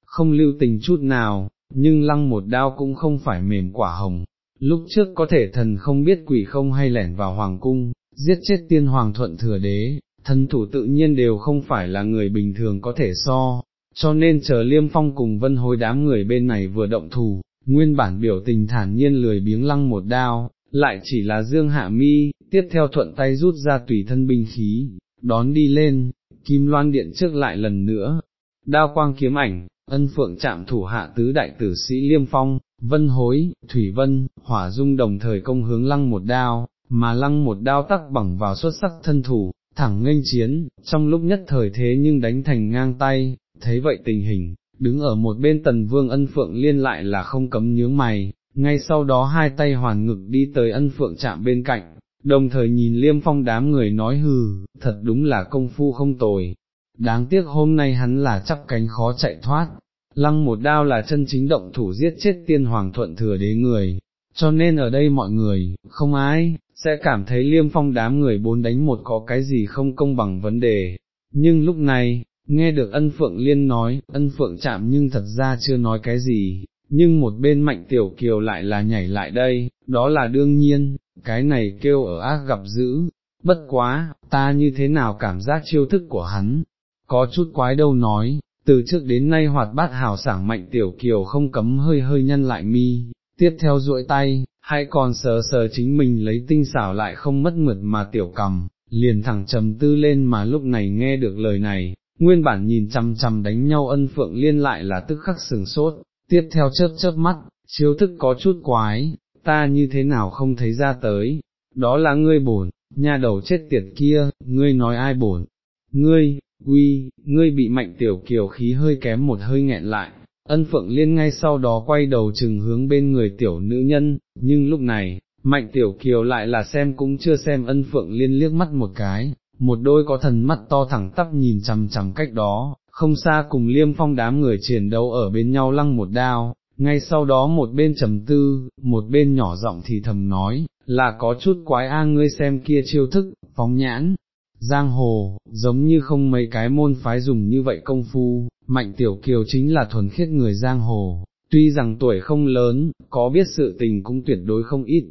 không lưu tình chút nào, nhưng lăng một đao cũng không phải mềm quả hồng. Lúc trước có thể thần không biết quỷ không hay lẻn vào hoàng cung, giết chết tiên hoàng thuận thừa đế, thân thủ tự nhiên đều không phải là người bình thường có thể so, cho nên chờ liêm phong cùng vân hối đám người bên này vừa động thủ, nguyên bản biểu tình thản nhiên lười biếng lăng một đao, lại chỉ là dương hạ mi, tiếp theo thuận tay rút ra tùy thân binh khí, đón đi lên, kim loan điện trước lại lần nữa, đao quang kiếm ảnh, ân phượng chạm thủ hạ tứ đại tử sĩ liêm phong, vân hối, thủy vân, hỏa dung đồng thời công hướng lăng một đao, mà lăng một đao tắc bằng vào xuất sắc thân thủ, thẳng nghênh chiến, trong lúc nhất thời thế nhưng đánh thành ngang tay, thấy vậy tình hình, đứng ở một bên tần vương ân phượng liên lại là không cấm nhướng mày, ngay sau đó hai tay hoàn ngực đi tới ân phượng chạm bên cạnh, đồng thời nhìn liêm phong đám người nói hừ, thật đúng là công phu không tồi, đáng tiếc hôm nay hắn là chắp cánh khó chạy thoát, lăng một đao là chân chính động thủ giết chết tiên hoàng thuận thừa đế người, cho nên ở đây mọi người, không ai, sẽ cảm thấy liêm phong đám người bốn đánh một có cái gì không công bằng vấn đề, nhưng lúc này, nghe được ân phượng liên nói, ân phượng chạm nhưng thật ra chưa nói cái gì, nhưng một bên mạnh tiểu kiều lại là nhảy lại đây, đó là đương nhiên, cái này kêu ở ác gặp dữ, bất quá, ta như thế nào cảm giác chiêu thức của hắn, có chút quái đâu nói, từ trước đến nay hoạt bát hào sảng mạnh tiểu kiều không cấm hơi hơi nhân lại mi, tiếp theo duỗi tay, hay còn sờ sờ chính mình lấy tinh xảo lại không mất mượt mà tiểu cầm, liền thẳng trầm tư lên mà lúc này nghe được lời này, nguyên bản nhìn chằm chằm đánh nhau ân phượng liên lại là tức khắc sừng sốt, tiếp theo chớp chớp mắt, chiếu thức có chút quái, ta như thế nào không thấy ra tới, đó là ngươi bổn, nhà đầu chết tiệt kia, ngươi nói ai bổn, ngươi, uy, ngươi bị mạnh tiểu kiều khí hơi kém một hơi nghẹn lại, ân phượng liên ngay sau đó quay đầu chừng hướng bên người tiểu nữ nhân, nhưng lúc này, mạnh tiểu kiều lại là xem cũng chưa xem ân phượng liên liếc mắt một cái, một đôi có thần mắt to thẳng tắp nhìn chằm chằm cách đó, không xa cùng liêm phong đám người chiến đấu ở bên nhau lăng một đao, ngay sau đó một bên trầm tư, một bên nhỏ giọng thì thầm nói, là có chút quái a ngươi xem kia chiêu thức, phóng nhãn, giang hồ, giống như không mấy cái môn phái dùng như vậy công phu, mạnh tiểu kiều chính là thuần khiết người giang hồ, tuy rằng tuổi không lớn, có biết sự tình cũng tuyệt đối không ít,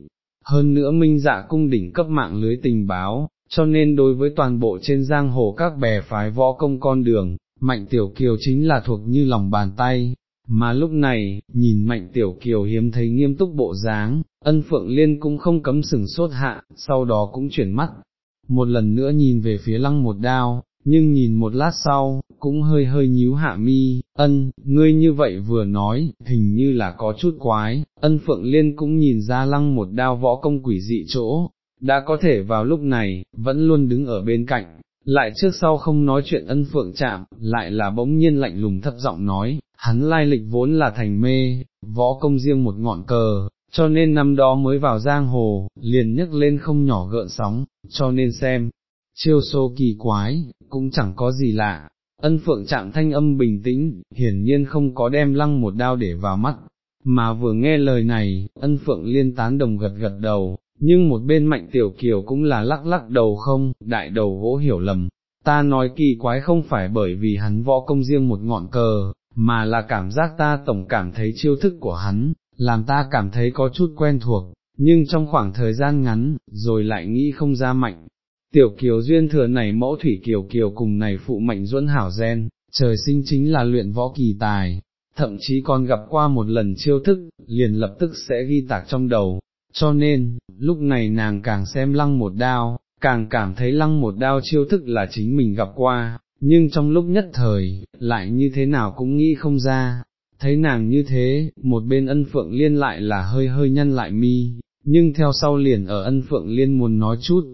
hơn nữa minh dạ cung đỉnh cấp mạng lưới tình báo, cho nên đối với toàn bộ trên giang hồ các bè phái võ công con đường, mạnh tiểu kiều chính là thuộc như lòng bàn tay, mà lúc này, nhìn mạnh tiểu kiều hiếm thấy nghiêm túc bộ dáng, ân phượng liên cũng không cấm sừng sốt hạ, sau đó cũng chuyển mắt, một lần nữa nhìn về phía lăng một đao, nhưng nhìn một lát sau, cũng hơi hơi nhíu hạ mi, ân, ngươi như vậy vừa nói, hình như là có chút quái, ân phượng liên cũng nhìn ra lăng một đao võ công quỷ dị chỗ, đã có thể vào lúc này, vẫn luôn đứng ở bên cạnh, lại trước sau không nói chuyện ân phượng chạm, lại là bỗng nhiên lạnh lùng thấp giọng nói, hắn lai lịch vốn là thành mê, võ công riêng một ngọn cờ, cho nên năm đó mới vào giang hồ, liền nhấc lên không nhỏ gợn sóng, cho nên xem, chiêu số kỳ quái, cũng chẳng có gì lạ. Ân phượng trạng thanh âm bình tĩnh, hiển nhiên không có đem lăng một đao để vào mắt, mà vừa nghe lời này, ân phượng liên tán đồng gật gật đầu, nhưng một bên mạnh tiểu kiều cũng là lắc lắc đầu không, đại đầu gỗ hiểu lầm, ta nói kỳ quái không phải bởi vì hắn võ công riêng một ngọn cờ, mà là cảm giác ta tổng cảm thấy chiêu thức của hắn, làm ta cảm thấy có chút quen thuộc, nhưng trong khoảng thời gian ngắn, rồi lại nghĩ không ra mạnh. Tiểu kiều duyên thừa này mẫu thủy kiều kiều cùng này phụ mạnh duẫn hảo gen, trời sinh chính là luyện võ kỳ tài, thậm chí còn gặp qua một lần chiêu thức, liền lập tức sẽ ghi tạc trong đầu, cho nên, lúc này nàng càng xem lăng một đao, càng cảm thấy lăng một đao chiêu thức là chính mình gặp qua, nhưng trong lúc nhất thời, lại như thế nào cũng nghĩ không ra, thấy nàng như thế, một bên ân phượng liên lại là hơi hơi nhăn lại mi, nhưng theo sau liền ở ân phượng liên muốn nói chút,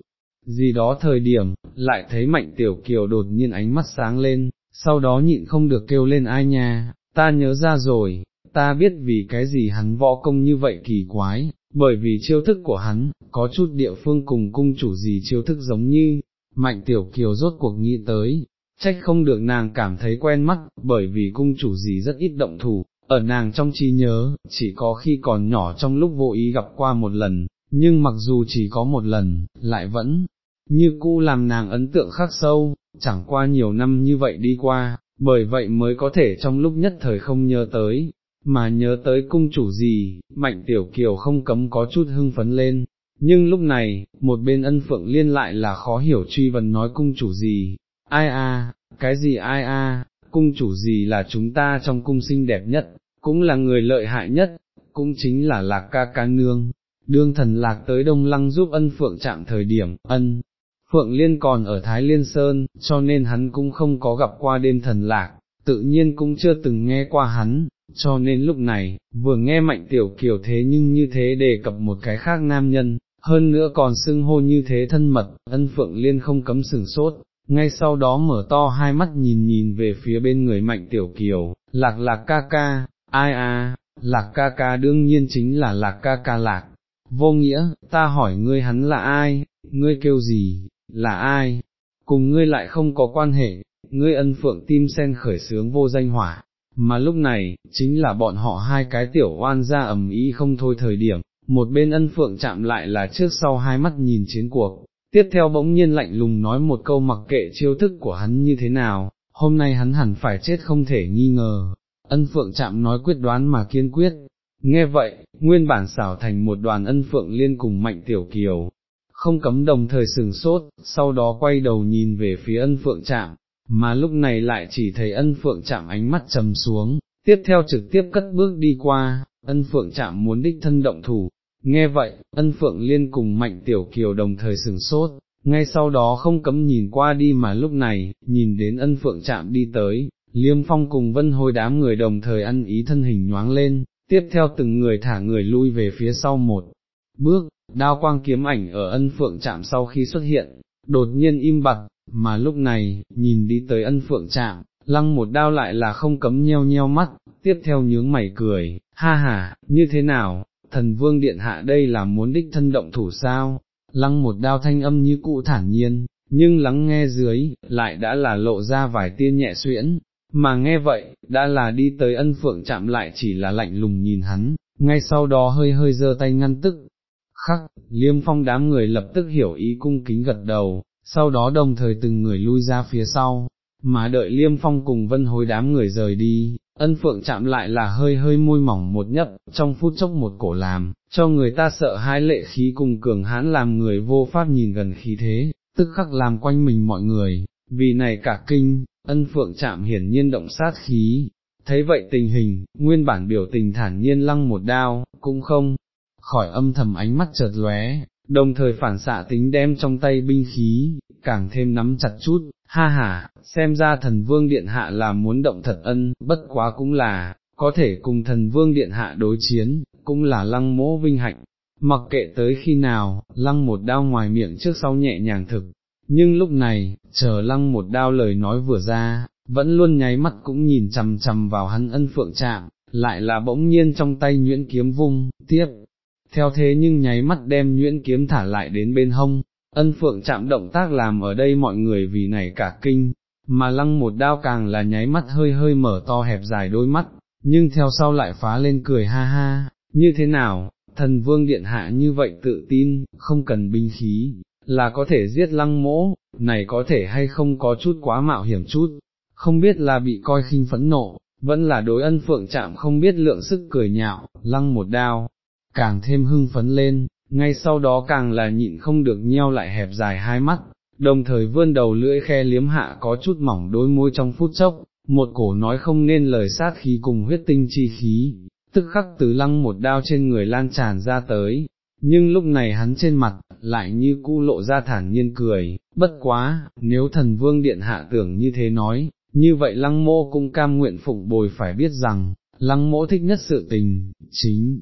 gì đó thời điểm, lại thấy mạnh tiểu kiều đột nhiên ánh mắt sáng lên, sau đó nhịn không được kêu lên ai nha, ta nhớ ra rồi, ta biết vì cái gì hắn võ công như vậy kỳ quái, bởi vì chiêu thức của hắn, có chút địa phương cùng cung chủ gì chiêu thức giống như, mạnh tiểu kiều rốt cuộc nghĩ tới, trách không được nàng cảm thấy quen mắt, bởi vì cung chủ gì rất ít động thủ, ở nàng trong trí nhớ, chỉ có khi còn nhỏ trong lúc vô ý gặp qua một lần, nhưng mặc dù chỉ có một lần, lại vẫn, như cũ làm nàng ấn tượng khắc sâu, chẳng qua nhiều năm như vậy đi qua, bởi vậy mới có thể trong lúc nhất thời không nhớ tới, mà nhớ tới cung chủ gì, mạnh tiểu kiều không cấm có chút hưng phấn lên, nhưng lúc này, một bên ân phượng liên lại là khó hiểu truy vấn nói cung chủ gì, ai a, cái gì ai a, cung chủ gì là chúng ta trong cung xinh đẹp nhất, cũng là người lợi hại nhất, cũng chính là lạc ca ca nương. Đương thần lạc tới Đông Lăng giúp ân phượng chạm thời điểm, ân, Phượng Liên còn ở Thái Liên Sơn, cho nên hắn cũng không có gặp qua đêm thần lạc, tự nhiên cũng chưa từng nghe qua hắn, cho nên lúc này, vừa nghe mạnh tiểu kiều thế nhưng như thế đề cập một cái khác nam nhân, hơn nữa còn xưng hô như thế thân mật, ân Phượng Liên không cấm sừng sốt, ngay sau đó mở to hai mắt nhìn nhìn về phía bên người mạnh tiểu kiều, lạc lạc ca ca, ai à, lạc ca ca đương nhiên chính là lạc ca ca lạc, vô nghĩa, ta hỏi ngươi hắn là ai, ngươi kêu gì, là ai, cùng ngươi lại không có quan hệ, ngươi ân phượng tim sen khởi sướng vô danh hỏa, mà lúc này, chính là bọn họ hai cái tiểu oan ra ầm ý không thôi thời điểm, một bên ân phượng chạm lại là trước sau hai mắt nhìn chiến cuộc, tiếp theo bỗng nhiên lạnh lùng nói một câu mặc kệ chiêu thức của hắn như thế nào, hôm nay hắn hẳn phải chết không thể nghi ngờ, ân phượng chạm nói quyết đoán mà kiên quyết, nghe vậy, nguyên bản xảo thành một đoàn ân phượng liên cùng mạnh tiểu kiều, không cấm đồng thời sừng sốt, sau đó quay đầu nhìn về phía ân phượng chạm, mà lúc này lại chỉ thấy ân phượng chạm ánh mắt trầm xuống, tiếp theo trực tiếp cất bước đi qua, ân phượng chạm muốn đích thân động thủ, nghe vậy, ân phượng liên cùng mạnh tiểu kiều đồng thời sừng sốt, ngay sau đó không cấm nhìn qua đi mà lúc này, nhìn đến ân phượng chạm đi tới, liêm phong cùng vân hồi đám người đồng thời ăn ý thân hình nhoáng lên, tiếp theo từng người thả người lui về phía sau một bước, đao quang kiếm ảnh ở ân phượng chạm sau khi xuất hiện, đột nhiên im bặt, mà lúc này, nhìn đi tới ân phượng chạm, lăng một đao lại là không cấm nheo nheo mắt, tiếp theo nhướng mày cười, ha ha, như thế nào, thần vương điện hạ đây là muốn đích thân động thủ sao, lăng một đao thanh âm như cụ thản nhiên, nhưng lắng nghe dưới, lại đã là lộ ra vài tiên nhẹ xuyễn, mà nghe vậy, đã là đi tới ân phượng chạm lại chỉ là lạnh lùng nhìn hắn, ngay sau đó hơi hơi giơ tay ngăn tức, khắc, liêm phong đám người lập tức hiểu ý cung kính gật đầu, sau đó đồng thời từng người lui ra phía sau, mà đợi liêm phong cùng vân hối đám người rời đi, ân phượng chạm lại là hơi hơi môi mỏng một nhấp, trong phút chốc một cổ làm, cho người ta sợ hai lệ khí cùng cường hãn làm người vô pháp nhìn gần khí thế, tức khắc làm quanh mình mọi người, vì này cả kinh, ân phượng chạm hiển nhiên động sát khí. Thấy vậy tình hình, nguyên bản biểu tình thản nhiên lăng một đao, cũng không, khỏi âm thầm ánh mắt chợt lóe, đồng thời phản xạ tính đem trong tay binh khí, càng thêm nắm chặt chút, ha ha, xem ra thần vương điện hạ là muốn động thật ân, bất quá cũng là, có thể cùng thần vương điện hạ đối chiến, cũng là lăng mỗ vinh hạnh, mặc kệ tới khi nào, lăng một đao ngoài miệng trước sau nhẹ nhàng thực, nhưng lúc này, chờ lăng một đao lời nói vừa ra, vẫn luôn nháy mắt cũng nhìn chằm chằm vào hắn ân phượng chạm, lại là bỗng nhiên trong tay nhuyễn kiếm vung, tiếp, theo thế nhưng nháy mắt đem nhuyễn kiếm thả lại đến bên hông, ân phượng chạm động tác làm ở đây mọi người vì này cả kinh, mà lăng một đao càng là nháy mắt hơi hơi mở to hẹp dài đôi mắt, nhưng theo sau lại phá lên cười ha ha, như thế nào, thần vương điện hạ như vậy tự tin, không cần binh khí, là có thể giết lăng mỗ, này có thể hay không có chút quá mạo hiểm chút, không biết là bị coi khinh phẫn nộ, vẫn là đối ân phượng chạm không biết lượng sức cười nhạo, lăng một đao, càng thêm hưng phấn lên, ngay sau đó càng là nhịn không được nheo lại hẹp dài hai mắt, đồng thời vươn đầu lưỡi khe liếm hạ có chút mỏng đôi môi trong phút chốc, một cổ nói không nên lời sát khí cùng huyết tinh chi khí, tức khắc từ lăng một đao trên người lan tràn ra tới, nhưng lúc này hắn trên mặt, lại như cu lộ ra thản nhiên cười, bất quá, nếu thần vương điện hạ tưởng như thế nói, như vậy lăng mô cũng cam nguyện phụng bồi phải biết rằng, lăng mỗ thích nhất sự tình, chính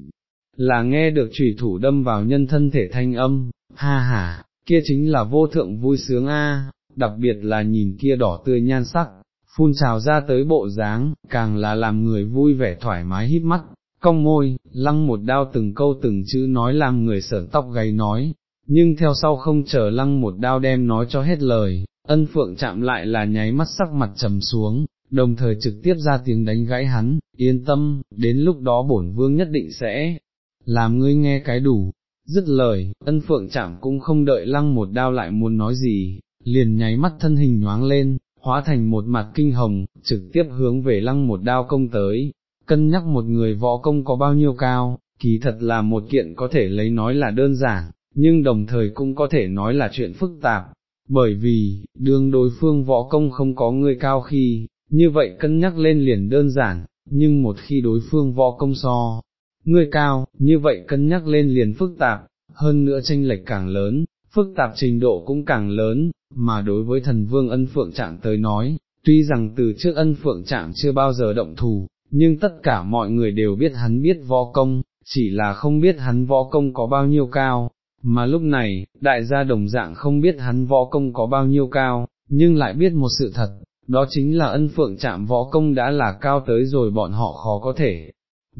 là nghe được trùy thủ đâm vào nhân thân thể thanh âm, ha ha, kia chính là vô thượng vui sướng a, đặc biệt là nhìn kia đỏ tươi nhan sắc, phun trào ra tới bộ dáng, càng là làm người vui vẻ thoải mái híp mắt, cong môi, lăng một đao từng câu từng chữ nói làm người sởn tóc gáy nói, nhưng theo sau không chờ lăng một đao đem nói cho hết lời, ân phượng chạm lại là nháy mắt sắc mặt trầm xuống, đồng thời trực tiếp ra tiếng đánh gãy hắn, yên tâm, đến lúc đó bổn vương nhất định sẽ làm ngươi nghe cái đủ. Dứt lời, ân phượng chạm cũng không đợi lăng một đao lại muốn nói gì, liền nháy mắt thân hình nhoáng lên, hóa thành một mặt kinh hồng, trực tiếp hướng về lăng một đao công tới, cân nhắc một người võ công có bao nhiêu cao, kỳ thật là một kiện có thể lấy nói là đơn giản, nhưng đồng thời cũng có thể nói là chuyện phức tạp, bởi vì, đương đối phương võ công không có người cao khi, như vậy cân nhắc lên liền đơn giản, nhưng một khi đối phương võ công so, Ngươi cao, như vậy cân nhắc lên liền phức tạp, hơn nữa tranh lệch càng lớn, phức tạp trình độ cũng càng lớn, mà đối với thần vương ân phượng trạng tới nói, tuy rằng từ trước ân phượng trạng chưa bao giờ động thủ, nhưng tất cả mọi người đều biết hắn biết võ công, chỉ là không biết hắn võ công có bao nhiêu cao, mà lúc này, đại gia đồng dạng không biết hắn võ công có bao nhiêu cao, nhưng lại biết một sự thật, đó chính là ân phượng chạm võ công đã là cao tới rồi bọn họ khó có thể,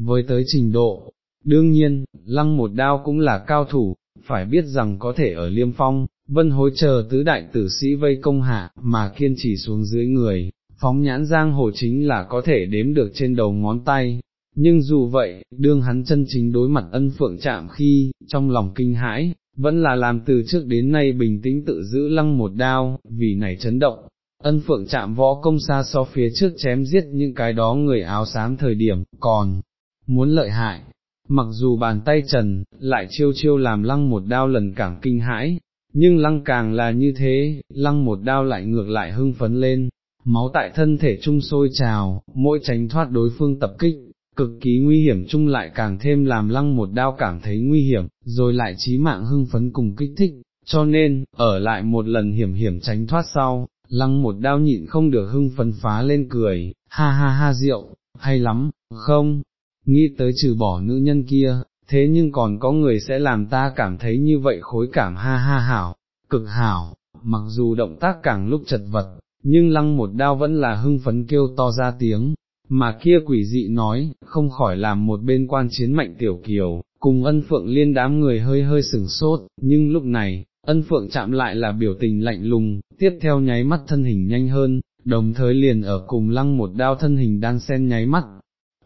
với tới trình độ. Đương nhiên, lăng một đao cũng là cao thủ, phải biết rằng có thể ở liêm phong, vân hối chờ tứ đại tử sĩ vây công hạ, mà kiên trì xuống dưới người, phóng nhãn giang hồ chính là có thể đếm được trên đầu ngón tay, nhưng dù vậy, đương hắn chân chính đối mặt ân phượng chạm khi, trong lòng kinh hãi, vẫn là làm từ trước đến nay bình tĩnh tự giữ lăng một đao, vì này chấn động. Ân phượng chạm võ công xa so phía trước chém giết những cái đó người áo xám thời điểm, còn, muốn lợi hại, mặc dù bàn tay trần, lại chiêu chiêu làm lăng một đao lần càng kinh hãi, nhưng lăng càng là như thế, lăng một đao lại ngược lại hưng phấn lên, máu tại thân thể trung sôi trào, mỗi tránh thoát đối phương tập kích, cực kỳ nguy hiểm chung lại càng thêm làm lăng một đao cảm thấy nguy hiểm, rồi lại trí mạng hưng phấn cùng kích thích, cho nên, ở lại một lần hiểm hiểm tránh thoát sau, lăng một đao nhịn không được hưng phấn phá lên cười, ha ha ha rượu, hay lắm, không, nghĩ tới trừ bỏ nữ nhân kia, thế nhưng còn có người sẽ làm ta cảm thấy như vậy khối cảm ha ha hảo, cực hảo, mặc dù động tác càng lúc chật vật, nhưng lăng một đao vẫn là hưng phấn kêu to ra tiếng, mà kia quỷ dị nói, không khỏi làm một bên quan chiến mạnh tiểu kiều, cùng ân phượng liên đám người hơi hơi sừng sốt, nhưng lúc này, ân phượng chạm lại là biểu tình lạnh lùng, tiếp theo nháy mắt thân hình nhanh hơn, đồng thời liền ở cùng lăng một đao thân hình đan sen nháy mắt.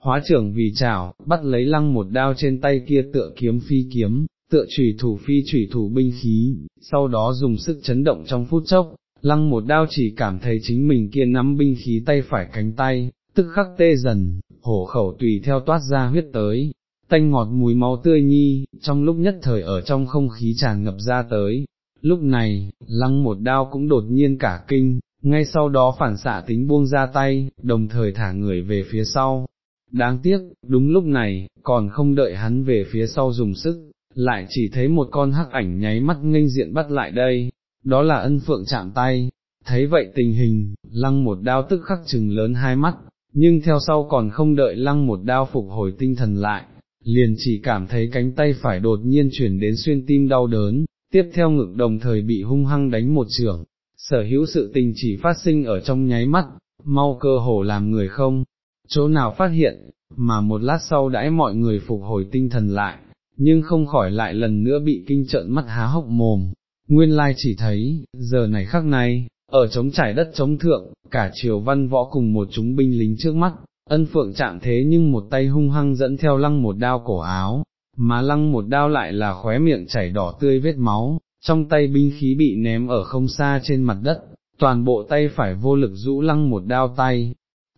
Hóa trưởng vì chảo, bắt lấy lăng một đao trên tay kia tựa kiếm phi kiếm, tựa trùy thủ phi trùy thủ binh khí, sau đó dùng sức chấn động trong phút chốc, lăng một đao chỉ cảm thấy chính mình kia nắm binh khí tay phải cánh tay, tức khắc tê dần, hổ khẩu tùy theo toát ra huyết tới, tanh ngọt mùi máu tươi nhi, trong lúc nhất thời ở trong không khí tràn ngập ra tới. Lúc này, lăng một đao cũng đột nhiên cả kinh, ngay sau đó phản xạ tính buông ra tay, đồng thời thả người về phía sau. Đáng tiếc, đúng lúc này, còn không đợi hắn về phía sau dùng sức, lại chỉ thấy một con hắc ảnh nháy mắt nghênh diện bắt lại đây, đó là ân phượng chạm tay, thấy vậy tình hình, lăng một đao tức khắc chừng lớn hai mắt, nhưng theo sau còn không đợi lăng một đao phục hồi tinh thần lại, liền chỉ cảm thấy cánh tay phải đột nhiên chuyển đến xuyên tim đau đớn, tiếp theo ngực đồng thời bị hung hăng đánh một trưởng, sở hữu sự tình chỉ phát sinh ở trong nháy mắt, mau cơ hồ làm người không, chỗ nào phát hiện, mà một lát sau đãi mọi người phục hồi tinh thần lại, nhưng không khỏi lại lần nữa bị kinh trợn mắt há hốc mồm, nguyên lai chỉ thấy, giờ này khắc này, ở trống trải đất trống thượng, cả triều văn võ cùng một chúng binh lính trước mắt, ân phượng chạm thế nhưng một tay hung hăng dẫn theo lăng một đao cổ áo, mà lăng một đao lại là khóe miệng chảy đỏ tươi vết máu, trong tay binh khí bị ném ở không xa trên mặt đất, toàn bộ tay phải vô lực rũ lăng một đao tay,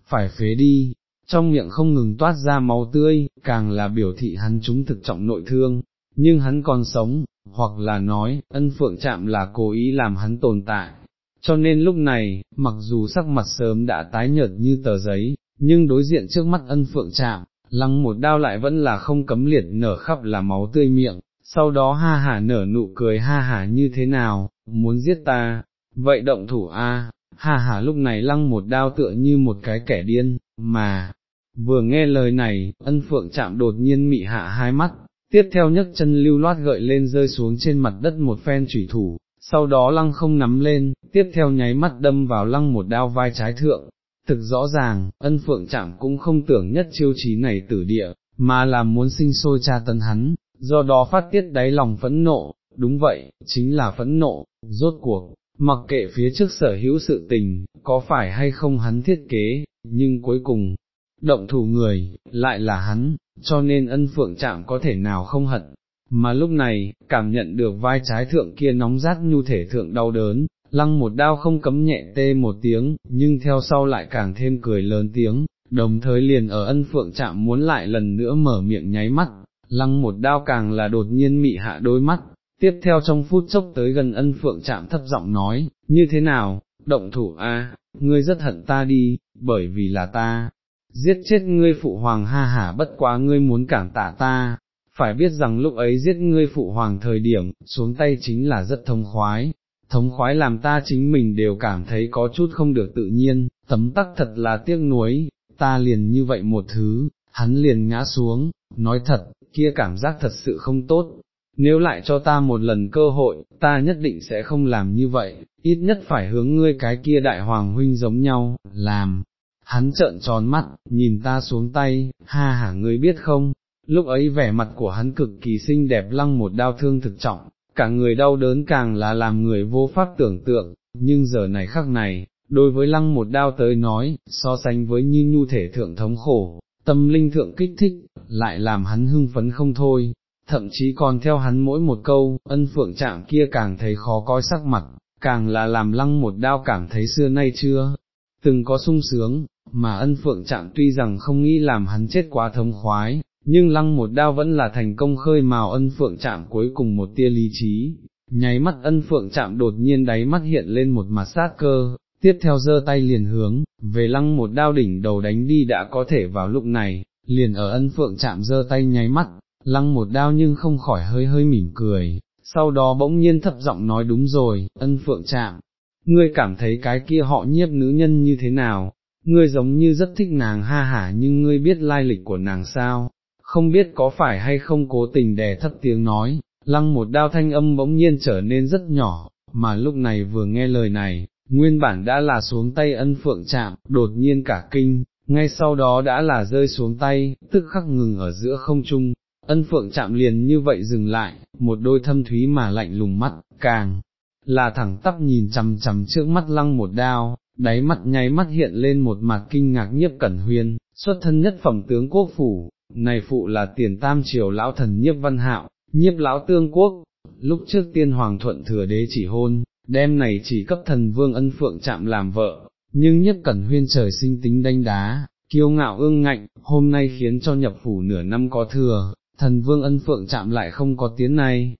phải phế đi, trong miệng không ngừng toát ra máu tươi, càng là biểu thị hắn chúng thực trọng nội thương, nhưng hắn còn sống, hoặc là nói, ân phượng chạm là cố ý làm hắn tồn tại. Cho nên lúc này, mặc dù sắc mặt sớm đã tái nhợt như tờ giấy, nhưng đối diện trước mắt ân phượng chạm, lăng một đao lại vẫn là không cấm liệt nở khắp là máu tươi miệng, sau đó ha hả nở nụ cười ha hả như thế nào, muốn giết ta, vậy động thủ a, ha hà lúc này lăng một đao tựa như một cái kẻ điên, mà, vừa nghe lời này, ân phượng chạm đột nhiên mị hạ hai mắt, tiếp theo nhấc chân lưu loát gợi lên rơi xuống trên mặt đất một phen chủy thủ, sau đó lăng không nắm lên, tiếp theo nháy mắt đâm vào lăng một đao vai trái thượng. Thực rõ ràng, ân phượng chạm cũng không tưởng nhất chiêu trí này tử địa, mà là muốn sinh sôi tra tấn hắn, do đó phát tiết đáy lòng phẫn nộ, đúng vậy, chính là phẫn nộ, rốt cuộc, mặc kệ phía trước sở hữu sự tình, có phải hay không hắn thiết kế, nhưng cuối cùng, động thủ người, lại là hắn, cho nên ân phượng chạm có thể nào không hận. Mà lúc này, cảm nhận được vai trái thượng kia nóng rát nhu thể thượng đau đớn, lăng một đao không cấm nhẹ tê một tiếng, nhưng theo sau lại càng thêm cười lớn tiếng, đồng thời liền ở ân phượng chạm muốn lại lần nữa mở miệng nháy mắt, lăng một đao càng là đột nhiên mị hạ đôi mắt, tiếp theo trong phút chốc tới gần ân phượng chạm thấp giọng nói, như thế nào, động thủ a, ngươi rất hận ta đi, bởi vì là ta, giết chết ngươi phụ hoàng ha hả bất quá ngươi muốn cản tạ ta, phải biết rằng lúc ấy giết ngươi phụ hoàng thời điểm, xuống tay chính là rất thông khoái, thống khoái làm ta chính mình đều cảm thấy có chút không được tự nhiên, tấm tắc thật là tiếc nuối, ta liền như vậy một thứ, hắn liền ngã xuống, nói thật, kia cảm giác thật sự không tốt, nếu lại cho ta một lần cơ hội, ta nhất định sẽ không làm như vậy, ít nhất phải hướng ngươi cái kia đại hoàng huynh giống nhau, làm. Hắn trợn tròn mắt, nhìn ta xuống tay, ha hả ngươi biết không, lúc ấy vẻ mặt của hắn cực kỳ xinh đẹp lăng một đau thương thực trọng, cả người đau đớn càng là làm người vô pháp tưởng tượng, nhưng giờ này khắc này, đối với lăng một đao tới nói, so sánh với như nhu thể thượng thống khổ, tâm linh thượng kích thích, lại làm hắn hưng phấn không thôi, thậm chí còn theo hắn mỗi một câu, ân phượng chạm kia càng thấy khó coi sắc mặt, càng là làm lăng một đao cảm thấy xưa nay chưa, từng có sung sướng, mà ân phượng chạm tuy rằng không nghĩ làm hắn chết quá thống khoái, nhưng lăng một đao vẫn là thành công khơi mào ân phượng chạm cuối cùng một tia lý trí, nháy mắt ân phượng chạm đột nhiên đáy mắt hiện lên một mặt sát cơ, tiếp theo giơ tay liền hướng, về lăng một đao đỉnh đầu đánh đi đã có thể vào lúc này, liền ở ân phượng chạm giơ tay nháy mắt, lăng một đao nhưng không khỏi hơi hơi mỉm cười, sau đó bỗng nhiên thấp giọng nói đúng rồi, ân phượng chạm, ngươi cảm thấy cái kia họ nhiếp nữ nhân như thế nào, ngươi giống như rất thích nàng ha hả nhưng ngươi biết lai lịch của nàng sao, không biết có phải hay không cố tình đè thấp tiếng nói, lăng một đao thanh âm bỗng nhiên trở nên rất nhỏ, mà lúc này vừa nghe lời này, nguyên bản đã là xuống tay ân phượng chạm, đột nhiên cả kinh, ngay sau đó đã là rơi xuống tay, tức khắc ngừng ở giữa không trung, ân phượng chạm liền như vậy dừng lại, một đôi thâm thúy mà lạnh lùng mắt, càng là thẳng tắp nhìn chằm chằm trước mắt lăng một đao, đáy mắt nháy mắt hiện lên một mặt kinh ngạc nhiếp cẩn huyên, xuất thân nhất phẩm tướng quốc phủ, này phụ là tiền tam triều lão thần nhiếp văn hạo, nhiếp lão tương quốc, lúc trước tiên hoàng thuận thừa đế chỉ hôn, đem này chỉ cấp thần vương ân phượng chạm làm vợ, nhưng nhất cẩn huyên trời sinh tính đanh đá, kiêu ngạo ương ngạnh, hôm nay khiến cho nhập phủ nửa năm có thừa, thần vương ân phượng chạm lại không có tiếng này,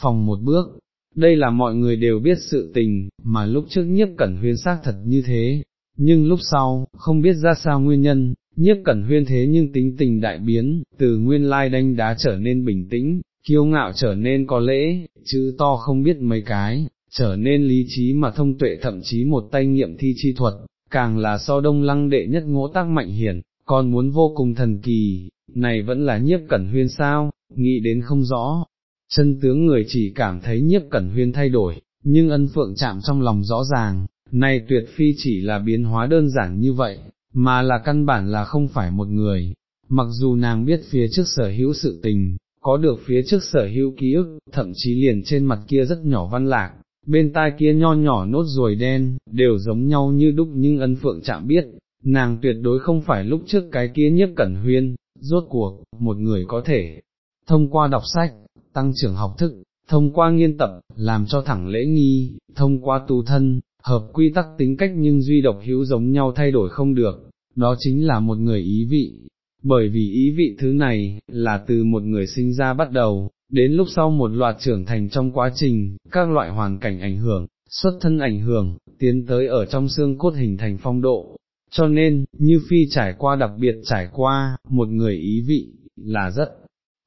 phòng một bước, đây là mọi người đều biết sự tình, mà lúc trước nhiếp cẩn huyên xác thật như thế, nhưng lúc sau, không biết ra sao nguyên nhân, nhiếp cẩn huyên thế nhưng tính tình đại biến, từ nguyên lai đanh đá trở nên bình tĩnh, kiêu ngạo trở nên có lễ, chữ to không biết mấy cái, trở nên lý trí mà thông tuệ thậm chí một tay nghiệm thi chi thuật, càng là so đông lăng đệ nhất ngỗ tác mạnh hiển, còn muốn vô cùng thần kỳ, này vẫn là nhiếp cẩn huyên sao, nghĩ đến không rõ, chân tướng người chỉ cảm thấy nhiếp cẩn huyên thay đổi, nhưng ân phượng chạm trong lòng rõ ràng, này tuyệt phi chỉ là biến hóa đơn giản như vậy, mà là căn bản là không phải một người, mặc dù nàng biết phía trước sở hữu sự tình, có được phía trước sở hữu ký ức, thậm chí liền trên mặt kia rất nhỏ văn lạc, bên tai kia nho nhỏ nốt ruồi đen, đều giống nhau như đúc nhưng ân phượng chạm biết, nàng tuyệt đối không phải lúc trước cái kia nhất cẩn huyên, rốt cuộc, một người có thể, thông qua đọc sách, tăng trưởng học thức, thông qua nghiên tập, làm cho thẳng lễ nghi, thông qua tu thân, hợp quy tắc tính cách nhưng duy độc hữu giống nhau thay đổi không được, đó chính là một người ý vị, bởi vì ý vị thứ này, là từ một người sinh ra bắt đầu, đến lúc sau một loạt trưởng thành trong quá trình, các loại hoàn cảnh ảnh hưởng, xuất thân ảnh hưởng, tiến tới ở trong xương cốt hình thành phong độ. Cho nên, như phi trải qua đặc biệt trải qua, một người ý vị, là rất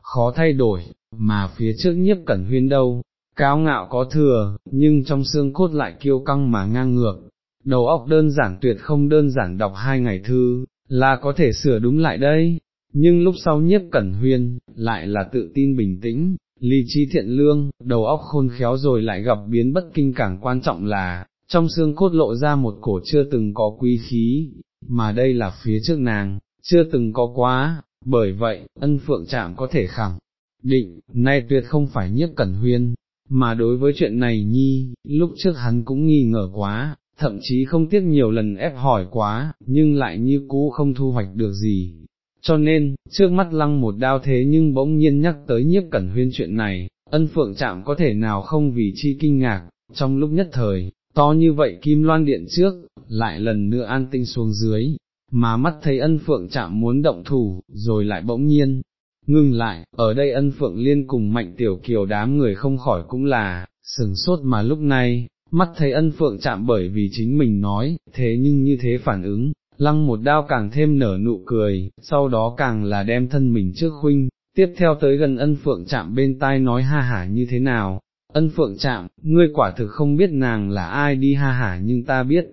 khó thay đổi, mà phía trước nhiếp cẩn huyên đâu, cao ngạo có thừa, nhưng trong xương cốt lại kiêu căng mà ngang ngược, đầu óc đơn giản tuyệt không đơn giản đọc hai ngày thư, là có thể sửa đúng lại đây, nhưng lúc sau nhiếp cẩn huyên, lại là tự tin bình tĩnh, lý trí thiện lương, đầu óc khôn khéo rồi lại gặp biến bất kinh càng quan trọng là, trong xương cốt lộ ra một cổ chưa từng có quý khí, mà đây là phía trước nàng, chưa từng có quá, bởi vậy, ân phượng chạm có thể khẳng định, nay tuyệt không phải nhiếp cẩn huyên, mà đối với chuyện này nhi, lúc trước hắn cũng nghi ngờ quá, thậm chí không tiếc nhiều lần ép hỏi quá, nhưng lại như cũ không thu hoạch được gì. Cho nên, trước mắt lăng một đao thế nhưng bỗng nhiên nhắc tới nhiếp cẩn huyên chuyện này, ân phượng chạm có thể nào không vì chi kinh ngạc, trong lúc nhất thời, to như vậy kim loan điện trước, lại lần nữa an tinh xuống dưới, mà mắt thấy ân phượng chạm muốn động thủ, rồi lại bỗng nhiên, ngưng lại, ở đây ân phượng liên cùng mạnh tiểu kiều đám người không khỏi cũng là, sừng sốt mà lúc này, mắt thấy ân phượng chạm bởi vì chính mình nói, thế nhưng như thế phản ứng, lăng một đao càng thêm nở nụ cười, sau đó càng là đem thân mình trước khuynh, tiếp theo tới gần ân phượng chạm bên tai nói ha hả như thế nào, ân phượng chạm, ngươi quả thực không biết nàng là ai đi ha hả nhưng ta biết,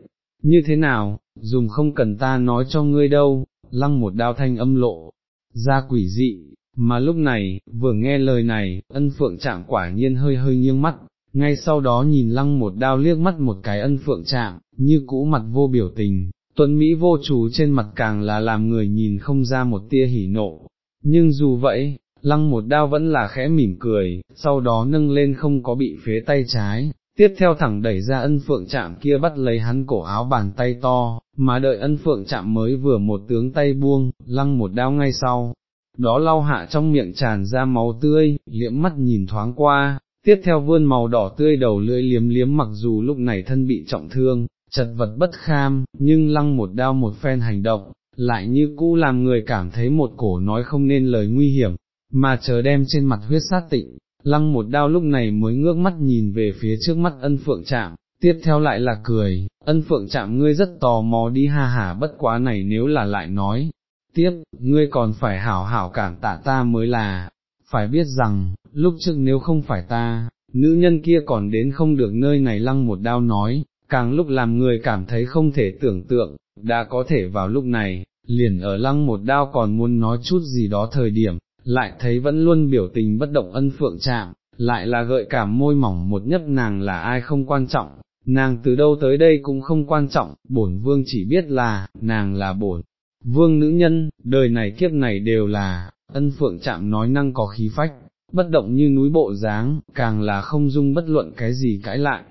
như thế nào, dùng không cần ta nói cho ngươi đâu, lăng một đao thanh âm lộ, ra quỷ dị, mà lúc này, vừa nghe lời này, ân phượng chạm quả nhiên hơi hơi nghiêng mắt, ngay sau đó nhìn lăng một đao liếc mắt một cái ân phượng chạm, như cũ mặt vô biểu tình, tuấn Mỹ vô chủ trên mặt càng là làm người nhìn không ra một tia hỉ nộ, nhưng dù vậy, lăng một đao vẫn là khẽ mỉm cười, sau đó nâng lên không có bị phế tay trái, tiếp theo thẳng đẩy ra ân phượng chạm kia bắt lấy hắn cổ áo bàn tay to, mà đợi ân phượng chạm mới vừa một tướng tay buông, lăng một đao ngay sau. Đó lau hạ trong miệng tràn ra máu tươi, liễm mắt nhìn thoáng qua, tiếp theo vươn màu đỏ tươi đầu lưỡi liếm liếm mặc dù lúc này thân bị trọng thương, chật vật bất kham, nhưng lăng một đao một phen hành động, lại như cũ làm người cảm thấy một cổ nói không nên lời nguy hiểm, mà chờ đem trên mặt huyết sát tịnh, lăng một đao lúc này mới ngước mắt nhìn về phía trước mắt ân phượng chạm, tiếp theo lại là cười, ân phượng chạm ngươi rất tò mò đi ha hả bất quá này nếu là lại nói, tiếp, ngươi còn phải hảo hảo cảm tạ ta mới là, phải biết rằng, lúc trước nếu không phải ta, nữ nhân kia còn đến không được nơi này lăng một đao nói, càng lúc làm người cảm thấy không thể tưởng tượng, đã có thể vào lúc này, liền ở lăng một đao còn muốn nói chút gì đó thời điểm, lại thấy vẫn luôn biểu tình bất động ân phượng chạm, lại là gợi cảm môi mỏng một nhất nàng là ai không quan trọng, nàng từ đâu tới đây cũng không quan trọng, bổn vương chỉ biết là, nàng là bổn. Vương nữ nhân, đời này kiếp này đều là, ân phượng chạm nói năng có khí phách, bất động như núi bộ dáng, càng là không dung bất luận cái gì cãi lại.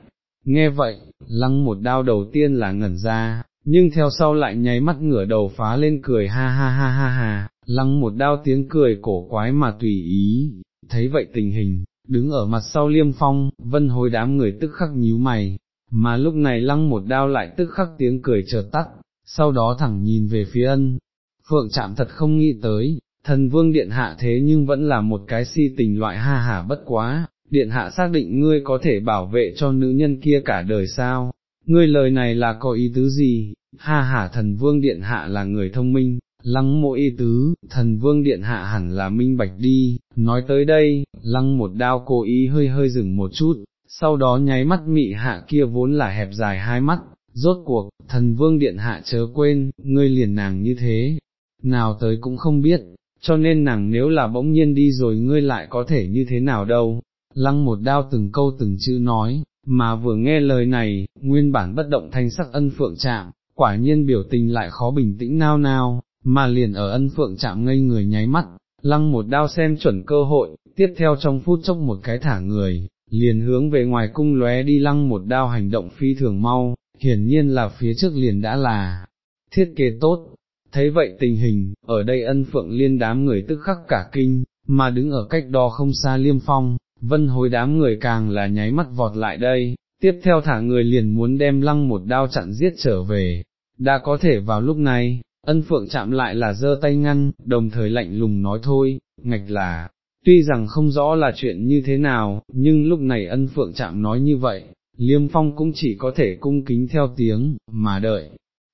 Nghe vậy, lăng một đao đầu tiên là ngẩn ra, nhưng theo sau lại nháy mắt ngửa đầu phá lên cười ha ha ha ha ha, lăng một đao tiếng cười cổ quái mà tùy ý, thấy vậy tình hình, đứng ở mặt sau liêm phong, vân hối đám người tức khắc nhíu mày, mà lúc này lăng một đao lại tức khắc tiếng cười chợt tắt, sau đó thẳng nhìn về phía ân, phượng chạm thật không nghĩ tới, thần vương điện hạ thế nhưng vẫn là một cái si tình loại ha hả bất quá, điện hạ xác định ngươi có thể bảo vệ cho nữ nhân kia cả đời sao, ngươi lời này là có ý tứ gì, ha hả thần vương điện hạ là người thông minh, lăng mộ y tứ, thần vương điện hạ hẳn là minh bạch đi, nói tới đây, lăng một đao cố ý hơi hơi dừng một chút, sau đó nháy mắt mị hạ kia vốn là hẹp dài hai mắt, rốt cuộc, thần vương điện hạ chớ quên, ngươi liền nàng như thế, nào tới cũng không biết, cho nên nàng nếu là bỗng nhiên đi rồi ngươi lại có thể như thế nào đâu, lăng một đao từng câu từng chữ nói, mà vừa nghe lời này, nguyên bản bất động thanh sắc ân phượng chạm, quả nhiên biểu tình lại khó bình tĩnh nao nao, mà liền ở ân phượng chạm ngây người nháy mắt, lăng một đao xem chuẩn cơ hội, tiếp theo trong phút chốc một cái thả người, liền hướng về ngoài cung lóe đi lăng một đao hành động phi thường mau, hiển nhiên là phía trước liền đã là thiết kế tốt. Thấy vậy tình hình, ở đây ân phượng liên đám người tức khắc cả kinh, mà đứng ở cách đó không xa liêm phong, vân hối đám người càng là nháy mắt vọt lại đây, tiếp theo thả người liền muốn đem lăng một đao chặn giết trở về, đã có thể vào lúc này, ân phượng chạm lại là giơ tay ngăn, đồng thời lạnh lùng nói thôi, ngạch là, tuy rằng không rõ là chuyện như thế nào, nhưng lúc này ân phượng chạm nói như vậy, liêm phong cũng chỉ có thể cung kính theo tiếng, mà đợi.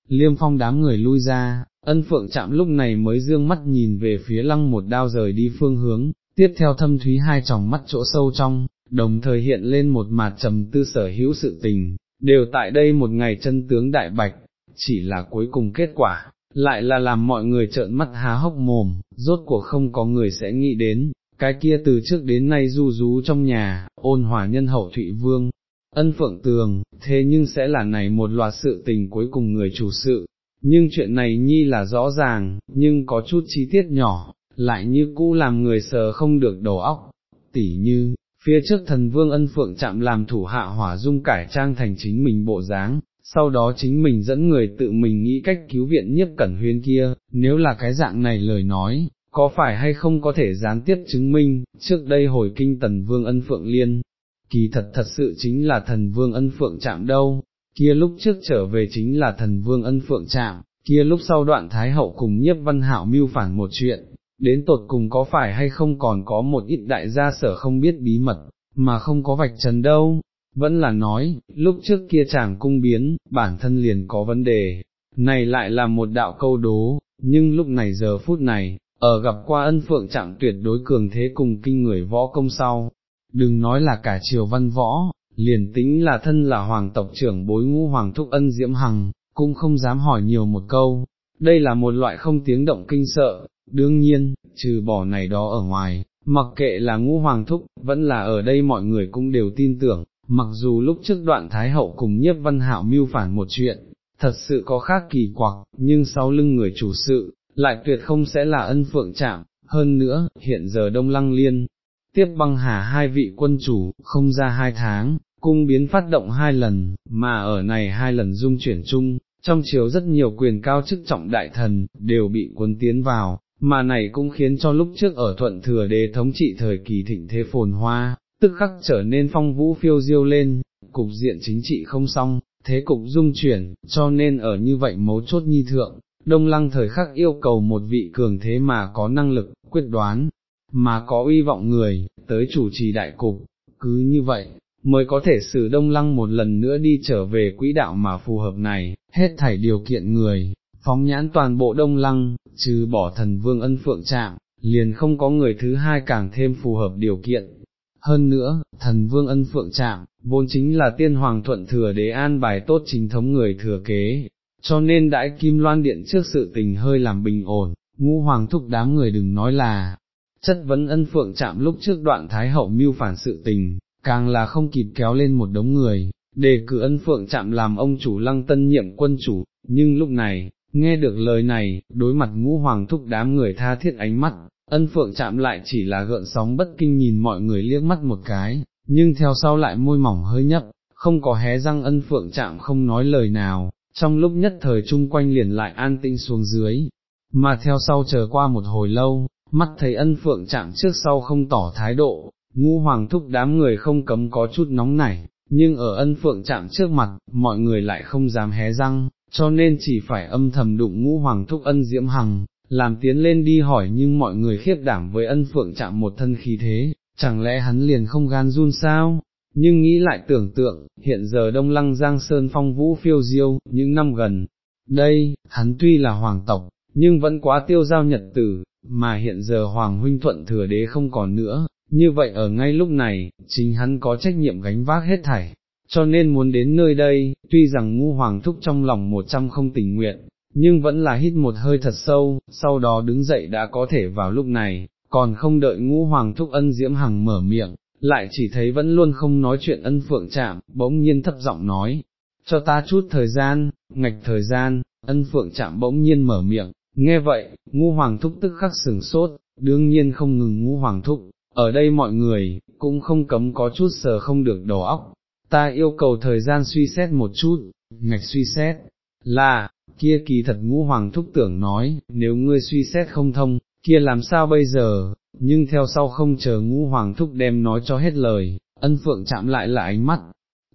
Liêm phong đám người lui ra, ân phượng chạm lúc này mới dương mắt nhìn về phía lăng một đao rời đi phương hướng, tiếp theo thâm thúy hai tròng mắt chỗ sâu trong, đồng thời hiện lên một mặt trầm tư sở hữu sự tình, đều tại đây một ngày chân tướng đại bạch, chỉ là cuối cùng kết quả, lại là làm mọi người trợn mắt há hốc mồm, rốt cuộc không có người sẽ nghĩ đến, cái kia từ trước đến nay du rú trong nhà, ôn hòa nhân hậu Thụy Vương, ân phượng tường, thế nhưng sẽ là này một loạt sự tình cuối cùng người chủ sự, nhưng chuyện này nhi là rõ ràng, nhưng có chút chi tiết nhỏ, lại như cũ làm người sờ không được đầu óc, tỉ như, phía trước thần vương ân phượng chạm làm thủ hạ hỏa dung cải trang thành chính mình bộ dáng, sau đó chính mình dẫn người tự mình nghĩ cách cứu viện nhiếp cẩn huyên kia, nếu là cái dạng này lời nói, có phải hay không có thể gián tiếp chứng minh, trước đây hồi kinh tần vương ân phượng liên, kỳ thật thật sự chính là thần vương ân phượng chạm đâu, kia lúc trước trở về chính là thần vương ân phượng chạm, kia lúc sau đoạn thái hậu cùng nhiếp văn hảo mưu phản một chuyện, đến tột cùng có phải hay không còn có một ít đại gia sở không biết bí mật, mà không có vạch trần đâu, vẫn là nói, lúc trước kia chàng cung biến, bản thân liền có vấn đề, này lại là một đạo câu đố, nhưng lúc này giờ phút này, ở gặp qua ân phượng trạng tuyệt đối cường thế cùng kinh người võ công sau, đừng nói là cả triều văn võ, liền tính là thân là hoàng tộc trưởng bối ngũ hoàng thúc ân diễm hằng, cũng không dám hỏi nhiều một câu, đây là một loại không tiếng động kinh sợ, đương nhiên, trừ bỏ này đó ở ngoài, mặc kệ là ngũ hoàng thúc, vẫn là ở đây mọi người cũng đều tin tưởng, mặc dù lúc trước đoạn Thái Hậu cùng nhiếp văn hạo mưu phản một chuyện, thật sự có khác kỳ quặc, nhưng sau lưng người chủ sự, lại tuyệt không sẽ là ân phượng chạm, hơn nữa, hiện giờ Đông Lăng Liên, tiếp băng hà hai vị quân chủ, không ra hai tháng, cung biến phát động hai lần, mà ở này hai lần dung chuyển chung, trong chiều rất nhiều quyền cao chức trọng đại thần, đều bị quân tiến vào, mà này cũng khiến cho lúc trước ở thuận thừa đế thống trị thời kỳ thịnh thế phồn hoa, tức khắc trở nên phong vũ phiêu diêu lên, cục diện chính trị không xong, thế cục dung chuyển, cho nên ở như vậy mấu chốt nhi thượng, đông lăng thời khắc yêu cầu một vị cường thế mà có năng lực, quyết đoán, mà có uy vọng người, tới chủ trì đại cục, cứ như vậy, mới có thể xử đông lăng một lần nữa đi trở về quỹ đạo mà phù hợp này, hết thảy điều kiện người, phóng nhãn toàn bộ đông lăng, trừ bỏ thần vương ân phượng trạng, liền không có người thứ hai càng thêm phù hợp điều kiện. Hơn nữa, thần vương ân phượng trạng, vốn chính là tiên hoàng thuận thừa đế an bài tốt chính thống người thừa kế, cho nên đãi kim loan điện trước sự tình hơi làm bình ổn, ngũ hoàng thúc đám người đừng nói là, chất vấn ân phượng chạm lúc trước đoạn thái hậu mưu phản sự tình, càng là không kịp kéo lên một đống người, đề cử ân phượng chạm làm ông chủ lăng tân nhiệm quân chủ, nhưng lúc này, nghe được lời này, đối mặt ngũ hoàng thúc đám người tha thiết ánh mắt, ân phượng chạm lại chỉ là gợn sóng bất kinh nhìn mọi người liếc mắt một cái, nhưng theo sau lại môi mỏng hơi nhấp, không có hé răng ân phượng chạm không nói lời nào, trong lúc nhất thời chung quanh liền lại an tĩnh xuống dưới, mà theo sau chờ qua một hồi lâu, mắt thấy ân phượng chạm trước sau không tỏ thái độ, ngũ hoàng thúc đám người không cấm có chút nóng nảy, nhưng ở ân phượng chạm trước mặt, mọi người lại không dám hé răng, cho nên chỉ phải âm thầm đụng ngũ hoàng thúc ân diễm hằng, làm tiến lên đi hỏi nhưng mọi người khiếp đảm với ân phượng chạm một thân khí thế, chẳng lẽ hắn liền không gan run sao? Nhưng nghĩ lại tưởng tượng, hiện giờ Đông Lăng Giang Sơn phong vũ phiêu diêu, những năm gần, đây, hắn tuy là hoàng tộc, nhưng vẫn quá tiêu giao nhật tử, mà hiện giờ Hoàng huynh thuận thừa đế không còn nữa, như vậy ở ngay lúc này, chính hắn có trách nhiệm gánh vác hết thảy, cho nên muốn đến nơi đây, tuy rằng ngu hoàng thúc trong lòng một trăm không tình nguyện, nhưng vẫn là hít một hơi thật sâu, sau đó đứng dậy đã có thể vào lúc này, còn không đợi ngũ hoàng thúc ân diễm hằng mở miệng, lại chỉ thấy vẫn luôn không nói chuyện ân phượng chạm, bỗng nhiên thấp giọng nói, cho ta chút thời gian, ngạch thời gian, ân phượng chạm bỗng nhiên mở miệng, nghe vậy, Ngũ hoàng thúc tức khắc sừng sốt, đương nhiên không ngừng Ngũ hoàng thúc, ở đây mọi người, cũng không cấm có chút sờ không được đầu óc, ta yêu cầu thời gian suy xét một chút, ngạch suy xét, là, kia kỳ thật ngũ hoàng thúc tưởng nói, nếu ngươi suy xét không thông, kia làm sao bây giờ, nhưng theo sau không chờ ngũ hoàng thúc đem nói cho hết lời, ân phượng chạm lại là ánh mắt,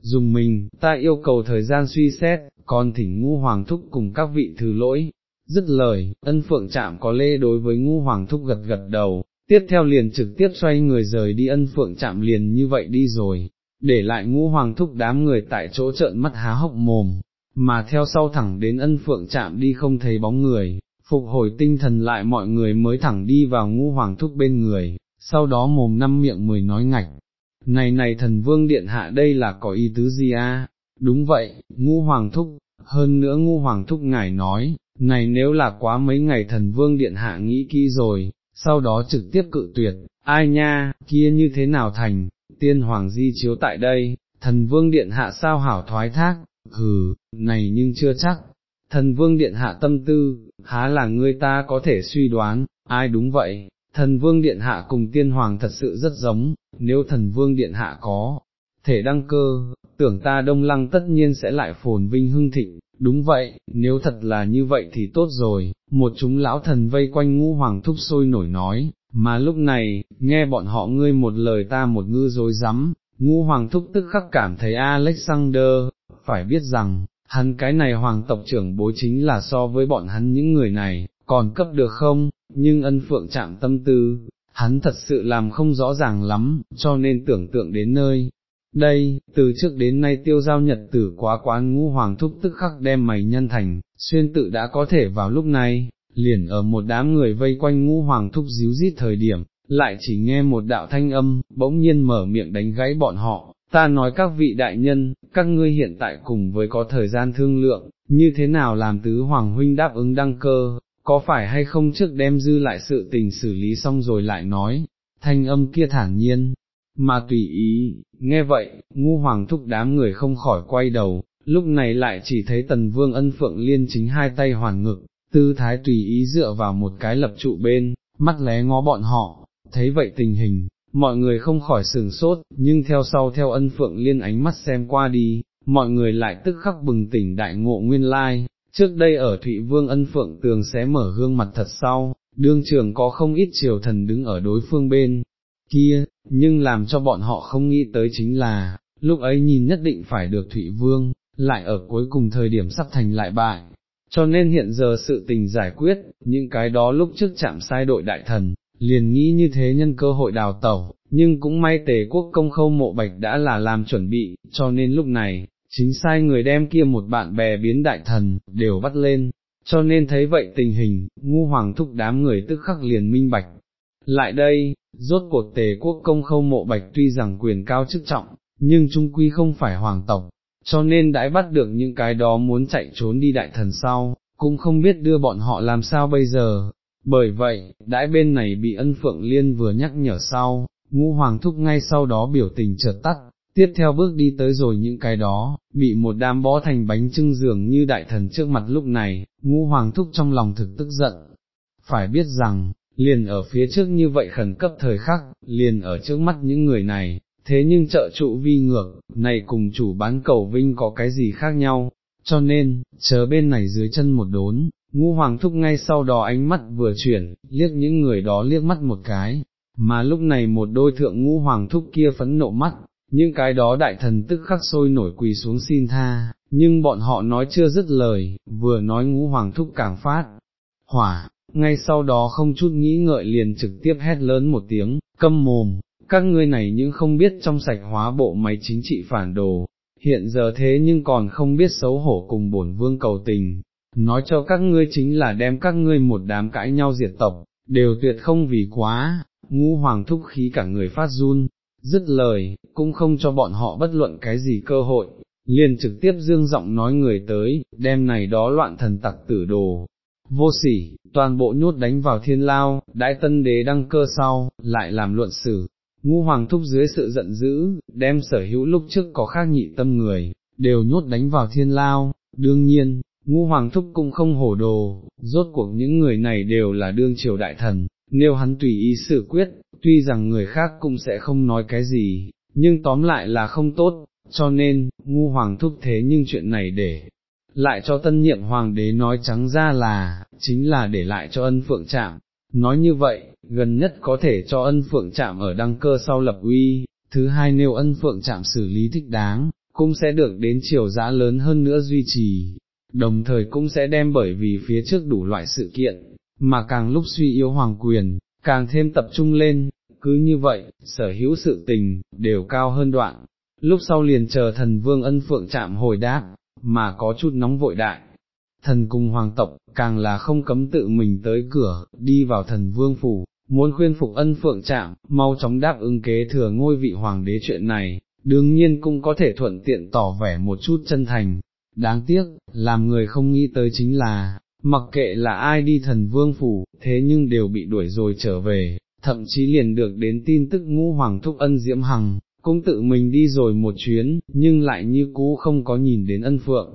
dùng mình, ta yêu cầu thời gian suy xét, còn thỉnh ngũ hoàng thúc cùng các vị thứ lỗi, dứt lời, ân phượng chạm có lê đối với ngũ hoàng thúc gật gật đầu, tiếp theo liền trực tiếp xoay người rời đi ân phượng chạm liền như vậy đi rồi, để lại ngũ hoàng thúc đám người tại chỗ trợn mắt há hốc mồm, mà theo sau thẳng đến ân phượng chạm đi không thấy bóng người, phục hồi tinh thần lại mọi người mới thẳng đi vào ngũ hoàng thúc bên người, sau đó mồm năm miệng mười nói ngạch. Này này thần vương điện hạ đây là có ý tứ gì a? Đúng vậy, ngũ hoàng thúc, hơn nữa ngũ hoàng thúc ngài nói, này nếu là quá mấy ngày thần vương điện hạ nghĩ kỹ rồi, sau đó trực tiếp cự tuyệt, ai nha, kia như thế nào thành, tiên hoàng di chiếu tại đây, thần vương điện hạ sao hảo thoái thác, hừ, này nhưng chưa chắc, thần vương điện hạ tâm tư, há là người ta có thể suy đoán, ai đúng vậy, thần vương điện hạ cùng tiên hoàng thật sự rất giống, nếu thần vương điện hạ có, thể đăng cơ, tưởng ta đông lăng tất nhiên sẽ lại phồn vinh hưng thịnh, đúng vậy, nếu thật là như vậy thì tốt rồi, một chúng lão thần vây quanh ngũ hoàng thúc sôi nổi nói, mà lúc này, nghe bọn họ ngươi một lời ta một ngư dối rắm. Ngũ hoàng thúc tức khắc cảm thấy Alexander, phải biết rằng, hắn cái này hoàng tộc trưởng bối chính là so với bọn hắn những người này, còn cấp được không, nhưng ân phượng chạm tâm tư, hắn thật sự làm không rõ ràng lắm, cho nên tưởng tượng đến nơi. Đây, từ trước đến nay tiêu giao nhật tử quá quán ngũ hoàng thúc tức khắc đem mày nhân thành, xuyên tự đã có thể vào lúc này, liền ở một đám người vây quanh ngũ hoàng thúc díu dít thời điểm, lại chỉ nghe một đạo thanh âm, bỗng nhiên mở miệng đánh gãy bọn họ, ta nói các vị đại nhân, các ngươi hiện tại cùng với có thời gian thương lượng, như thế nào làm tứ hoàng huynh đáp ứng đăng cơ, có phải hay không trước đem dư lại sự tình xử lý xong rồi lại nói, thanh âm kia thản nhiên, mà tùy ý, nghe vậy, ngu hoàng thúc đám người không khỏi quay đầu, lúc này lại chỉ thấy tần vương ân phượng liên chính hai tay hoàn ngực, tư thái tùy ý dựa vào một cái lập trụ bên, mắt lé ngó bọn họ, thấy vậy tình hình, mọi người không khỏi sừng sốt, nhưng theo sau theo ân phượng liên ánh mắt xem qua đi, mọi người lại tức khắc bừng tỉnh đại ngộ nguyên lai, trước đây ở Thụy Vương ân phượng tường sẽ mở gương mặt thật sau, đương trường có không ít triều thần đứng ở đối phương bên kia, nhưng làm cho bọn họ không nghĩ tới chính là, lúc ấy nhìn nhất định phải được Thụy Vương, lại ở cuối cùng thời điểm sắp thành lại bại. Cho nên hiện giờ sự tình giải quyết, những cái đó lúc trước chạm sai đội đại thần, liền nghĩ như thế nhân cơ hội đào tẩu, nhưng cũng may tề quốc công khâu mộ bạch đã là làm chuẩn bị, cho nên lúc này, chính sai người đem kia một bạn bè biến đại thần, đều bắt lên, cho nên thấy vậy tình hình, ngu hoàng thúc đám người tức khắc liền minh bạch. Lại đây, rốt cuộc tề quốc công khâu mộ bạch tuy rằng quyền cao chức trọng, nhưng trung quy không phải hoàng tộc, cho nên đãi bắt được những cái đó muốn chạy trốn đi đại thần sau, cũng không biết đưa bọn họ làm sao bây giờ, bởi vậy, đãi bên này bị ân phượng liên vừa nhắc nhở sau, ngũ hoàng thúc ngay sau đó biểu tình chợt tắt, tiếp theo bước đi tới rồi những cái đó, bị một đám bó thành bánh trưng dường như đại thần trước mặt lúc này, ngũ hoàng thúc trong lòng thực tức giận. Phải biết rằng, liền ở phía trước như vậy khẩn cấp thời khắc, liền ở trước mắt những người này, thế nhưng trợ trụ vi ngược, này cùng chủ bán cầu vinh có cái gì khác nhau, cho nên, chờ bên này dưới chân một đốn, Ngũ hoàng thúc ngay sau đó ánh mắt vừa chuyển, liếc những người đó liếc mắt một cái, mà lúc này một đôi thượng ngũ hoàng thúc kia phẫn nộ mắt, những cái đó đại thần tức khắc sôi nổi quỳ xuống xin tha, nhưng bọn họ nói chưa dứt lời, vừa nói ngũ hoàng thúc càng phát, hỏa, ngay sau đó không chút nghĩ ngợi liền trực tiếp hét lớn một tiếng, câm mồm, các ngươi này những không biết trong sạch hóa bộ máy chính trị phản đồ, hiện giờ thế nhưng còn không biết xấu hổ cùng bổn vương cầu tình, nói cho các ngươi chính là đem các ngươi một đám cãi nhau diệt tộc, đều tuyệt không vì quá, ngũ hoàng thúc khí cả người phát run, dứt lời, cũng không cho bọn họ bất luận cái gì cơ hội, liền trực tiếp dương giọng nói người tới, đem này đó loạn thần tặc tử đồ. Vô sỉ, toàn bộ nhốt đánh vào thiên lao, đại tân đế đăng cơ sau, lại làm luận xử, Ngũ hoàng thúc dưới sự giận dữ, đem sở hữu lúc trước có khác nhị tâm người, đều nhốt đánh vào thiên lao, đương nhiên, Ngũ hoàng thúc cũng không hổ đồ, rốt cuộc những người này đều là đương triều đại thần, nếu hắn tùy ý sự quyết, tuy rằng người khác cũng sẽ không nói cái gì, nhưng tóm lại là không tốt, cho nên, ngu hoàng thúc thế nhưng chuyện này để lại cho tân nhiệm hoàng đế nói trắng ra là, chính là để lại cho ân phượng trạm. Nói như vậy, gần nhất có thể cho ân phượng Trạm ở đăng cơ sau lập uy, thứ hai nếu ân phượng Trạm xử lý thích đáng, cũng sẽ được đến chiều giá lớn hơn nữa duy trì, đồng thời cũng sẽ đem bởi vì phía trước đủ loại sự kiện, mà càng lúc suy yếu hoàng quyền, càng thêm tập trung lên, cứ như vậy, sở hữu sự tình, đều cao hơn đoạn, lúc sau liền chờ thần vương ân phượng chạm hồi đáp, mà có chút nóng vội đại. Thần cùng hoàng tộc, càng là không cấm tự mình tới cửa, đi vào thần vương phủ, muốn khuyên phục ân phượng chạm, mau chóng đáp ứng kế thừa ngôi vị hoàng đế chuyện này, đương nhiên cũng có thể thuận tiện tỏ vẻ một chút chân thành. Đáng tiếc, làm người không nghĩ tới chính là, mặc kệ là ai đi thần vương phủ, thế nhưng đều bị đuổi rồi trở về, thậm chí liền được đến tin tức ngũ hoàng thúc ân diễm hằng, cũng tự mình đi rồi một chuyến, nhưng lại như cũ không có nhìn đến ân phượng.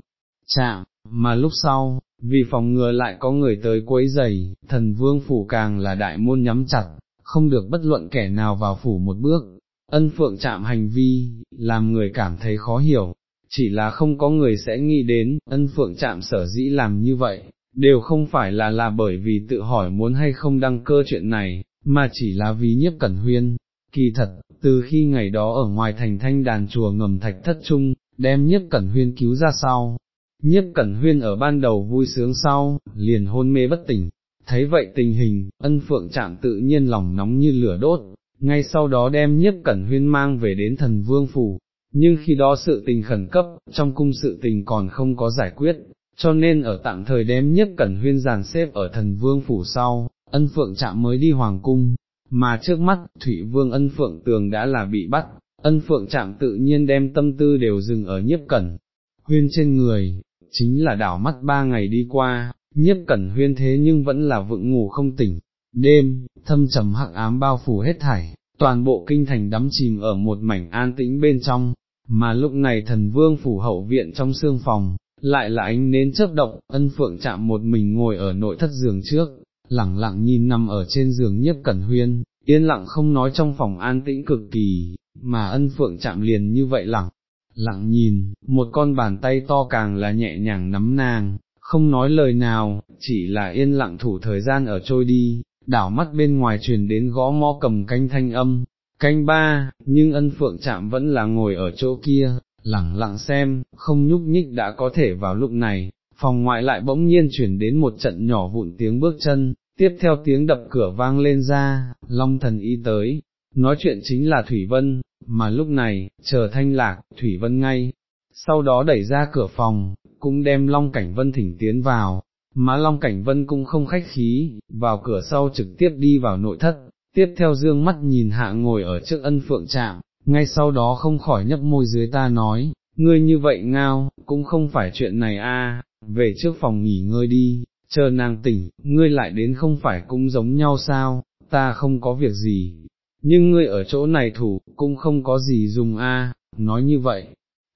Chạm, mà lúc sau, vì phòng ngừa lại có người tới quấy giày, thần vương phủ càng là đại môn nhắm chặt, không được bất luận kẻ nào vào phủ một bước, ân phượng chạm hành vi, làm người cảm thấy khó hiểu, chỉ là không có người sẽ nghĩ đến, ân phượng chạm sở dĩ làm như vậy, đều không phải là là bởi vì tự hỏi muốn hay không đăng cơ chuyện này, mà chỉ là vì nhiếp cẩn huyên. Kỳ thật, từ khi ngày đó ở ngoài thành thanh đàn chùa ngầm thạch thất trung, đem nhiếp cẩn huyên cứu ra sau, nhiếp cẩn huyên ở ban đầu vui sướng sau, liền hôn mê bất tỉnh, thấy vậy tình hình, ân phượng chạm tự nhiên lòng nóng như lửa đốt, ngay sau đó đem nhiếp cẩn huyên mang về đến thần vương phủ, nhưng khi đó sự tình khẩn cấp, trong cung sự tình còn không có giải quyết, cho nên ở tạm thời đếm nhất cẩn huyên giàn xếp ở thần vương phủ sau, ân phượng chạm mới đi hoàng cung, mà trước mắt, Thủy Vương ân phượng tường đã là bị bắt, ân phượng chạm tự nhiên đem tâm tư đều dừng ở nhiếp cẩn, huyên trên người, chính là đảo mắt ba ngày đi qua, nhiếp cẩn huyên thế nhưng vẫn là vựng ngủ không tỉnh, đêm, thâm trầm hắc ám bao phủ hết thảy, toàn bộ kinh thành đắm chìm ở một mảnh an tĩnh bên trong, mà lúc này thần vương phủ hậu viện trong xương phòng, lại là ánh nến chớp động, ân phượng chạm một mình ngồi ở nội thất giường trước, lẳng lặng nhìn nằm ở trên giường nhiếp cẩn huyên, yên lặng không nói trong phòng an tĩnh cực kỳ, mà ân phượng chạm liền như vậy lặng, lặng nhìn, một con bàn tay to càng là nhẹ nhàng nắm nàng, không nói lời nào, chỉ là yên lặng thủ thời gian ở trôi đi, đảo mắt bên ngoài truyền đến gõ mõ cầm canh thanh âm, canh ba, nhưng ân phượng chạm vẫn là ngồi ở chỗ kia, lẳng lặng xem, không nhúc nhích đã có thể vào lúc này, phòng ngoại lại bỗng nhiên chuyển đến một trận nhỏ vụn tiếng bước chân, tiếp theo tiếng đập cửa vang lên ra, long thần y tới, nói chuyện chính là Thủy Vân, mà lúc này, chờ thanh lạc, Thủy Vân ngay, sau đó đẩy ra cửa phòng, cũng đem Long Cảnh Vân thỉnh tiến vào, mà Long Cảnh Vân cũng không khách khí, vào cửa sau trực tiếp đi vào nội thất, tiếp theo dương mắt nhìn hạ ngồi ở trước ân phượng trạm, ngay sau đó không khỏi nhấp môi dưới ta nói, ngươi như vậy ngao, cũng không phải chuyện này a, về trước phòng nghỉ ngơi đi, chờ nàng tỉnh, ngươi lại đến không phải cũng giống nhau sao, ta không có việc gì, nhưng ngươi ở chỗ này thủ, cũng không có gì dùng a. nói như vậy,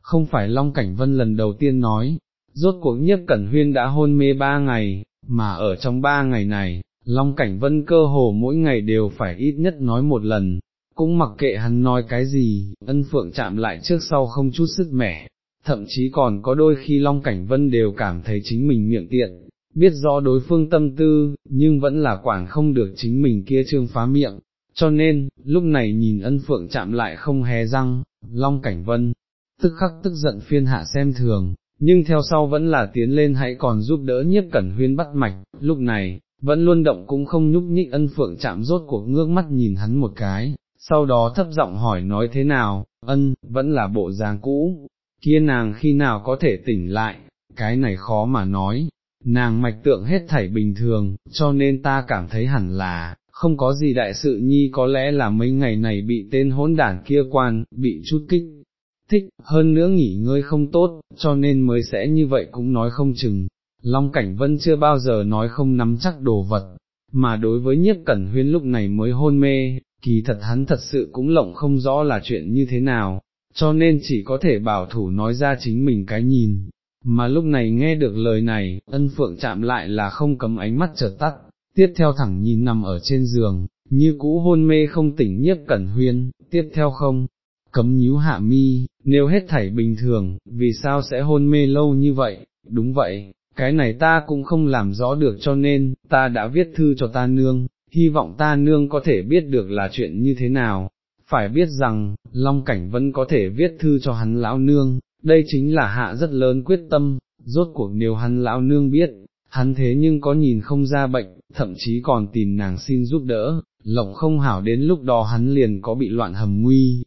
không phải Long Cảnh Vân lần đầu tiên nói, rốt cuộc nhiếp cẩn huyên đã hôn mê ba ngày, mà ở trong ba ngày này, Long Cảnh Vân cơ hồ mỗi ngày đều phải ít nhất nói một lần, cũng mặc kệ hắn nói cái gì, ân phượng chạm lại trước sau không chút sức mẻ, thậm chí còn có đôi khi Long Cảnh Vân đều cảm thấy chính mình miệng tiện, biết rõ đối phương tâm tư, nhưng vẫn là quản không được chính mình kia trương phá miệng, cho nên, lúc này nhìn ân phượng chạm lại không hé răng, Long Cảnh Vân, tức khắc tức giận phiên hạ xem thường, nhưng theo sau vẫn là tiến lên hãy còn giúp đỡ nhiếp cẩn huyên bắt mạch, lúc này, vẫn luôn động cũng không nhúc nhích ân phượng chạm rốt cuộc ngước mắt nhìn hắn một cái, sau đó thấp giọng hỏi nói thế nào, ân, vẫn là bộ dáng cũ, kia nàng khi nào có thể tỉnh lại, cái này khó mà nói, nàng mạch tượng hết thảy bình thường, cho nên ta cảm thấy hẳn là, không có gì đại sự nhi có lẽ là mấy ngày này bị tên hỗn đản kia quan, bị chút kích, thích, hơn nữa nghỉ ngơi không tốt, cho nên mới sẽ như vậy cũng nói không chừng. Long Cảnh Vân chưa bao giờ nói không nắm chắc đồ vật, mà đối với nhiếp cẩn huyên lúc này mới hôn mê, kỳ thật hắn thật sự cũng lộng không rõ là chuyện như thế nào, cho nên chỉ có thể bảo thủ nói ra chính mình cái nhìn. Mà lúc này nghe được lời này, ân phượng chạm lại là không cấm ánh mắt chợt tắt, tiếp theo thẳng nhìn nằm ở trên giường, như cũ hôn mê không tỉnh nhiếp cẩn huyên, tiếp theo không, cấm nhíu hạ mi, nếu hết thảy bình thường, vì sao sẽ hôn mê lâu như vậy, đúng vậy, cái này ta cũng không làm rõ được cho nên, ta đã viết thư cho ta nương, hy vọng ta nương có thể biết được là chuyện như thế nào, phải biết rằng, Long Cảnh vẫn có thể viết thư cho hắn lão nương, đây chính là hạ rất lớn quyết tâm, rốt cuộc nếu hắn lão nương biết, hắn thế nhưng có nhìn không ra bệnh, thậm chí còn tìm nàng xin giúp đỡ, lộng không hảo đến lúc đó hắn liền có bị loạn hầm nguy,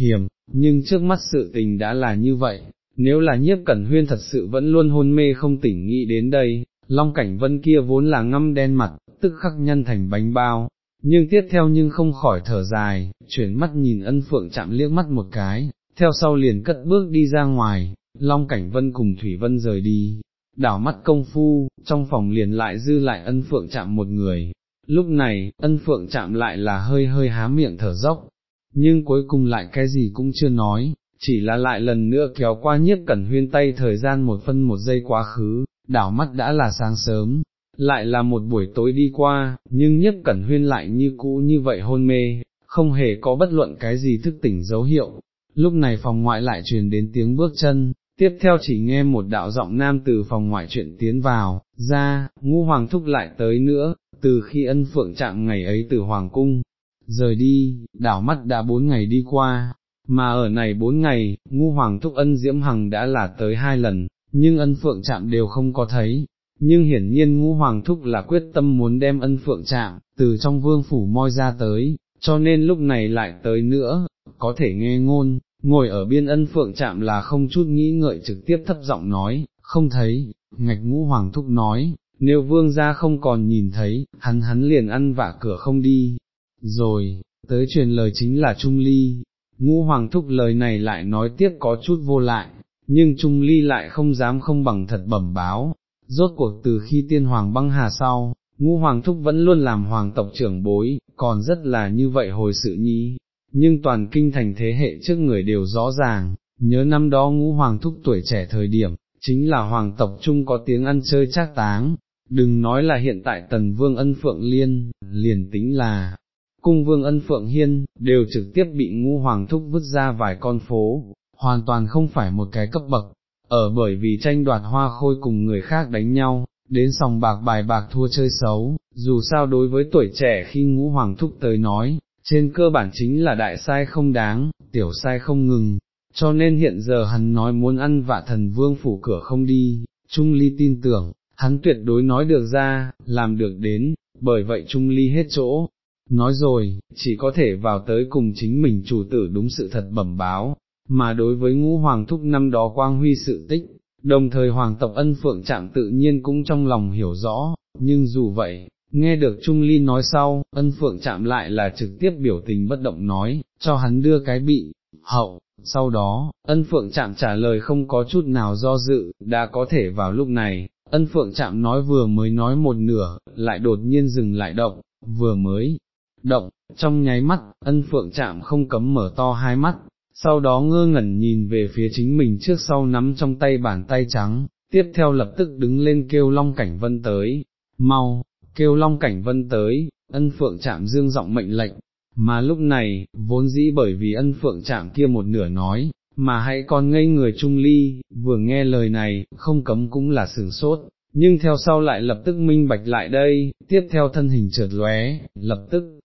hiểm, nhưng trước mắt sự tình đã là như vậy, nếu là nhiếp cẩn huyên thật sự vẫn luôn hôn mê không tỉnh nghĩ đến đây, long cảnh vân kia vốn là ngâm đen mặt, tức khắc nhân thành bánh bao, nhưng tiếp theo nhưng không khỏi thở dài, chuyển mắt nhìn ân phượng chạm liếc mắt một cái, theo sau liền cất bước đi ra ngoài, long cảnh vân cùng Thủy Vân rời đi, đảo mắt công phu, trong phòng liền lại dư lại ân phượng chạm một người, lúc này, ân phượng chạm lại là hơi hơi há miệng thở dốc, nhưng cuối cùng lại cái gì cũng chưa nói, chỉ là lại lần nữa kéo qua nhiếp cẩn huyên tay thời gian một phân một giây quá khứ, đảo mắt đã là sáng sớm, lại là một buổi tối đi qua, nhưng nhiếp cẩn huyên lại như cũ như vậy hôn mê, không hề có bất luận cái gì thức tỉnh dấu hiệu. Lúc này phòng ngoại lại truyền đến tiếng bước chân, tiếp theo chỉ nghe một đạo giọng nam từ phòng ngoại chuyện tiến vào, ra, ngu hoàng thúc lại tới nữa, từ khi ân phượng chạm ngày ấy từ hoàng cung, rời đi, đảo mắt đã bốn ngày đi qua, mà ở này bốn ngày, ngu hoàng thúc ân diễm hằng đã là tới hai lần, nhưng ân phượng chạm đều không có thấy, nhưng hiển nhiên ngu hoàng thúc là quyết tâm muốn đem ân phượng chạm, từ trong vương phủ moi ra tới, cho nên lúc này lại tới nữa, có thể nghe ngôn, ngồi ở biên ân phượng chạm là không chút nghĩ ngợi trực tiếp thấp giọng nói, không thấy, ngạch ngũ hoàng thúc nói, nếu vương gia không còn nhìn thấy, hắn hắn liền ăn vạ cửa không đi, rồi, tới truyền lời chính là Trung Ly, ngũ hoàng thúc lời này lại nói tiếp có chút vô lại, nhưng Trung Ly lại không dám không bằng thật bẩm báo, rốt cuộc từ khi tiên hoàng băng hà sau, ngũ hoàng thúc vẫn luôn làm hoàng tộc trưởng bối, còn rất là như vậy hồi sự nhi, nhưng toàn kinh thành thế hệ trước người đều rõ ràng, nhớ năm đó ngũ hoàng thúc tuổi trẻ thời điểm, chính là hoàng tộc chung có tiếng ăn chơi trác táng, đừng nói là hiện tại tần vương ân phượng liên, liền tính là cung vương ân phượng hiên, đều trực tiếp bị ngũ hoàng thúc vứt ra vài con phố, hoàn toàn không phải một cái cấp bậc, ở bởi vì tranh đoạt hoa khôi cùng người khác đánh nhau, đến sòng bạc bài bạc thua chơi xấu, dù sao đối với tuổi trẻ khi ngũ hoàng thúc tới nói, trên cơ bản chính là đại sai không đáng, tiểu sai không ngừng, cho nên hiện giờ hắn nói muốn ăn vạ thần vương phủ cửa không đi, Trung Ly tin tưởng, hắn tuyệt đối nói được ra, làm được đến, bởi vậy Trung Ly hết chỗ, nói rồi, chỉ có thể vào tới cùng chính mình chủ tử đúng sự thật bẩm báo, mà đối với ngũ hoàng thúc năm đó quang huy sự tích, đồng thời hoàng tộc ân phượng trạng tự nhiên cũng trong lòng hiểu rõ, nhưng dù vậy, nghe được Trung Ly nói sau, ân phượng chạm lại là trực tiếp biểu tình bất động nói, cho hắn đưa cái bị, hậu, sau đó, ân phượng chạm trả lời không có chút nào do dự, đã có thể vào lúc này, ân phượng chạm nói vừa mới nói một nửa, lại đột nhiên dừng lại động, vừa mới, động, trong nháy mắt, ân phượng chạm không cấm mở to hai mắt, sau đó ngơ ngẩn nhìn về phía chính mình trước sau nắm trong tay bàn tay trắng, tiếp theo lập tức đứng lên kêu Long Cảnh Vân tới, mau, kêu Long Cảnh Vân tới, ân phượng chạm dương giọng mệnh lệnh, mà lúc này, vốn dĩ bởi vì ân phượng chạm kia một nửa nói, mà hãy còn ngây người trung ly, vừa nghe lời này, không cấm cũng là sửng sốt, nhưng theo sau lại lập tức minh bạch lại đây, tiếp theo thân hình chợt lóe, lập tức,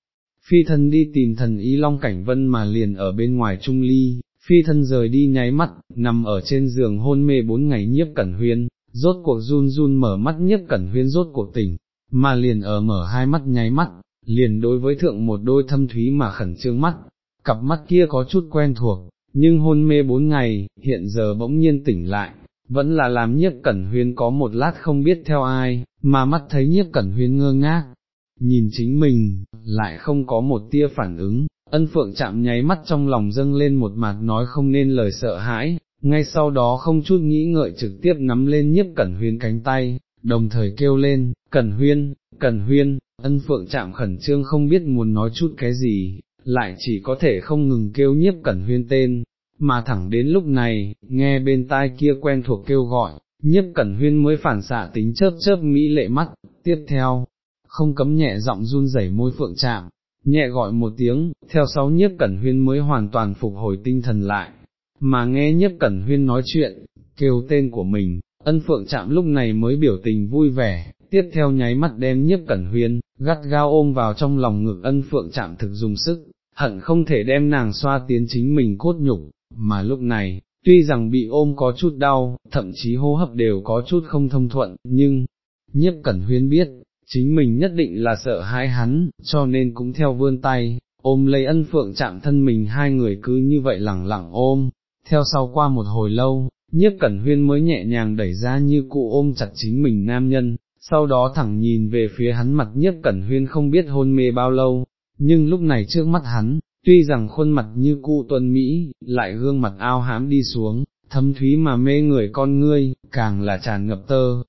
phi thân đi tìm thần ý long cảnh vân mà liền ở bên ngoài trung ly, phi thân rời đi nháy mắt, nằm ở trên giường hôn mê bốn ngày nhiếp cẩn huyên, rốt cuộc run run mở mắt nhiếp cẩn huyên rốt cuộc tỉnh, mà liền ở mở hai mắt nháy mắt, liền đối với thượng một đôi thâm thúy mà khẩn trương mắt, cặp mắt kia có chút quen thuộc, nhưng hôn mê bốn ngày, hiện giờ bỗng nhiên tỉnh lại, vẫn là làm nhiếp cẩn huyên có một lát không biết theo ai, mà mắt thấy nhiếp cẩn huyên ngơ ngác, nhìn chính mình, lại không có một tia phản ứng, ân phượng chạm nháy mắt trong lòng dâng lên một mặt nói không nên lời sợ hãi, ngay sau đó không chút nghĩ ngợi trực tiếp nắm lên nhiếp cẩn huyên cánh tay, đồng thời kêu lên, cẩn huyên, cẩn huyên, ân phượng chạm khẩn trương không biết muốn nói chút cái gì, lại chỉ có thể không ngừng kêu nhiếp cẩn huyên tên, mà thẳng đến lúc này, nghe bên tai kia quen thuộc kêu gọi, nhiếp cẩn huyên mới phản xạ tính chớp chớp mỹ lệ mắt, tiếp theo, không cấm nhẹ giọng run rẩy môi phượng chạm, nhẹ gọi một tiếng, theo sau nhiếp cẩn huyên mới hoàn toàn phục hồi tinh thần lại, mà nghe nhiếp cẩn huyên nói chuyện, kêu tên của mình, ân phượng chạm lúc này mới biểu tình vui vẻ, tiếp theo nháy mắt đem nhiếp cẩn huyên, gắt gao ôm vào trong lòng ngực ân phượng chạm thực dùng sức, hận không thể đem nàng xoa tiến chính mình cốt nhục, mà lúc này, tuy rằng bị ôm có chút đau, thậm chí hô hấp đều có chút không thông thuận, nhưng, nhiếp cẩn huyên biết, chính mình nhất định là sợ hãi hắn, cho nên cũng theo vươn tay, ôm lấy ân phượng chạm thân mình hai người cứ như vậy lẳng lặng ôm, theo sau qua một hồi lâu, nhiếp cẩn huyên mới nhẹ nhàng đẩy ra như cụ ôm chặt chính mình nam nhân, sau đó thẳng nhìn về phía hắn mặt nhiếp cẩn huyên không biết hôn mê bao lâu, nhưng lúc này trước mắt hắn, tuy rằng khuôn mặt như cụ tuần Mỹ, lại gương mặt ao hám đi xuống, thâm thúy mà mê người con ngươi, càng là tràn ngập tơ,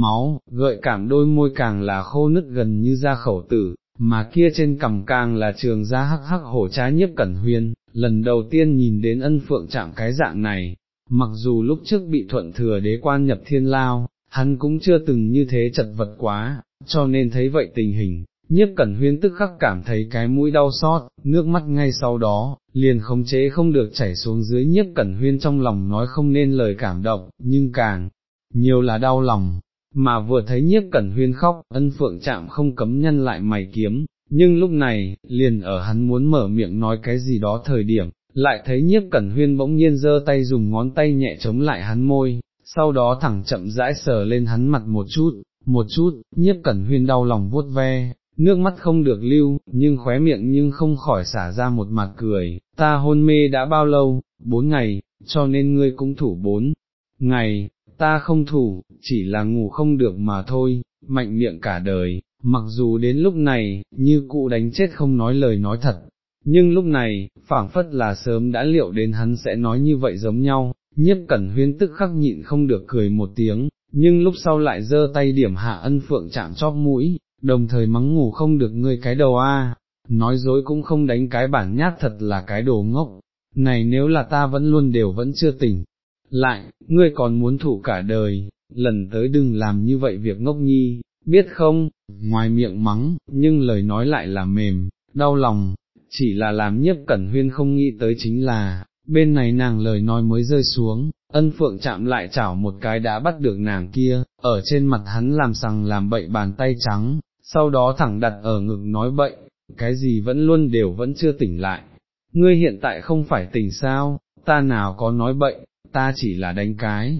máu, gợi cảm đôi môi càng là khô nứt gần như ra khẩu tử, mà kia trên cằm càng là trường ra hắc hắc hổ trái nhiếp cẩn huyên, lần đầu tiên nhìn đến ân phượng chạm cái dạng này, mặc dù lúc trước bị thuận thừa đế quan nhập thiên lao, hắn cũng chưa từng như thế chật vật quá, cho nên thấy vậy tình hình, nhiếp cẩn huyên tức khắc cảm thấy cái mũi đau xót, nước mắt ngay sau đó, liền khống chế không được chảy xuống dưới nhiếp cẩn huyên trong lòng nói không nên lời cảm động, nhưng càng nhiều là đau lòng, mà vừa thấy nhiếp cẩn huyên khóc, ân phượng chạm không cấm nhân lại mày kiếm, nhưng lúc này, liền ở hắn muốn mở miệng nói cái gì đó thời điểm, lại thấy nhiếp cẩn huyên bỗng nhiên giơ tay dùng ngón tay nhẹ chống lại hắn môi, sau đó thẳng chậm rãi sờ lên hắn mặt một chút, một chút, nhiếp cẩn huyên đau lòng vuốt ve, nước mắt không được lưu, nhưng khóe miệng nhưng không khỏi xả ra một mặt cười, ta hôn mê đã bao lâu, bốn ngày, cho nên ngươi cũng thủ bốn ngày, ta không thủ, chỉ là ngủ không được mà thôi, mạnh miệng cả đời, mặc dù đến lúc này, như cụ đánh chết không nói lời nói thật, nhưng lúc này, phảng phất là sớm đã liệu đến hắn sẽ nói như vậy giống nhau, nhiếp cẩn huyên tức khắc nhịn không được cười một tiếng, nhưng lúc sau lại giơ tay điểm hạ ân phượng chạm chóp mũi, đồng thời mắng ngủ không được ngươi cái đầu a, nói dối cũng không đánh cái bản nhát thật là cái đồ ngốc, này nếu là ta vẫn luôn đều vẫn chưa tỉnh, lại, ngươi còn muốn thủ cả đời, lần tới đừng làm như vậy việc ngốc nhi, biết không, ngoài miệng mắng, nhưng lời nói lại là mềm, đau lòng, chỉ là làm nhiếp cẩn huyên không nghĩ tới chính là, bên này nàng lời nói mới rơi xuống, ân phượng chạm lại chảo một cái đã bắt được nàng kia, ở trên mặt hắn làm sằng làm bậy bàn tay trắng, sau đó thẳng đặt ở ngực nói bậy, cái gì vẫn luôn đều vẫn chưa tỉnh lại, ngươi hiện tại không phải tỉnh sao, ta nào có nói bậy, ta chỉ là đánh cái,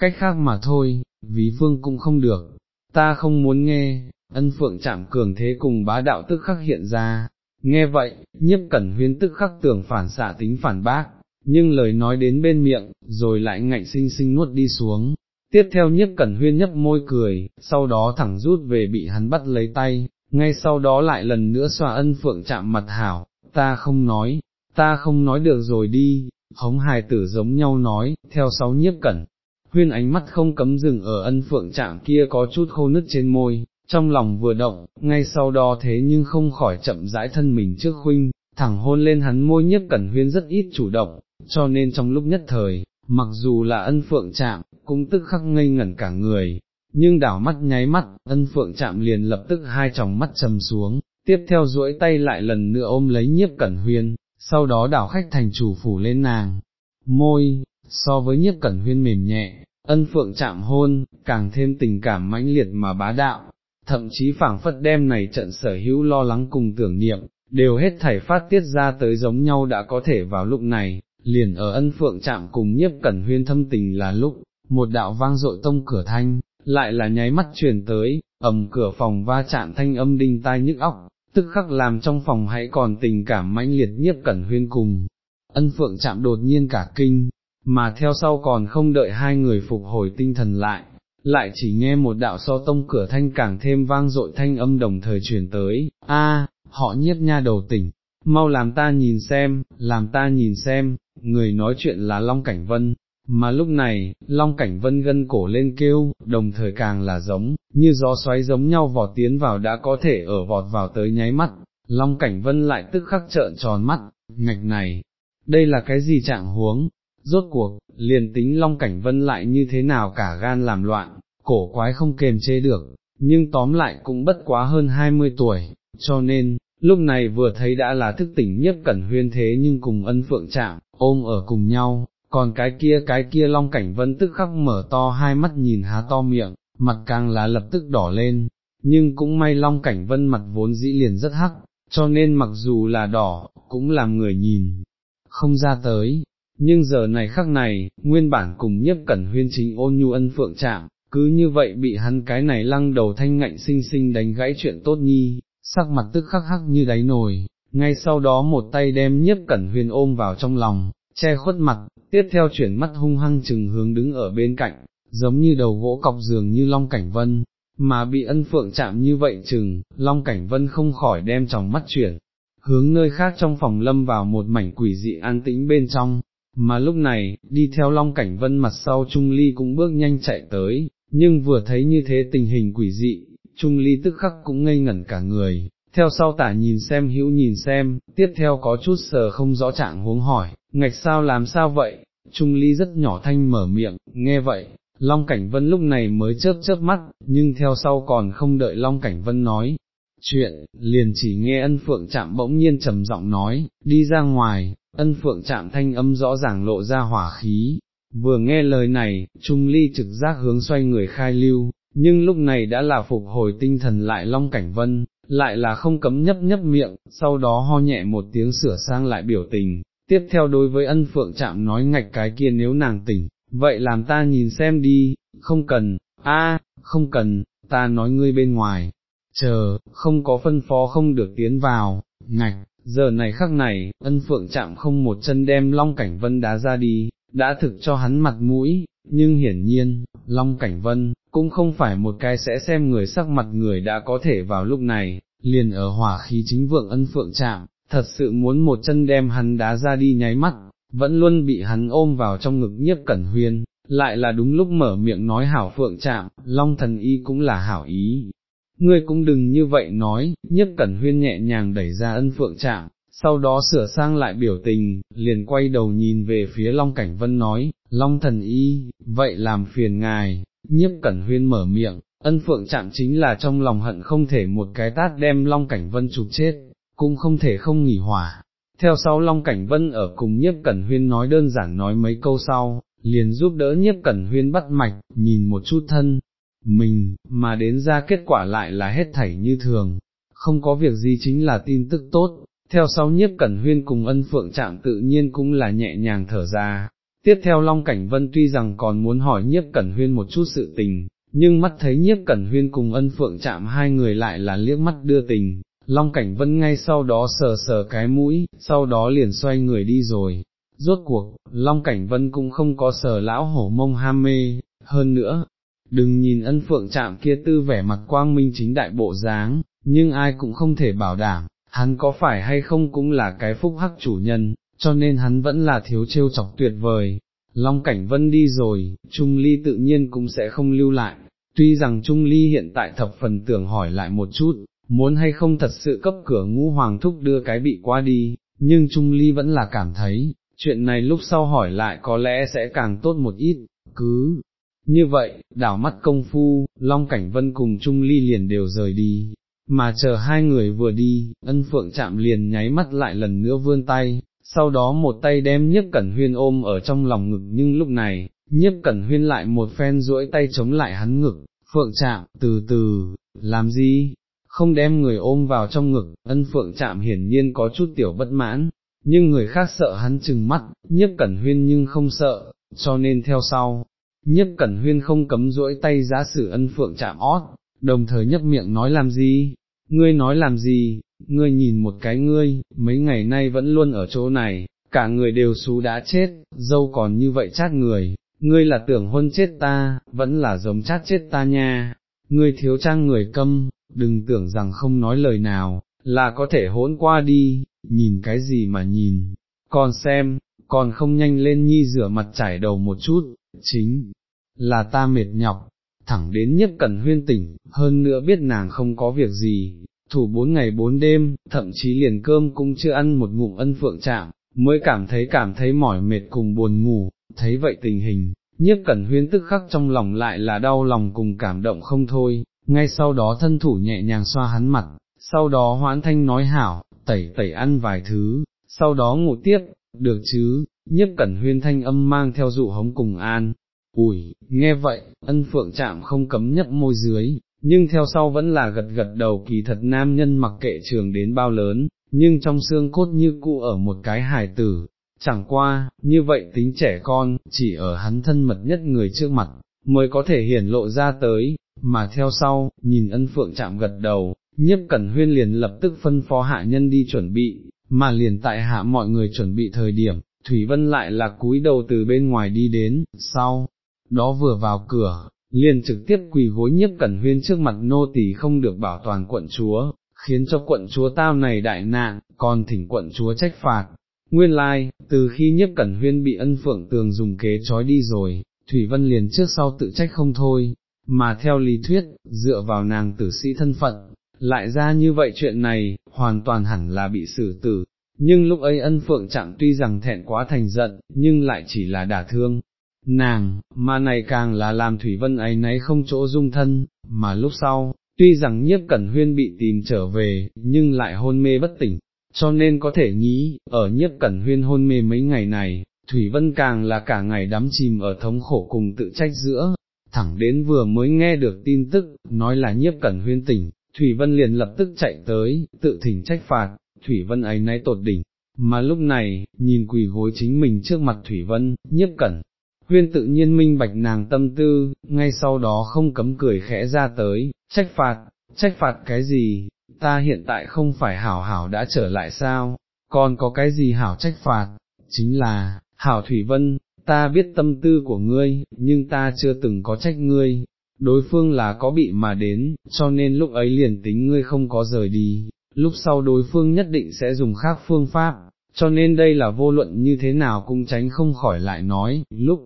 cách khác mà thôi, ví phương cũng không được, ta không muốn nghe, ân phượng chạm cường thế cùng bá đạo tức khắc hiện ra, nghe vậy, nhiếp cẩn huyên tức khắc tưởng phản xạ tính phản bác, nhưng lời nói đến bên miệng, rồi lại ngạnh sinh sinh nuốt đi xuống. Tiếp theo nhiếp cẩn huyên nhấp môi cười, sau đó thẳng rút về bị hắn bắt lấy tay, ngay sau đó lại lần nữa xoa ân phượng chạm mặt hảo, ta không nói, ta không nói được rồi đi, hống hài tử giống nhau nói, theo sáu nhiếp cẩn, huyên ánh mắt không cấm dừng ở ân phượng trạng kia có chút khô nứt trên môi, trong lòng vừa động, ngay sau đó thế nhưng không khỏi chậm rãi thân mình trước khuynh, thẳng hôn lên hắn môi nhiếp cẩn huyên rất ít chủ động, cho nên trong lúc nhất thời, mặc dù là ân phượng chạm, cũng tức khắc ngây ngẩn cả người, nhưng đảo mắt nháy mắt, ân phượng chạm liền lập tức hai tròng mắt trầm xuống, tiếp theo duỗi tay lại lần nữa ôm lấy nhiếp cẩn huyên, sau đó đảo khách thành chủ phủ lên nàng, môi, so với nhiếp cẩn huyên mềm nhẹ, ân phượng chạm hôn, càng thêm tình cảm mãnh liệt mà bá đạo, thậm chí phảng phất đem này trận sở hữu lo lắng cùng tưởng niệm, đều hết thảy phát tiết ra tới giống nhau đã có thể vào lúc này, liền ở ân phượng chạm cùng nhiếp cẩn huyên thâm tình là lúc, một đạo vang dội tông cửa thanh, lại là nháy mắt truyền tới, ầm cửa phòng va chạm thanh âm đinh tai nhức óc, tức khắc làm trong phòng hãy còn tình cảm mãnh liệt nhiếp cẩn huyên cùng. Ân phượng chạm đột nhiên cả kinh, mà theo sau còn không đợi hai người phục hồi tinh thần lại, lại chỉ nghe một đạo so tông cửa thanh càng thêm vang dội thanh âm đồng thời truyền tới, a họ nhiếp nha đầu tỉnh, mau làm ta nhìn xem, làm ta nhìn xem, người nói chuyện là Long Cảnh Vân, mà lúc này, Long Cảnh Vân gân cổ lên kêu, đồng thời càng là giống, như gió xoáy giống nhau vọt tiến vào đã có thể ở vọt vào tới nháy mắt, Long Cảnh Vân lại tức khắc trợn tròn mắt, ngạch này, đây là cái gì trạng huống, rốt cuộc, liền tính Long Cảnh Vân lại như thế nào cả gan làm loạn, cổ quái không kềm chế được, nhưng tóm lại cũng bất quá hơn 20 tuổi, cho nên, lúc này vừa thấy đã là thức tỉnh nhất cẩn huyên thế nhưng cùng ân phượng chạm, ôm ở cùng nhau, còn cái kia cái kia Long Cảnh Vân tức khắc mở to hai mắt nhìn há to miệng, mặt càng là lập tức đỏ lên, nhưng cũng may Long Cảnh Vân mặt vốn dĩ liền rất hắc, cho nên mặc dù là đỏ, cũng làm người nhìn, không ra tới, nhưng giờ này khắc này, nguyên bản cùng nhất cẩn huyên chính ôn nhu ân phượng chạm, cứ như vậy bị hắn cái này lăng đầu thanh ngạnh sinh sinh đánh gãy chuyện tốt nhi, sắc mặt tức khắc hắc như đáy nồi, ngay sau đó một tay đem nhiếp cẩn huyên ôm vào trong lòng, che khuất mặt, tiếp theo chuyển mắt hung hăng chừng hướng đứng ở bên cạnh, giống như đầu gỗ cọc giường như Long Cảnh Vân, mà bị ân phượng chạm như vậy chừng, Long Cảnh Vân không khỏi đem tròng mắt chuyển, hướng nơi khác trong phòng lâm vào một mảnh quỷ dị an tĩnh bên trong, mà lúc này, đi theo Long Cảnh Vân mặt sau Trung Ly cũng bước nhanh chạy tới, nhưng vừa thấy như thế tình hình quỷ dị, Trung Ly tức khắc cũng ngây ngẩn cả người, theo sau tả nhìn xem hữu nhìn xem, tiếp theo có chút sờ không rõ trạng huống hỏi, ngạch sao làm sao vậy, Trung Ly rất nhỏ thanh mở miệng, nghe vậy, Long Cảnh Vân lúc này mới chớp chớp mắt, nhưng theo sau còn không đợi Long Cảnh Vân nói. Chuyện, liền chỉ nghe ân phượng chạm bỗng nhiên trầm giọng nói, đi ra ngoài, ân phượng chạm thanh âm rõ ràng lộ ra hỏa khí, vừa nghe lời này, Trung Ly trực giác hướng xoay người khai lưu, nhưng lúc này đã là phục hồi tinh thần lại Long Cảnh Vân, lại là không cấm nhấp nhấp miệng, sau đó ho nhẹ một tiếng sửa sang lại biểu tình, tiếp theo đối với ân phượng chạm nói ngạch cái kia nếu nàng tỉnh, vậy làm ta nhìn xem đi, không cần, a, không cần, ta nói ngươi bên ngoài, chờ, không có phân phó không được tiến vào, ngạch, giờ này khắc này, ân phượng chạm không một chân đem Long Cảnh Vân đá ra đi, đã thực cho hắn mặt mũi, nhưng hiển nhiên, Long Cảnh Vân, cũng không phải một cái sẽ xem người sắc mặt người đã có thể vào lúc này, liền ở hỏa khí chính vượng ân phượng chạm, thật sự muốn một chân đem hắn đá ra đi nháy mắt, vẫn luôn bị hắn ôm vào trong ngực nhiếp cẩn huyên, lại là đúng lúc mở miệng nói hảo phượng chạm, long thần y cũng là hảo ý. Ngươi cũng đừng như vậy nói, nhiếp cẩn huyên nhẹ nhàng đẩy ra ân phượng chạm, sau đó sửa sang lại biểu tình, liền quay đầu nhìn về phía Long Cảnh Vân nói, Long thần y, vậy làm phiền ngài, nhiếp cẩn huyên mở miệng, ân phượng chạm chính là trong lòng hận không thể một cái tát đem Long Cảnh Vân chụp chết, cũng không thể không nghỉ hỏa. Theo sau Long Cảnh Vân ở cùng nhiếp cẩn huyên nói đơn giản nói mấy câu sau, liền giúp đỡ nhiếp cẩn huyên bắt mạch, nhìn một chút thân, mình, mà đến ra kết quả lại là hết thảy như thường, không có việc gì chính là tin tức tốt, theo sau nhiếp cẩn huyên cùng ân phượng chạm tự nhiên cũng là nhẹ nhàng thở ra. Tiếp theo Long Cảnh Vân tuy rằng còn muốn hỏi nhiếp cẩn huyên một chút sự tình, nhưng mắt thấy nhiếp cẩn huyên cùng ân phượng chạm hai người lại là liếc mắt đưa tình, Long Cảnh Vân ngay sau đó sờ sờ cái mũi, sau đó liền xoay người đi rồi. Rốt cuộc, Long Cảnh Vân cũng không có sờ lão hổ mông ham mê, hơn nữa, đừng nhìn ân phượng chạm kia tư vẻ mặt quang minh chính đại bộ dáng, nhưng ai cũng không thể bảo đảm, hắn có phải hay không cũng là cái phúc hắc chủ nhân, cho nên hắn vẫn là thiếu trêu chọc tuyệt vời. Long Cảnh Vân đi rồi, Trung Ly tự nhiên cũng sẽ không lưu lại, tuy rằng Trung Ly hiện tại thập phần tưởng hỏi lại một chút, muốn hay không thật sự cấp cửa ngũ hoàng thúc đưa cái bị qua đi, nhưng Trung Ly vẫn là cảm thấy, chuyện này lúc sau hỏi lại có lẽ sẽ càng tốt một ít, cứ. Như vậy, đảo mắt công phu, Long Cảnh Vân cùng Trung Ly liền đều rời đi, mà chờ hai người vừa đi, ân phượng chạm liền nháy mắt lại lần nữa vươn tay, sau đó một tay đem nhiếp cẩn huyên ôm ở trong lòng ngực nhưng lúc này, nhiếp cẩn huyên lại một phen duỗi tay chống lại hắn ngực, phượng chạm, từ từ, làm gì, không đem người ôm vào trong ngực, ân phượng chạm hiển nhiên có chút tiểu bất mãn, nhưng người khác sợ hắn chừng mắt, nhiếp cẩn huyên nhưng không sợ, cho nên theo sau, nhiếp cẩn huyên không cấm duỗi tay giá sử ân phượng chạm ót, đồng thời nhấp miệng nói làm gì, ngươi nói làm gì, ngươi nhìn một cái ngươi, mấy ngày nay vẫn luôn ở chỗ này, cả người đều xú đã chết, dâu còn như vậy chát người, ngươi là tưởng hôn chết ta, vẫn là giống chát chết ta nha, ngươi thiếu trang người câm, đừng tưởng rằng không nói lời nào, là có thể hỗn qua đi, nhìn cái gì mà nhìn, còn xem, còn không nhanh lên nhi rửa mặt chải đầu một chút, chính là ta mệt nhọc, thẳng đến nhất cần huyên tỉnh, hơn nữa biết nàng không có việc gì, thủ bốn ngày bốn đêm, thậm chí liền cơm cũng chưa ăn một ngụm ân phượng chạm, mới cảm thấy cảm thấy mỏi mệt cùng buồn ngủ, thấy vậy tình hình, nhiếp cẩn huyên tức khắc trong lòng lại là đau lòng cùng cảm động không thôi, ngay sau đó thân thủ nhẹ nhàng xoa hắn mặt, sau đó hoãn thanh nói hảo, tẩy tẩy ăn vài thứ, sau đó ngủ tiếp, được chứ, nhiếp cẩn huyên thanh âm mang theo dụ hống cùng an. Ủi, nghe vậy, ân phượng chạm không cấm nhấp môi dưới, nhưng theo sau vẫn là gật gật đầu kỳ thật nam nhân mặc kệ trường đến bao lớn, nhưng trong xương cốt như cụ ở một cái hài tử, chẳng qua, như vậy tính trẻ con, chỉ ở hắn thân mật nhất người trước mặt, mới có thể hiển lộ ra tới, mà theo sau, nhìn ân phượng chạm gật đầu, nhiếp cẩn huyên liền lập tức phân phó hạ nhân đi chuẩn bị, mà liền tại hạ mọi người chuẩn bị thời điểm, Thủy Vân lại là cúi đầu từ bên ngoài đi đến, sau, đó vừa vào cửa, liền trực tiếp quỳ gối nhiếp cẩn huyên trước mặt nô tỳ không được bảo toàn quận chúa, khiến cho quận chúa tao này đại nạn, còn thỉnh quận chúa trách phạt. Nguyên lai, like, từ khi nhiếp cẩn huyên bị ân phượng tường dùng kế trói đi rồi, Thủy Vân liền trước sau tự trách không thôi, mà theo lý thuyết, dựa vào nàng tử sĩ thân phận, lại ra như vậy chuyện này, hoàn toàn hẳn là bị xử tử, nhưng lúc ấy ân phượng chẳng tuy rằng thẹn quá thành giận, nhưng lại chỉ là đả thương. Nàng, mà này càng là làm Thủy Vân ấy nấy không chỗ dung thân, mà lúc sau, tuy rằng nhiếp cẩn huyên bị tìm trở về, nhưng lại hôn mê bất tỉnh, cho nên có thể nghĩ, ở nhiếp cẩn huyên hôn mê mấy ngày này, Thủy Vân càng là cả ngày đắm chìm ở thống khổ cùng tự trách giữa, thẳng đến vừa mới nghe được tin tức, nói là nhiếp cẩn huyên tỉnh, Thủy Vân liền lập tức chạy tới, tự thỉnh trách phạt, Thủy Vân ấy nay tột đỉnh, mà lúc này, nhìn quỳ gối chính mình trước mặt Thủy Vân, nhiếp cẩn, huyên tự nhiên minh bạch nàng tâm tư, ngay sau đó không cấm cười khẽ ra tới, trách phạt, trách phạt cái gì, ta hiện tại không phải hảo hảo đã trở lại sao, còn có cái gì hảo trách phạt, chính là, hảo Thủy Vân, ta biết tâm tư của ngươi, nhưng ta chưa từng có trách ngươi, đối phương là có bị mà đến, cho nên lúc ấy liền tính ngươi không có rời đi, lúc sau đối phương nhất định sẽ dùng khác phương pháp, cho nên đây là vô luận như thế nào cũng tránh không khỏi lại nói, lúc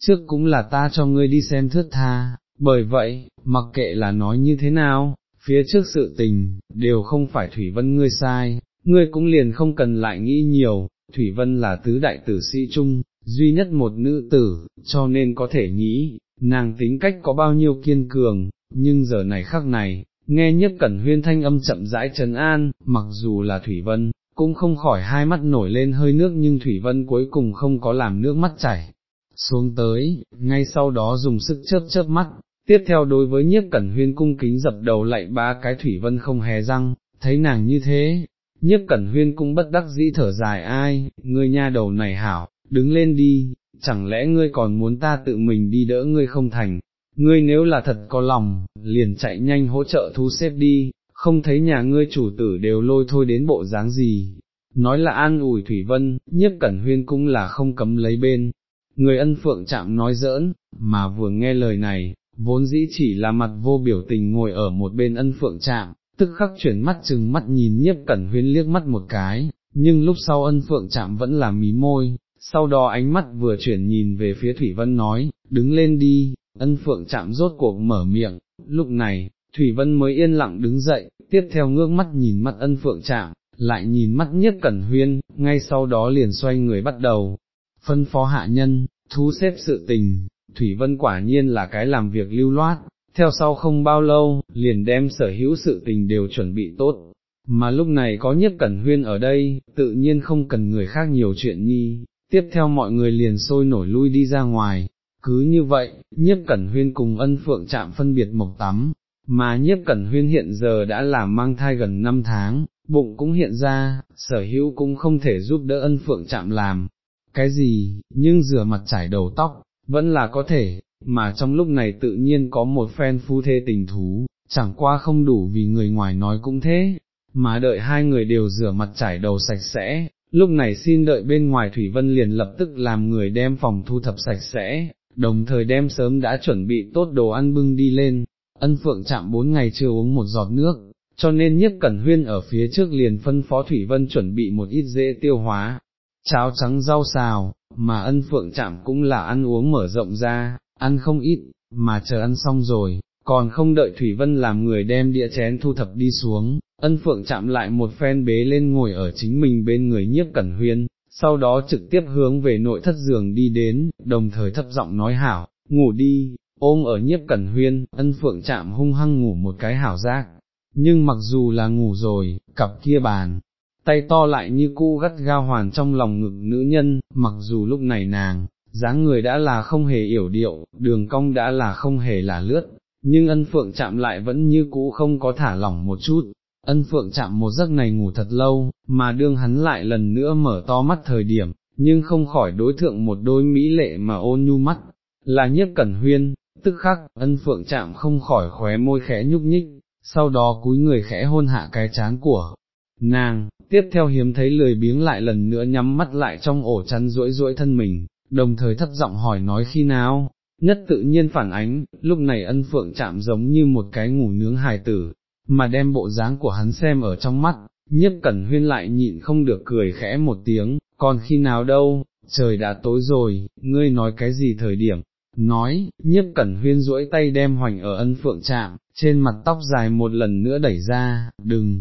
trước cũng là ta cho ngươi đi xem thước tha, bởi vậy, mặc kệ là nói như thế nào, phía trước sự tình, đều không phải Thủy Vân ngươi sai, ngươi cũng liền không cần lại nghĩ nhiều, Thủy Vân là tứ đại tử sĩ chung, duy nhất một nữ tử, cho nên có thể nghĩ, nàng tính cách có bao nhiêu kiên cường, nhưng giờ này khắc này, nghe nhất cẩn huyên thanh âm chậm rãi trấn an, mặc dù là Thủy Vân, cũng không khỏi hai mắt nổi lên hơi nước nhưng Thủy Vân cuối cùng không có làm nước mắt chảy. Xuống tới, ngay sau đó dùng sức chớp chớp mắt, tiếp theo đối với nhiếp cẩn huyên cung kính dập đầu lại ba cái Thủy Vân không hề răng, thấy nàng như thế, nhiếp cẩn huyên cũng bất đắc dĩ thở dài ai, ngươi nha đầu này hảo, đứng lên đi, chẳng lẽ ngươi còn muốn ta tự mình đi đỡ ngươi không thành, ngươi nếu là thật có lòng, liền chạy nhanh hỗ trợ thu xếp đi, không thấy nhà ngươi chủ tử đều lôi thôi đến bộ dáng gì. Nói là an ủi Thủy Vân, nhiếp cẩn huyên cũng là không cấm lấy bên. Người ân phượng chạm nói giỡn, mà vừa nghe lời này, vốn dĩ chỉ là mặt vô biểu tình ngồi ở một bên ân phượng chạm, tức khắc chuyển mắt chừng mắt nhìn nhiếp cẩn huyên liếc mắt một cái, nhưng lúc sau ân phượng chạm vẫn là mí môi, sau đó ánh mắt vừa chuyển nhìn về phía Thủy Vân nói, đứng lên đi, ân phượng chạm rốt cuộc mở miệng, lúc này, Thủy Vân mới yên lặng đứng dậy, tiếp theo ngước mắt nhìn mắt ân phượng chạm, lại nhìn mắt nhất cẩn huyên, ngay sau đó liền xoay người bắt đầu, phân phó hạ nhân, thu xếp sự tình, Thủy Vân quả nhiên là cái làm việc lưu loát, theo sau không bao lâu, liền đem sở hữu sự tình đều chuẩn bị tốt, mà lúc này có nhất cẩn huyên ở đây, tự nhiên không cần người khác nhiều chuyện nhi, tiếp theo mọi người liền sôi nổi lui đi ra ngoài, cứ như vậy, nhiếp cẩn huyên cùng ân phượng chạm phân biệt mộc tắm, mà nhiếp cẩn huyên hiện giờ đã làm mang thai gần 5 tháng, bụng cũng hiện ra, sở hữu cũng không thể giúp đỡ ân phượng chạm làm, cái gì, nhưng rửa mặt chải đầu tóc, vẫn là có thể, mà trong lúc này tự nhiên có một phen phu thê tình thú, chẳng qua không đủ vì người ngoài nói cũng thế, mà đợi hai người đều rửa mặt trải đầu sạch sẽ, lúc này xin đợi bên ngoài Thủy Vân liền lập tức làm người đem phòng thu thập sạch sẽ, đồng thời đem sớm đã chuẩn bị tốt đồ ăn bưng đi lên, ân phượng chạm bốn ngày chưa uống một giọt nước, cho nên nhiếp cẩn huyên ở phía trước liền phân phó Thủy Vân chuẩn bị một ít dễ tiêu hóa, cháo trắng rau xào, mà ân phượng chạm cũng là ăn uống mở rộng ra, ăn không ít, mà chờ ăn xong rồi, còn không đợi Thủy Vân làm người đem đĩa chén thu thập đi xuống, ân phượng chạm lại một phen bế lên ngồi ở chính mình bên người nhiếp cẩn huyên, sau đó trực tiếp hướng về nội thất giường đi đến, đồng thời thấp giọng nói hảo, ngủ đi, ôm ở nhiếp cẩn huyên, ân phượng chạm hung hăng ngủ một cái hảo giác, nhưng mặc dù là ngủ rồi, cặp kia bàn, tay to lại như cu gắt gao hoàn trong lòng ngực nữ nhân, mặc dù lúc này nàng, dáng người đã là không hề yểu điệu, đường cong đã là không hề là lướt, nhưng ân phượng chạm lại vẫn như cũ không có thả lỏng một chút. Ân phượng chạm một giấc này ngủ thật lâu, mà đương hắn lại lần nữa mở to mắt thời điểm, nhưng không khỏi đối thượng một đôi mỹ lệ mà ôn nhu mắt, là nhiếp cẩn huyên, tức khắc, ân phượng chạm không khỏi khóe môi khẽ nhúc nhích, sau đó cúi người khẽ hôn hạ cái chán của nàng, tiếp theo hiếm thấy lười biếng lại lần nữa nhắm mắt lại trong ổ chăn duỗi duỗi thân mình, đồng thời thấp giọng hỏi nói khi nào, nhất tự nhiên phản ánh, lúc này ân phượng chạm giống như một cái ngủ nướng hài tử, mà đem bộ dáng của hắn xem ở trong mắt, nhiếp cẩn huyên lại nhịn không được cười khẽ một tiếng, còn khi nào đâu, trời đã tối rồi, ngươi nói cái gì thời điểm, nói, nhiếp cẩn huyên duỗi tay đem hoành ở ân phượng chạm, trên mặt tóc dài một lần nữa đẩy ra, đừng,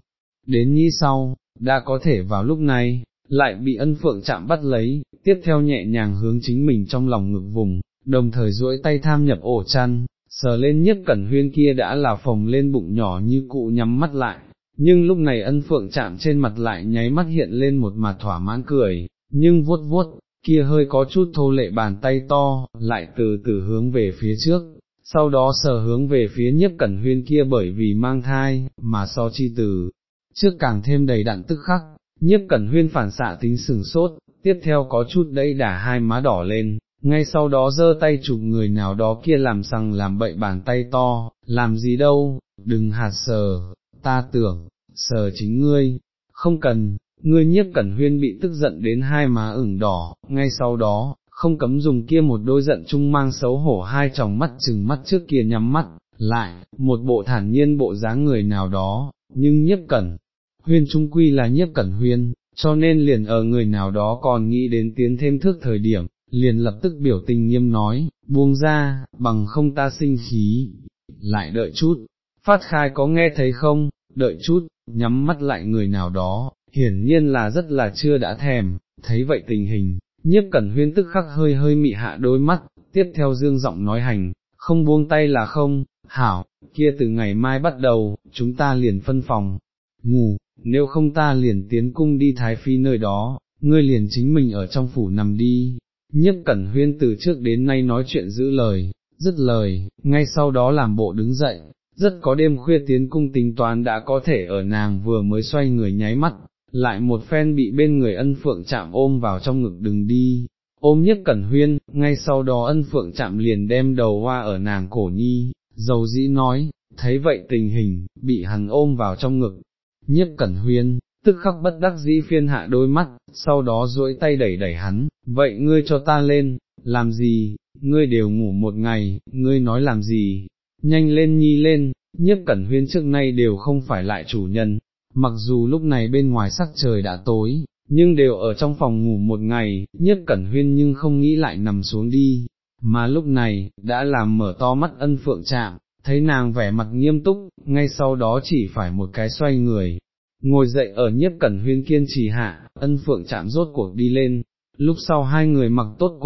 đến nhi sau, đã có thể vào lúc này, lại bị ân phượng chạm bắt lấy, tiếp theo nhẹ nhàng hướng chính mình trong lòng ngực vùng, đồng thời duỗi tay tham nhập ổ chăn, sờ lên nhất cẩn huyên kia đã là phồng lên bụng nhỏ như cụ nhắm mắt lại, nhưng lúc này ân phượng chạm trên mặt lại nháy mắt hiện lên một mặt thỏa mãn cười, nhưng vuốt vuốt, kia hơi có chút thô lệ bàn tay to, lại từ từ hướng về phía trước, sau đó sờ hướng về phía nhiếp cẩn huyên kia bởi vì mang thai, mà so chi từ, trước càng thêm đầy đặn tức khắc, nhiếp cẩn huyên phản xạ tính sừng sốt, tiếp theo có chút đẫy đả hai má đỏ lên, ngay sau đó giơ tay chụp người nào đó kia làm sằng làm bậy bàn tay to, làm gì đâu, đừng hạt sờ, ta tưởng, sờ chính ngươi, không cần, ngươi nhiếp cẩn huyên bị tức giận đến hai má ửng đỏ, ngay sau đó, không cấm dùng kia một đôi giận chung mang xấu hổ hai tròng mắt chừng mắt trước kia nhắm mắt, lại, một bộ thản nhiên bộ dáng người nào đó, nhưng nhiếp cẩn, huyên trung quy là nhiếp cẩn huyên, cho nên liền ở người nào đó còn nghĩ đến tiến thêm thước thời điểm, liền lập tức biểu tình nghiêm nói, buông ra, bằng không ta sinh khí, lại đợi chút, phát khai có nghe thấy không, đợi chút, nhắm mắt lại người nào đó, hiển nhiên là rất là chưa đã thèm, thấy vậy tình hình, nhiếp cẩn huyên tức khắc hơi hơi mị hạ đôi mắt, tiếp theo dương giọng nói hành, không buông tay là không, hảo, kia từ ngày mai bắt đầu, chúng ta liền phân phòng, ngủ, nếu không ta liền tiến cung đi thái phi nơi đó, ngươi liền chính mình ở trong phủ nằm đi. nhất cẩn huyên từ trước đến nay nói chuyện giữ lời, dứt lời, ngay sau đó làm bộ đứng dậy, rất có đêm khuya tiến cung tính toán đã có thể ở nàng vừa mới xoay người nháy mắt, lại một phen bị bên người ân phượng chạm ôm vào trong ngực đừng đi, ôm nhất cẩn huyên, ngay sau đó ân phượng chạm liền đem đầu hoa ở nàng cổ nhi, dầu dĩ nói, thấy vậy tình hình, bị hắn ôm vào trong ngực, nhiếp cẩn huyên, tức khắc bất đắc dĩ phiên hạ đôi mắt, sau đó duỗi tay đẩy đẩy hắn, vậy ngươi cho ta lên, làm gì, ngươi đều ngủ một ngày, ngươi nói làm gì, nhanh lên nhi lên, nhiếp cẩn huyên trước nay đều không phải lại chủ nhân, mặc dù lúc này bên ngoài sắc trời đã tối, nhưng đều ở trong phòng ngủ một ngày, nhiếp cẩn huyên nhưng không nghĩ lại nằm xuống đi, mà lúc này, đã làm mở to mắt ân phượng chạm, thấy nàng vẻ mặt nghiêm túc, ngay sau đó chỉ phải một cái xoay người, ngồi dậy ở nhiếp cẩn huyên kiên trì hạ, ân phượng chạm rốt cuộc đi lên, lúc sau hai người mặc tốt